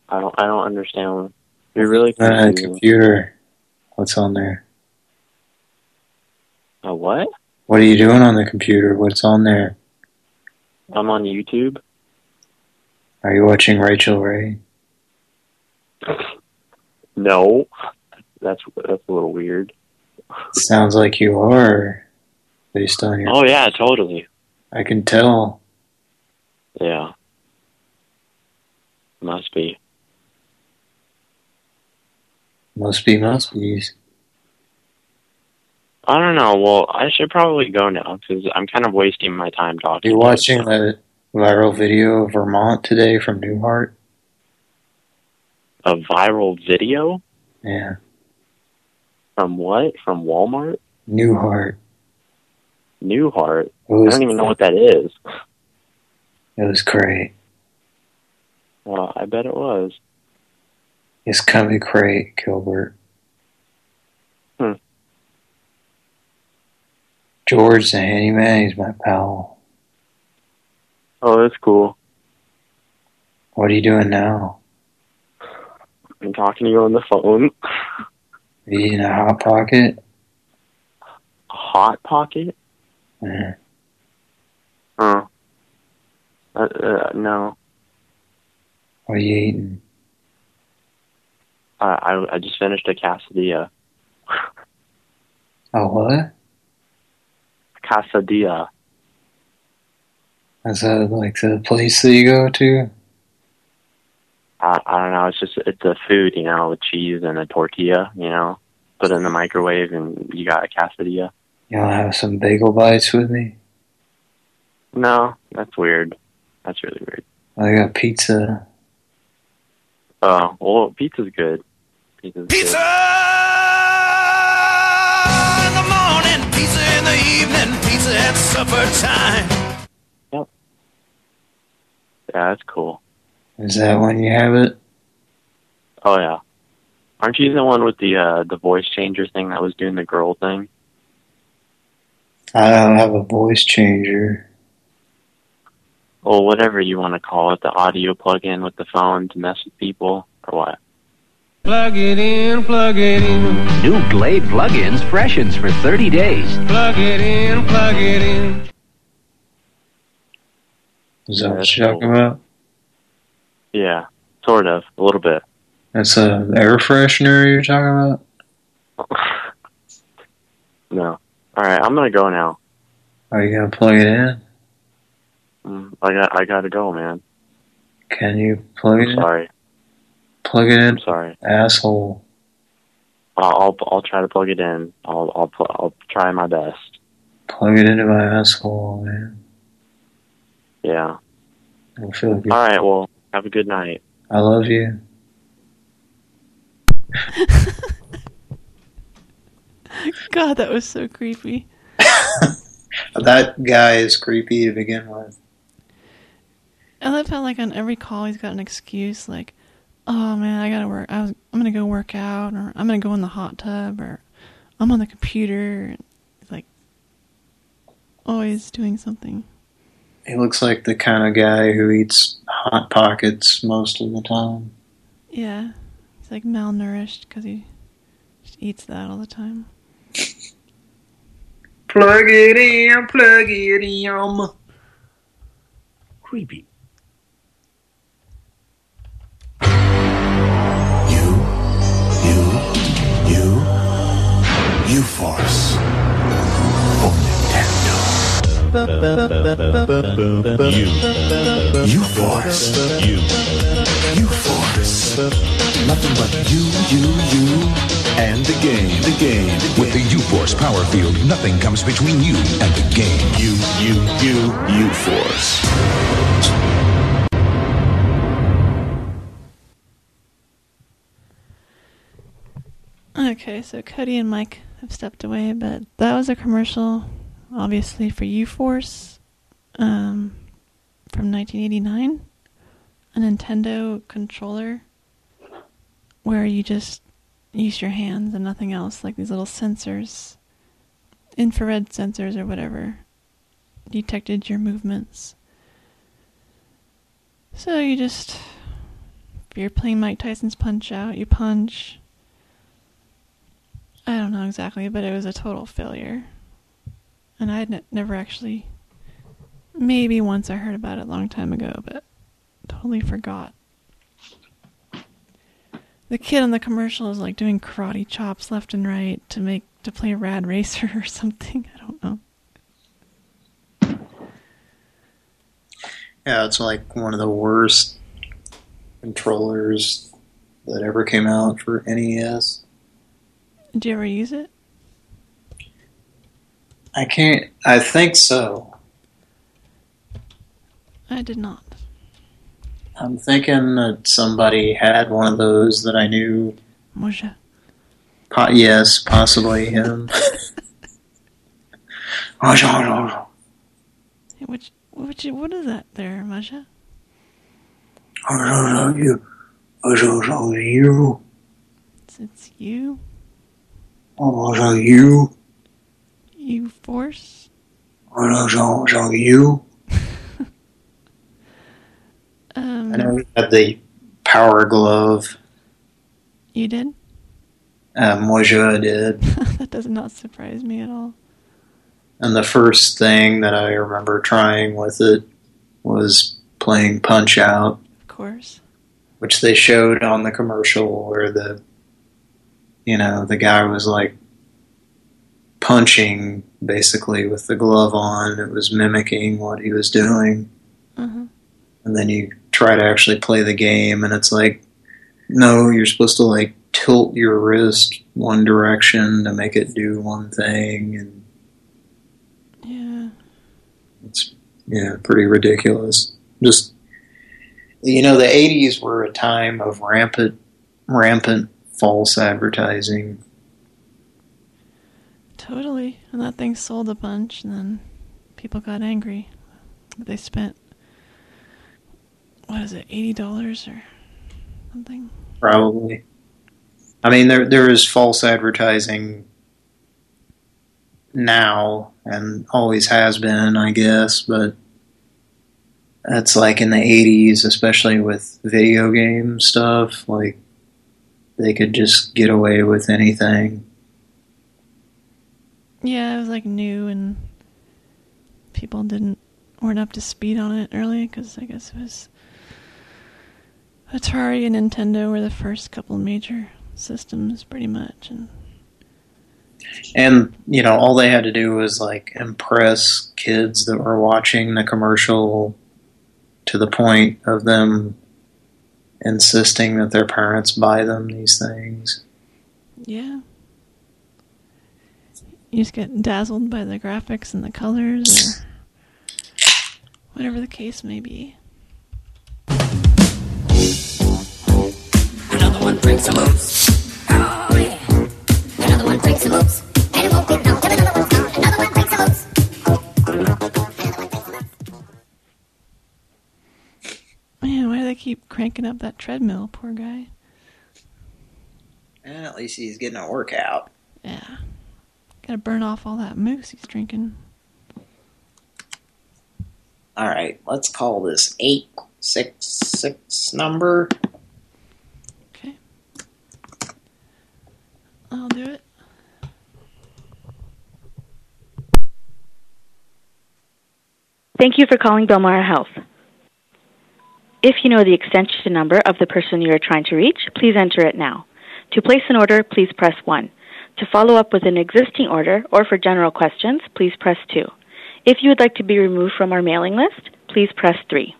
Speaker 45: I don't, I don't understand. You're really uh,
Speaker 2: On a computer. What's on there?
Speaker 45: A what?
Speaker 2: What are you doing on the computer? What's on there?
Speaker 45: I'm on YouTube.
Speaker 2: Are you watching Rachael Ray?
Speaker 45: No, that's that's a little weird.
Speaker 2: Sounds like you are, based on your...
Speaker 45: Oh yeah, totally.
Speaker 2: I can tell.
Speaker 45: Yeah. Must be.
Speaker 2: Must be, must be.
Speaker 45: I don't know. Well, I should probably go now because I'm kind of wasting my time talking.
Speaker 2: You watching the viral video of Vermont today from Newhart?
Speaker 45: A viral video
Speaker 2: Yeah.
Speaker 45: from what? From Walmart?
Speaker 2: Newhart.
Speaker 45: Newhart? I don't even know what that is.
Speaker 2: It was great.
Speaker 45: Well, I bet it was.
Speaker 2: It's kind of great, Gilbert.
Speaker 45: Hmm.
Speaker 2: George the handyman, he's my pal.
Speaker 45: Oh, that's cool.
Speaker 2: What are you doing now?
Speaker 45: I'm talking to you on the phone.
Speaker 2: Eating a hot pocket?
Speaker 45: Hot Pocket?
Speaker 2: Yeah.
Speaker 45: Uh, uh, uh, no.
Speaker 2: What are you eating?
Speaker 45: I, I I just finished a quesadilla. [laughs]
Speaker 2: Oh, what?
Speaker 45: Quesadilla.
Speaker 2: Is that like the place that you go to?
Speaker 45: I, I don't know. It's just it's a food, you know, with cheese and a tortilla. You know, put it in the microwave and you got a quesadilla.
Speaker 2: You want to have some bagel bites with me?
Speaker 45: No, that's weird. That's really weird.
Speaker 2: I got pizza.
Speaker 45: Oh, well, pizza's good. Pizza's
Speaker 46: Pizza
Speaker 45: good.
Speaker 46: The evening, pizza at supper time.
Speaker 45: Yeah, that's cool.
Speaker 2: Is that when you have it?
Speaker 45: Oh yeah. Aren't you the one with the uh the voice changer thing that was doing the girl thing?
Speaker 2: I don't have a voice changer.
Speaker 45: Or whatever you want to call it, the audio plug-in with the phone to mess with people, or what?
Speaker 46: Plug it in, plug it in,
Speaker 47: New Glade plugins freshens for 30 days.
Speaker 46: plug it in, plug it in.
Speaker 2: Is that what you're talking about?
Speaker 45: Yeah, sort of, a little bit.
Speaker 2: That's a air freshener you're talking about? [laughs]
Speaker 45: No. All right, I'm gonna go now.
Speaker 2: Are you gonna plug it in?
Speaker 45: Mm, I got I gotta go, man.
Speaker 2: Can you plug it in?
Speaker 45: Sorry,
Speaker 2: Plug it in,
Speaker 45: I'm sorry.
Speaker 2: asshole.
Speaker 45: I'll I'll, I'll try to plug it in. I'll I'll pl- I'll try my best.
Speaker 2: Plug it into my asshole, man.
Speaker 45: Yeah.
Speaker 2: I feel good.
Speaker 45: All right. Well, have a good night.
Speaker 2: I love you. [laughs]
Speaker 3: God, that was so creepy. [laughs]
Speaker 2: That guy is creepy to begin with.
Speaker 3: I love how like on every call he's got an excuse like, "Oh man, I gotta work. I was, I'm gonna go work out, or I'm gonna go in the hot tub, or I'm on the computer." It's like always doing something.
Speaker 2: He looks like the kind of guy who eats Hot Pockets most of the time.
Speaker 3: Yeah, he's like malnourished because he just eats that all the time.
Speaker 2: Plug it in, plug it in.
Speaker 47: Creepy.
Speaker 46: You force for Nintendo. You, you force, you, you force. Nothing but you, you, you, and the game, the game.
Speaker 48: With the U-Force power field, nothing comes between you and the game.
Speaker 46: You, you, you, you force.
Speaker 3: Okay, so Cody and Mike have stepped away, but that was a commercial, obviously for U-Force, um, from 1989, a Nintendo controller where you just use your hands and nothing else, like these little sensors, infrared sensors or whatever, detected your movements. So you just, if you're playing Mike Tyson's Punch Out, you punch. I don't know exactly, but it was a total failure. and I had ne- never actually. Maybe once I heard about it a long time ago, but totally forgot. The kid in the commercial is like doing karate chops left and right to make to play Rad Racer [laughs] or something. I don't know.
Speaker 2: Yeah, it's like one of the worst controllers that ever came out for NES.
Speaker 3: Did you ever use it?
Speaker 2: I can't. I think so.
Speaker 3: I did not.
Speaker 2: I'm thinking that somebody had one of those that I knew.
Speaker 3: Moja.
Speaker 2: Po yes, possibly him. [laughs]
Speaker 3: Hey, Which, which, what is that there, Masha?
Speaker 2: you. you.
Speaker 3: It's, it's you.
Speaker 2: You.
Speaker 3: You force.
Speaker 2: you. [laughs]
Speaker 3: Um,
Speaker 2: I know we had the power glove.
Speaker 3: You did?
Speaker 2: Uh, Moja did. [laughs]
Speaker 3: that does not surprise me at all.
Speaker 2: And the first thing that I remember trying with it was playing Punch Out.
Speaker 3: Of course.
Speaker 2: Which they showed on the commercial where the, you know, the guy was like punching basically with the glove on. It was mimicking what he was doing.
Speaker 3: Uh-huh.
Speaker 2: And then you try to actually play the game and it's like, no, you're supposed to like tilt your wrist one direction to make it do one thing and
Speaker 3: Yeah.
Speaker 2: It's yeah, pretty ridiculous. Just you know, the '80s were a time of rampant, rampant false advertising.
Speaker 3: Totally. And that thing sold a bunch, and then people got angry. They spent, what is it, $80 or something?
Speaker 2: Probably. I mean, there there is false advertising now, and always has been, I guess. But that's like in the '80s, especially with video game stuff. Like they could just get away with anything.
Speaker 3: Yeah, it was like new, and people didn't weren't up to speed on it early because I guess it was Atari and Nintendo were the first couple major systems, pretty much, and
Speaker 2: And, you know, all they had to do was, like, impress kids that were watching the commercial to the point of them insisting that their parents buy them these things.
Speaker 3: yeah. You just get dazzled by the graphics and the colors, or whatever the case may be.
Speaker 28: Another one brings some moves. Oh, yeah. Another one brings some moves. And it won't be
Speaker 3: keep cranking up that treadmill? Poor guy.
Speaker 2: And at least he's getting a workout.
Speaker 3: Yeah. Gotta burn off all that moose he's drinking.
Speaker 2: All right, let's call this 866 number. Okay.
Speaker 3: I'll do it.
Speaker 49: Thank you for calling Belmar Health. If you know the extension number of the person you are trying to reach, please enter it now. To place an order, please press 1. To follow up with an existing order or for general questions, please press 2. If you would like to be removed from our mailing list, please press 3.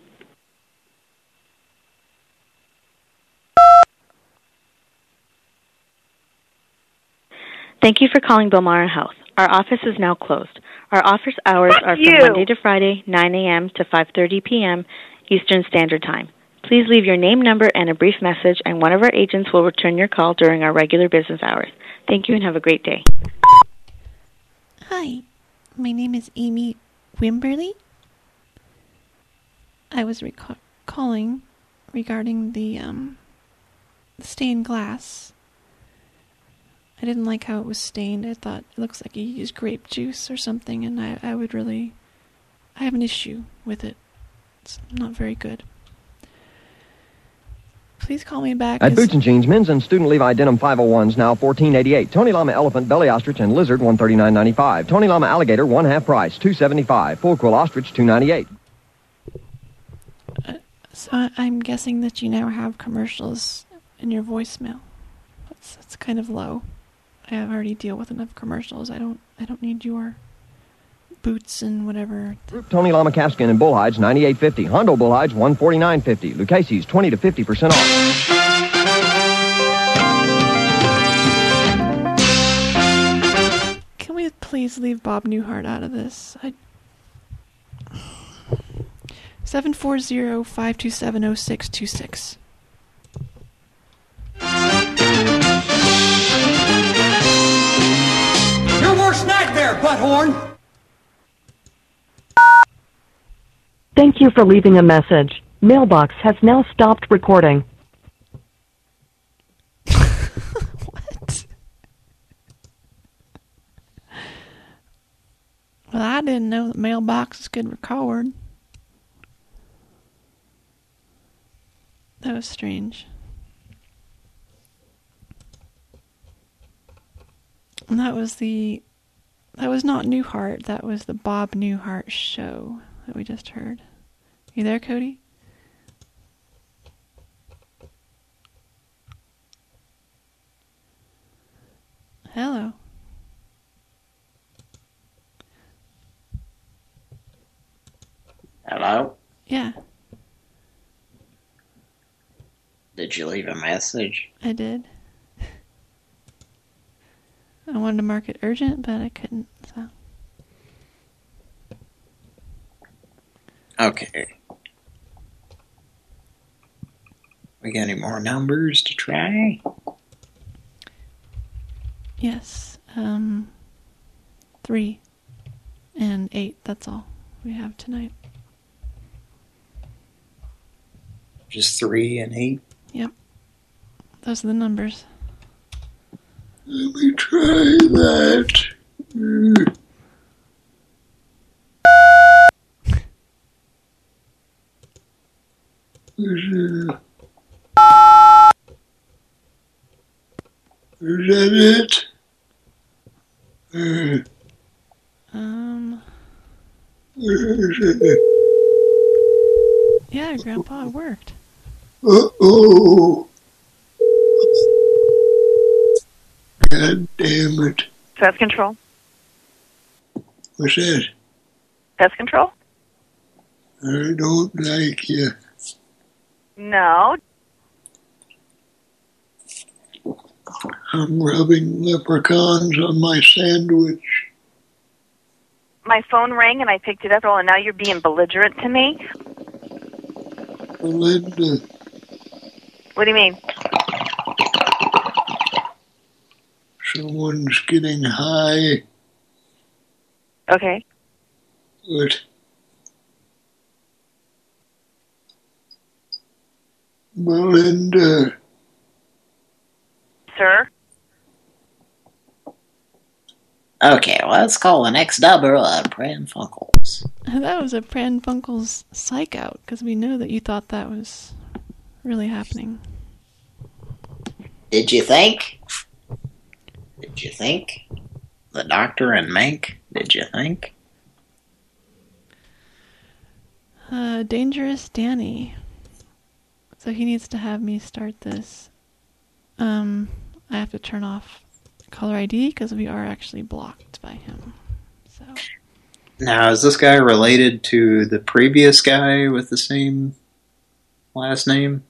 Speaker 49: Thank you for calling Belmar Health. Our office is now closed. Our office hours
Speaker 50: Fuck
Speaker 49: are from
Speaker 50: you.
Speaker 49: Monday to Friday, 9 a.m. to 5:30 p.m. Eastern Standard Time. Please leave your name, number, and a brief message, and one of our agents will return your call during our regular business hours. Thank you and have a great day.
Speaker 3: Hi, my name is Amy Wimberly. I was reco- calling regarding the um, stained glass. I didn't like how it was stained. I thought it looks like you used grape juice or something, and I, I would really. I have an issue with it. It's not very good. Please call me back.
Speaker 51: At Boots and Jeans, men's and student Levi denim 501s now 1488. Tony Lama elephant, belly ostrich, and lizard 139.95. Tony Lama alligator one half price 275. Full quill ostrich 298.
Speaker 3: Uh, so I- I'm guessing that you now have commercials in your voicemail. That's, that's kind of low. I already deal with enough commercials. I don't. I don't need your boots and whatever.
Speaker 51: Tony Lama calfskin and bullhides 98.50. Hondo bullhides 149.50. Lucchese's 20 to 50 percent off.
Speaker 3: Can we please leave Bob Newhart out of this? I. Seven four zero five two seven zero six two six.
Speaker 52: Your worst nightmare, butthorn!
Speaker 5: Thank you for leaving a message. Mailbox has now stopped recording. what? [laughs]
Speaker 3: Well, I didn't know that mailboxes could record. That was strange. And that was the. That was not Newhart. That was the Bob Newhart show that we just heard. You there, Cody? Hello.
Speaker 2: Hello?
Speaker 3: Yeah,
Speaker 2: Did you leave a message?
Speaker 3: I did. I wanted to mark it urgent, but I couldn't, so.
Speaker 2: Okay. We got any more numbers to try?
Speaker 3: Yes. Um, three and eight. That's all we have tonight.
Speaker 2: Just three and eight?
Speaker 3: Yep. Those are the numbers.
Speaker 2: Let me try that. Mm. Is, is that it? Uh,
Speaker 3: Um. [laughs] Yeah, Grandpa, it worked.
Speaker 2: Uh-oh. God damn it.
Speaker 53: Pest control.
Speaker 2: What's that?
Speaker 53: Pest control?
Speaker 2: I don't like you.
Speaker 53: No.
Speaker 2: I'm rubbing leprechauns on my sandwich.
Speaker 53: My phone rang and I picked it up, and now you're being belligerent to me.
Speaker 2: Melinda,
Speaker 53: What do you mean?
Speaker 2: someone's getting high.
Speaker 53: Okay.
Speaker 2: But Melinda,
Speaker 53: Sir?
Speaker 2: Okay, well, let's call the next number on Pran Funkels.
Speaker 3: That was a Pran Funkel's psych out because we know that you thought that was really happening.
Speaker 2: Did you think? Did you think? The doctor and Mank, did you think?
Speaker 3: Uh, Dangerous Danny. So he needs to have me start this. Um, I have to turn off caller ID because we are actually blocked by him. So
Speaker 2: Now, is this guy related to the previous guy with the same last name?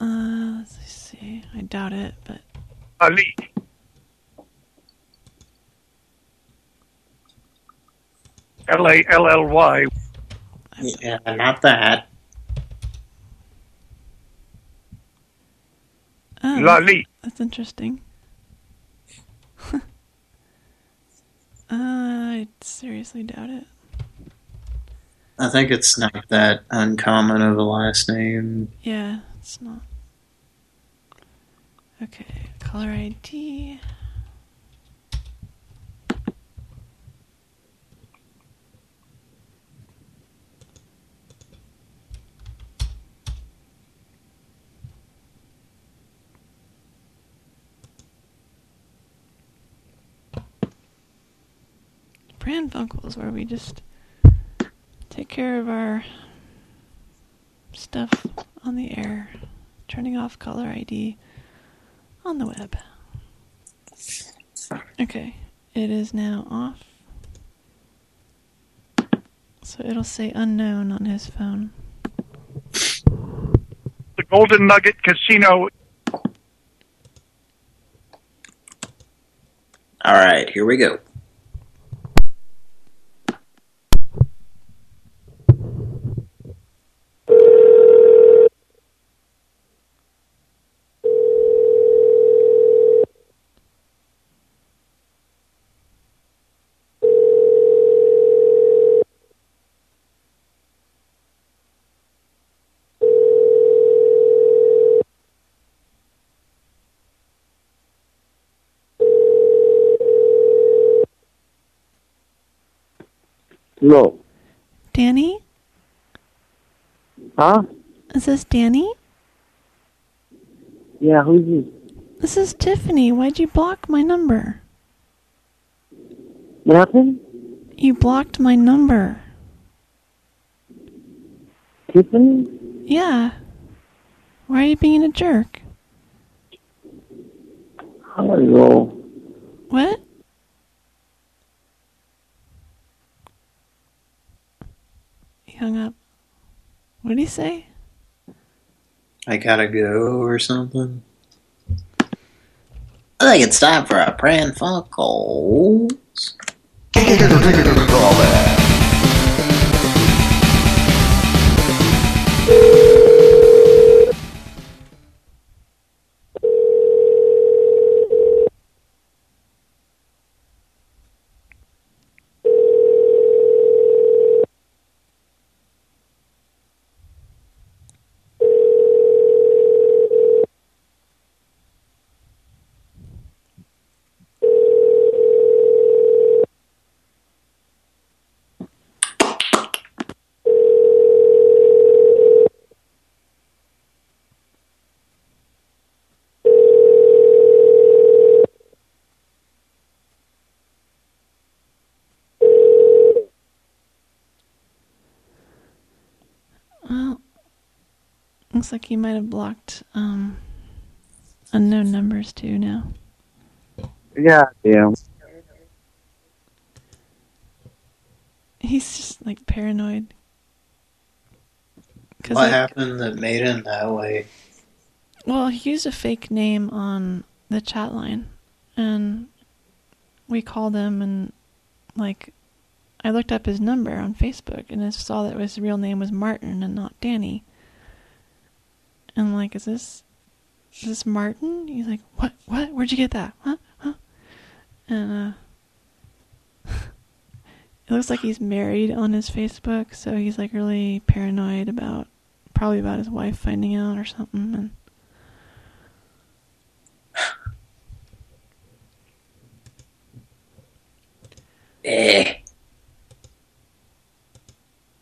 Speaker 3: uh, let's see. I doubt it, but
Speaker 31: Ali. L A L L Y.
Speaker 2: Yeah, not that.
Speaker 3: Oh,
Speaker 31: Lali.
Speaker 3: That's interesting. [laughs] uh, I seriously doubt it.
Speaker 2: I think it's not that uncommon of a last name.
Speaker 3: Yeah, it's not. Okay, caller ID. Pran Funkels, where we just take care of our stuff on the air, turning off caller ID on the web. Okay, it is now off. So it'll say unknown on his phone.
Speaker 54: The Golden Nugget Casino.
Speaker 2: All right, here we go.
Speaker 12: No.
Speaker 3: Danny?
Speaker 12: Huh?
Speaker 3: Is this Danny?
Speaker 12: Yeah, who's this?
Speaker 3: This is Tiffany. Why'd you block my number?
Speaker 12: What happened?
Speaker 3: You blocked my number.
Speaker 12: Tiffany?
Speaker 3: Yeah. Why are you being a jerk?
Speaker 12: Know.
Speaker 3: What? Hung up. What did he say?
Speaker 2: I gotta go or something. I think it's time for a Pran Funkels.
Speaker 3: Well, looks like you might have blocked um, unknown numbers too now.
Speaker 12: Yeah, damn.
Speaker 3: He's just like paranoid.
Speaker 2: What
Speaker 3: like,
Speaker 2: happened that made him that way?
Speaker 3: Well, he used a fake name on the chat line, and we called him, and like, I looked up his number on Facebook, and I saw that his real name was Martin and not Danny. And I'm like, is this, is this Martin? He's like, what, what? Where'd you get that? Huh? Huh? And uh, [laughs] it looks like he's married on his Facebook, so he's like really paranoid about, probably about his wife finding out or something, and.
Speaker 2: Eh.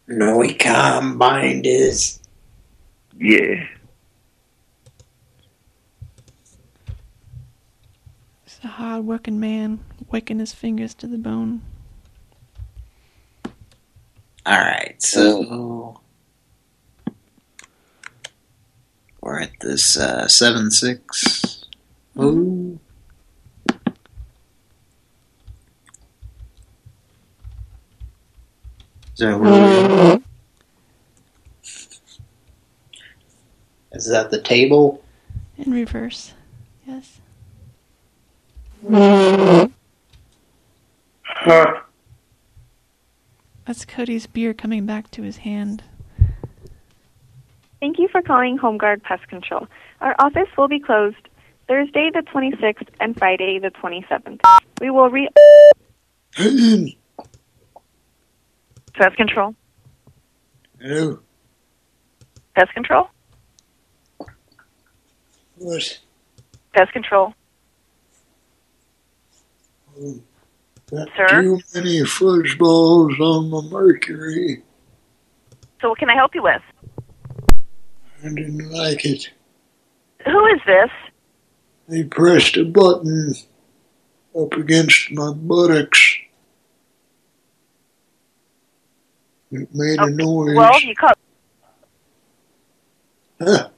Speaker 2: No, he can't bind his.
Speaker 54: Yeah.
Speaker 3: He's a hard working man, waking his fingers to the bone.
Speaker 2: All right, so we're at this uh, seven six. Ooh. Is that where we- Is that the table?
Speaker 3: In reverse. Yes. That's Cody's beer coming back to his hand.
Speaker 53: Thank you for calling Home Guard Pest Control. Our office will be closed Thursday the 26th and Friday the 27th. We will re. [clears throat] Pest Control.
Speaker 2: Hello.
Speaker 53: Pest Control.
Speaker 2: What?
Speaker 53: Pest Control. Sir?
Speaker 2: too many fuzzballs on the mercury.
Speaker 53: So what can I help you with?
Speaker 2: I didn't like it.
Speaker 53: Who is this?
Speaker 2: They pressed a button up against my buttocks.
Speaker 39: It made a noise.
Speaker 53: Well, you call.
Speaker 39: Huh.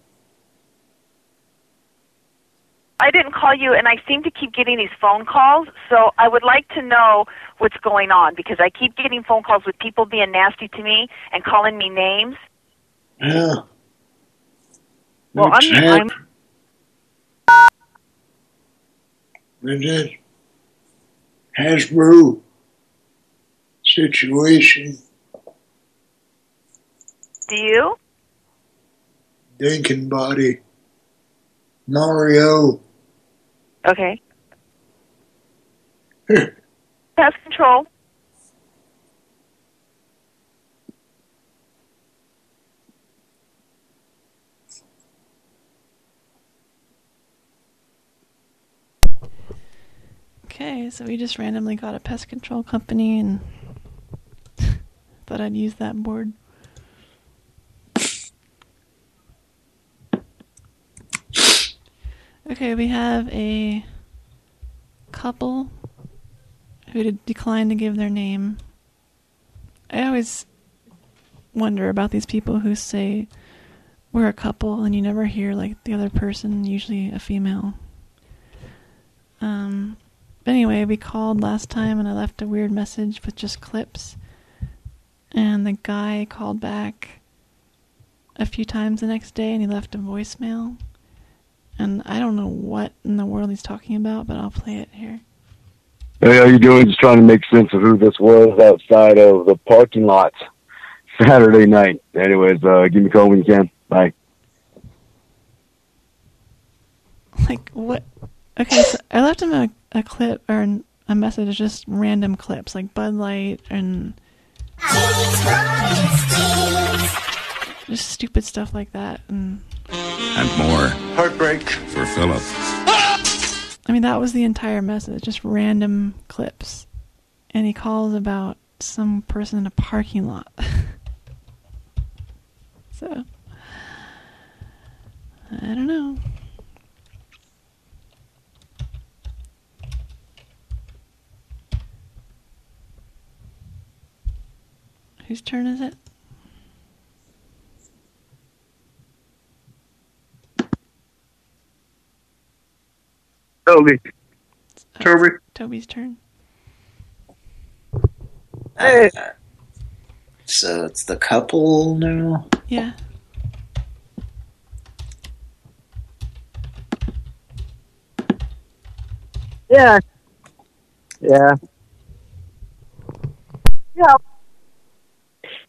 Speaker 53: I didn't call you, and I seem to keep getting these phone calls. So I would like to know what's going on because I keep getting phone calls with people being nasty to me and calling me names.
Speaker 39: Yeah.
Speaker 53: Well, I'm, I'm?
Speaker 39: With this Hasbro situation,
Speaker 53: Do you?
Speaker 39: Dinkin Body, Mario,
Speaker 53: Okay. Pest control.
Speaker 3: Okay, so we just randomly got a pest control company and [laughs] thought I'd use that board. Okay, we have a couple who declined to give their name. I always wonder about these people who say we're a couple and you never hear like the other person, usually a female. Um, anyway, we called last time and I left a weird message with just clips. And the guy called back a few times the next day and he left a voicemail. And I don't know what in the world he's talking about, but I'll play it here.
Speaker 12: Hey, how you doing? Just trying to make sense of who this was outside of the parking lot Saturday night. Anyways, uh, give me a call when you can. Bye.
Speaker 3: Like, what? Okay, so I left him a, a clip or a message, of just random clips, like Bud Light and just stupid stuff like that. And
Speaker 48: And more. Heartbreak. For Philip.
Speaker 3: I mean, that was the entire message, just random clips. And he calls about some person in a parking lot. [laughs] so, I don't know. Whose turn is it?
Speaker 39: Toby. Uh, Toby.
Speaker 3: Toby's turn.
Speaker 2: Hey. So it's the couple now?
Speaker 3: Yeah.
Speaker 55: Yeah. Yeah.
Speaker 56: Yeah.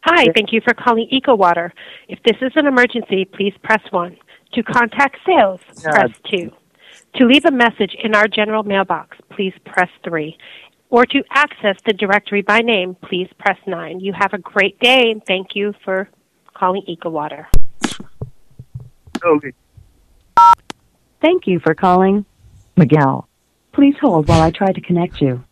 Speaker 56: Hi, thank you for calling EcoWater. If this is an emergency, please press 1. To contact sales, press 2. To leave a message in our general mailbox, please press 3. Or to access the directory by name, please press 9. You have a great day and thank you for calling EcoWater.
Speaker 39: Toby.
Speaker 5: Thank you for calling Miguel. Please hold while I try to connect you.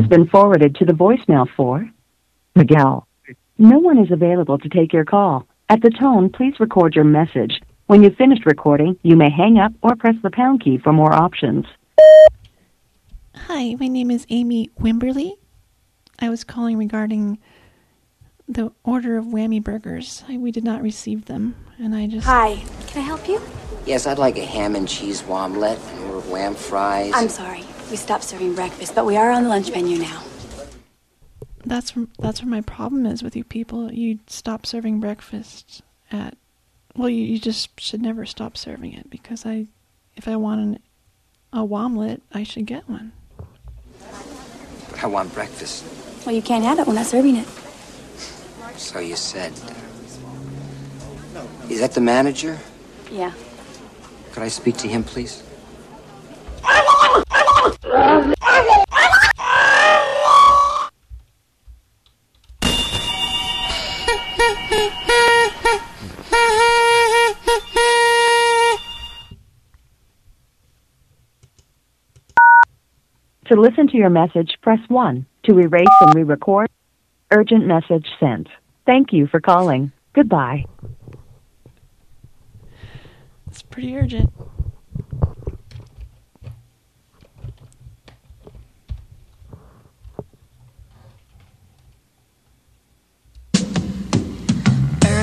Speaker 5: Has been forwarded to the voicemail for Miguel. No one is available to take your call. At the tone, please record your message. When you've finished recording, you may hang up or press the pound key for more options.
Speaker 3: Hi, my name is Amy Wimberly. I was calling regarding the order of whammy burgers. I, we did not receive them, and I just
Speaker 43: Hi, can I help you?
Speaker 57: Yes, I'd like a ham and cheese omelet and more lamb fries.
Speaker 43: I'm sorry. We stopped serving breakfast, but we are on the lunch menu now.
Speaker 3: that's that's where my problem is with you people. You stop serving breakfast at well, you, you just should never stop serving it because I, if I want an, a womlet, I should get one.
Speaker 57: But I want breakfast.
Speaker 43: Well, you can't have it. We're not serving it.
Speaker 57: So you said. Is that the manager?
Speaker 43: Yeah.
Speaker 57: Could I speak to him, please?
Speaker 5: To listen to your message, press 1. To erase and re-record, urgent message sent. Thank you for calling. Goodbye.
Speaker 3: It's pretty urgent.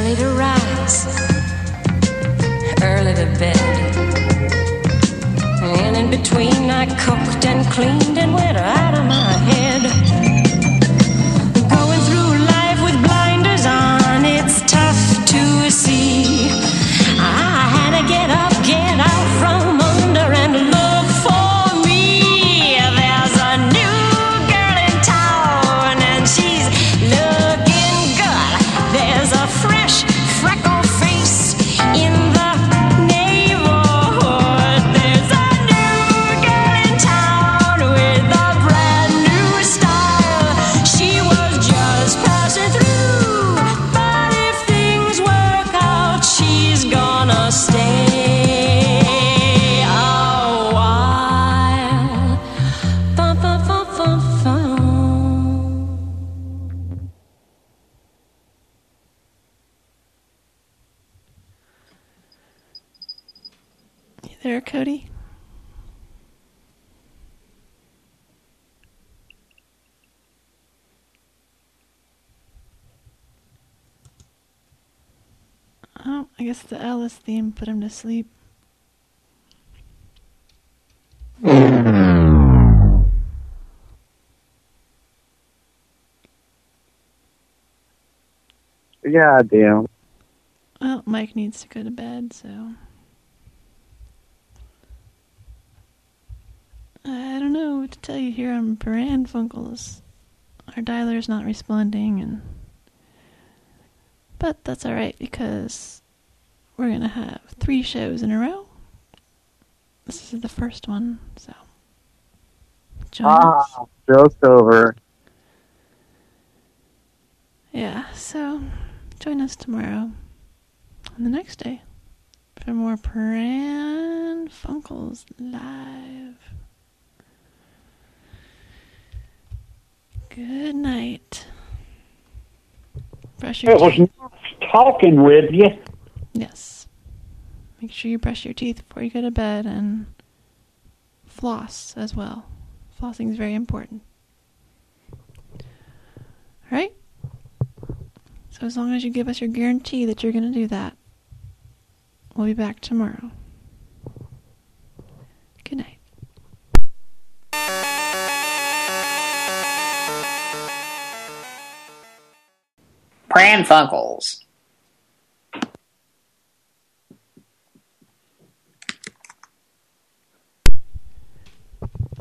Speaker 58: Early to rise, early to bed. And in between, I cooked and cleaned and went out of my head.
Speaker 3: Guess the Alice theme put him to sleep.
Speaker 55: Yeah, damn.
Speaker 3: Well, Mike needs to go to bed, so. I don't know what to tell you here on Pran Funkels. Our dialer's not responding, and. But that's alright because we're gonna have three shows in a row. This is the first one, so. Join us.
Speaker 55: Ah, joke's over.
Speaker 3: Yeah, so join us tomorrow on the next day for more Pran Funkels live. Good night. Brush your
Speaker 52: It was
Speaker 3: teeth.
Speaker 52: nice talking with you.
Speaker 3: Yes. Make sure you brush your teeth before you go to bed and floss as well. Flossing is very important. Alright? So as long as you give us your guarantee that you're going to do that, we'll be back tomorrow. Good night.
Speaker 38: Pran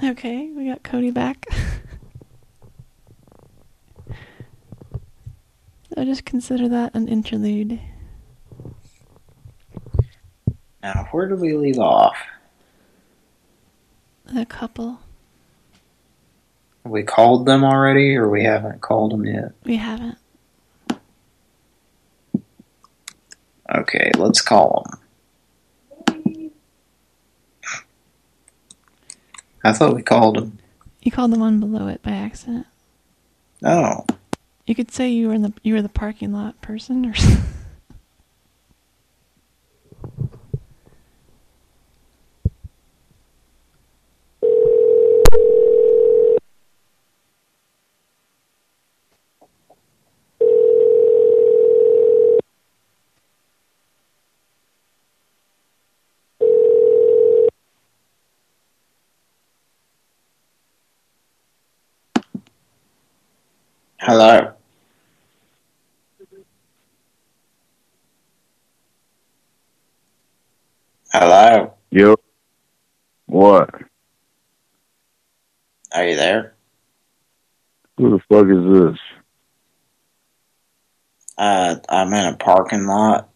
Speaker 3: Okay, we got Cody back. I just consider that an interlude.
Speaker 2: Now, where do we leave off?
Speaker 3: A couple.
Speaker 2: We called them already, or we haven't called them yet?
Speaker 3: We haven't.
Speaker 2: Okay, let's call them. I thought we called them.
Speaker 3: You called the one below it by accident.
Speaker 2: Oh,
Speaker 3: You could say you were in the you were the parking lot person or something.
Speaker 2: Hello. Hello.
Speaker 12: Yep. What?
Speaker 2: Are you there?
Speaker 12: Who the fuck is this?
Speaker 2: Uh, I'm in a parking lot.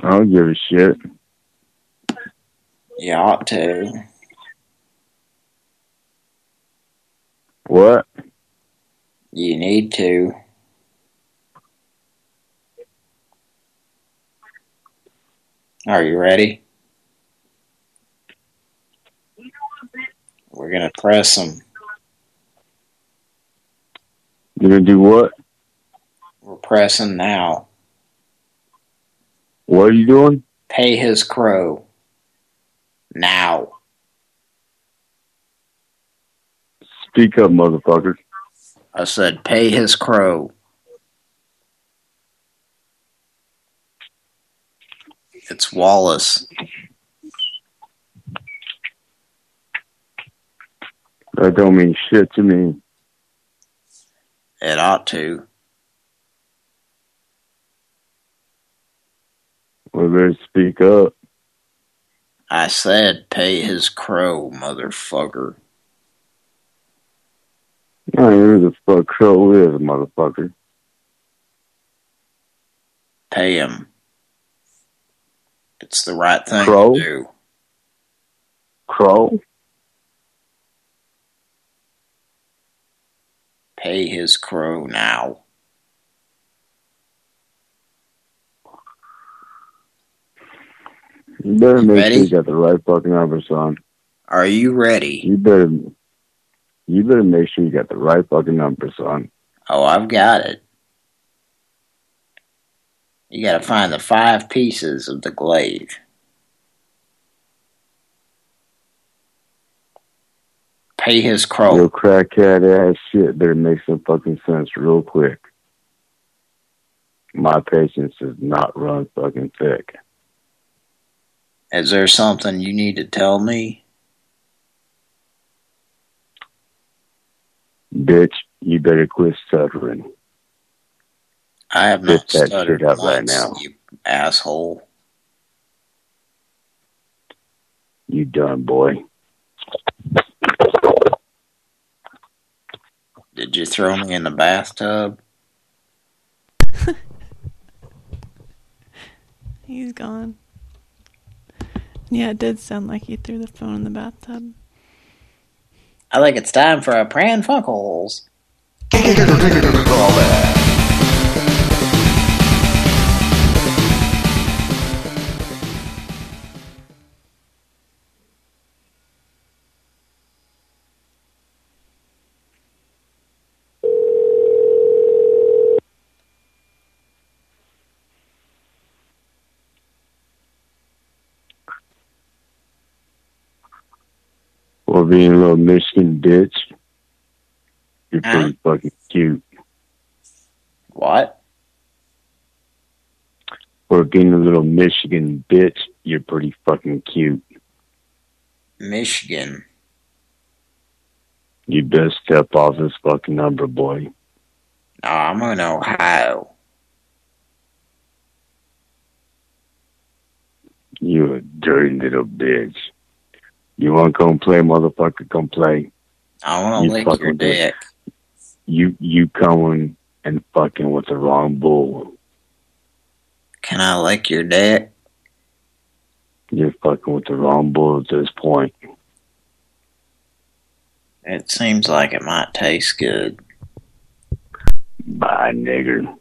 Speaker 12: I don't give a shit.
Speaker 2: You ought to.
Speaker 12: What?
Speaker 2: You need to. Are you ready? We're gonna press him.
Speaker 12: You're gonna do what?
Speaker 2: We're pressing now.
Speaker 12: What are you doing?
Speaker 2: Pay his crow. Now.
Speaker 12: Speak up, motherfucker.
Speaker 2: I said pay his crow. It's Wallace.
Speaker 12: That don't mean shit to me.
Speaker 2: It ought to.
Speaker 12: We better speak up.
Speaker 2: I said pay his crow, motherfucker.
Speaker 12: Know who the fuck Crow is, motherfucker.
Speaker 2: Pay him. It's the right thing
Speaker 12: Crow?
Speaker 2: to do.
Speaker 12: Crow?
Speaker 2: Pay his crow now.
Speaker 12: You better make
Speaker 2: ready?
Speaker 12: sure you got the right fucking number, son.
Speaker 2: Are you ready?
Speaker 12: You better, you better make sure you got the right fucking number, son.
Speaker 2: Oh, I've got it. You gotta find the five pieces of the glaive. Pay his crow.
Speaker 12: Your crackhead ass shit better make some fucking sense real quick. My patience does not run fucking thick.
Speaker 2: Is there something you need to tell me?
Speaker 12: Bitch, you better quit stuttering.
Speaker 2: I have
Speaker 12: Spit
Speaker 2: not
Speaker 12: that
Speaker 2: stuttered
Speaker 12: shit out right now.
Speaker 2: you asshole.
Speaker 12: You done, boy.
Speaker 2: Did you throw me in the bathtub? [laughs]
Speaker 3: He's gone. Yeah, it did sound like you threw the phone in the bathtub.
Speaker 2: I think it's time for a Pran Funkels.
Speaker 12: Being a little Michigan bitch. You're
Speaker 2: Huh?
Speaker 12: pretty fucking cute.
Speaker 2: What?
Speaker 12: Or being a little Michigan bitch. You're pretty fucking cute.
Speaker 2: Michigan.
Speaker 12: You best step off this fucking number, boy.
Speaker 2: No, I'm in Ohio.
Speaker 12: You a dirty little bitch. You want to come play, motherfucker? Come play.
Speaker 2: I want
Speaker 12: You
Speaker 2: to lick your dick.
Speaker 12: You you coming and fucking with the wrong bull.
Speaker 2: Can I lick your dick?
Speaker 12: You're fucking with the wrong bull at this point.
Speaker 2: It seems like it might taste good.
Speaker 12: Bye, nigger.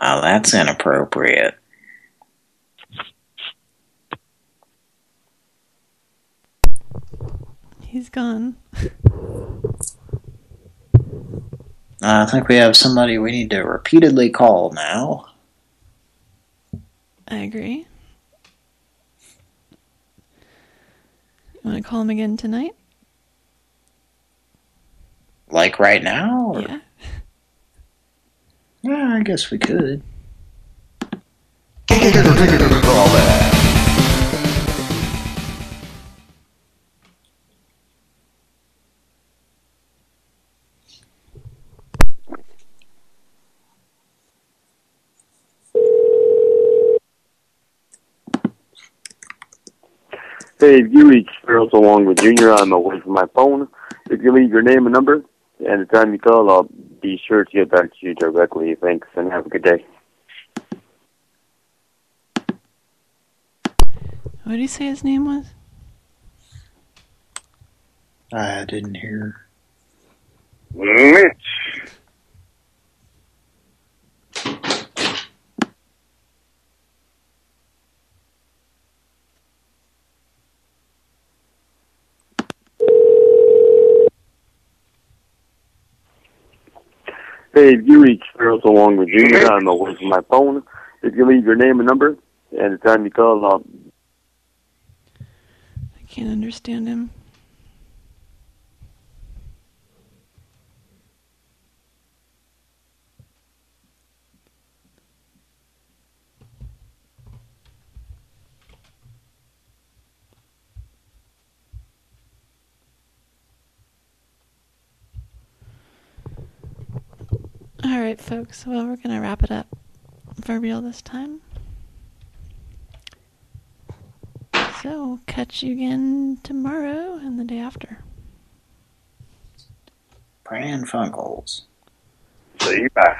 Speaker 2: Oh, that's inappropriate.
Speaker 3: He's gone.
Speaker 2: Uh, I think we have somebody we need to repeatedly call now.
Speaker 3: I agree. You want to call him again tonight?
Speaker 2: Like right now? Or?
Speaker 3: Yeah.
Speaker 2: Yeah, I guess we could. [laughs]
Speaker 59: Hey, if you reach Charles along with Junior, I'm away from my phone. If you leave your name and number, and the time you call, I'll be sure to get back to you directly. Thanks, and have a good day.
Speaker 3: What did he say his name was?
Speaker 2: I didn't hear.
Speaker 38: Mitch.
Speaker 59: Hey, if you reach Pharaoh along with Junior, I'm away from my phone. If you leave your name and number, and the time you call, I'll
Speaker 3: I can't understand him. All right, folks. Well, we're going to wrap it up for real this time. So, catch you again tomorrow and the day after.
Speaker 38: Pran Funkels.
Speaker 31: See you. Bye.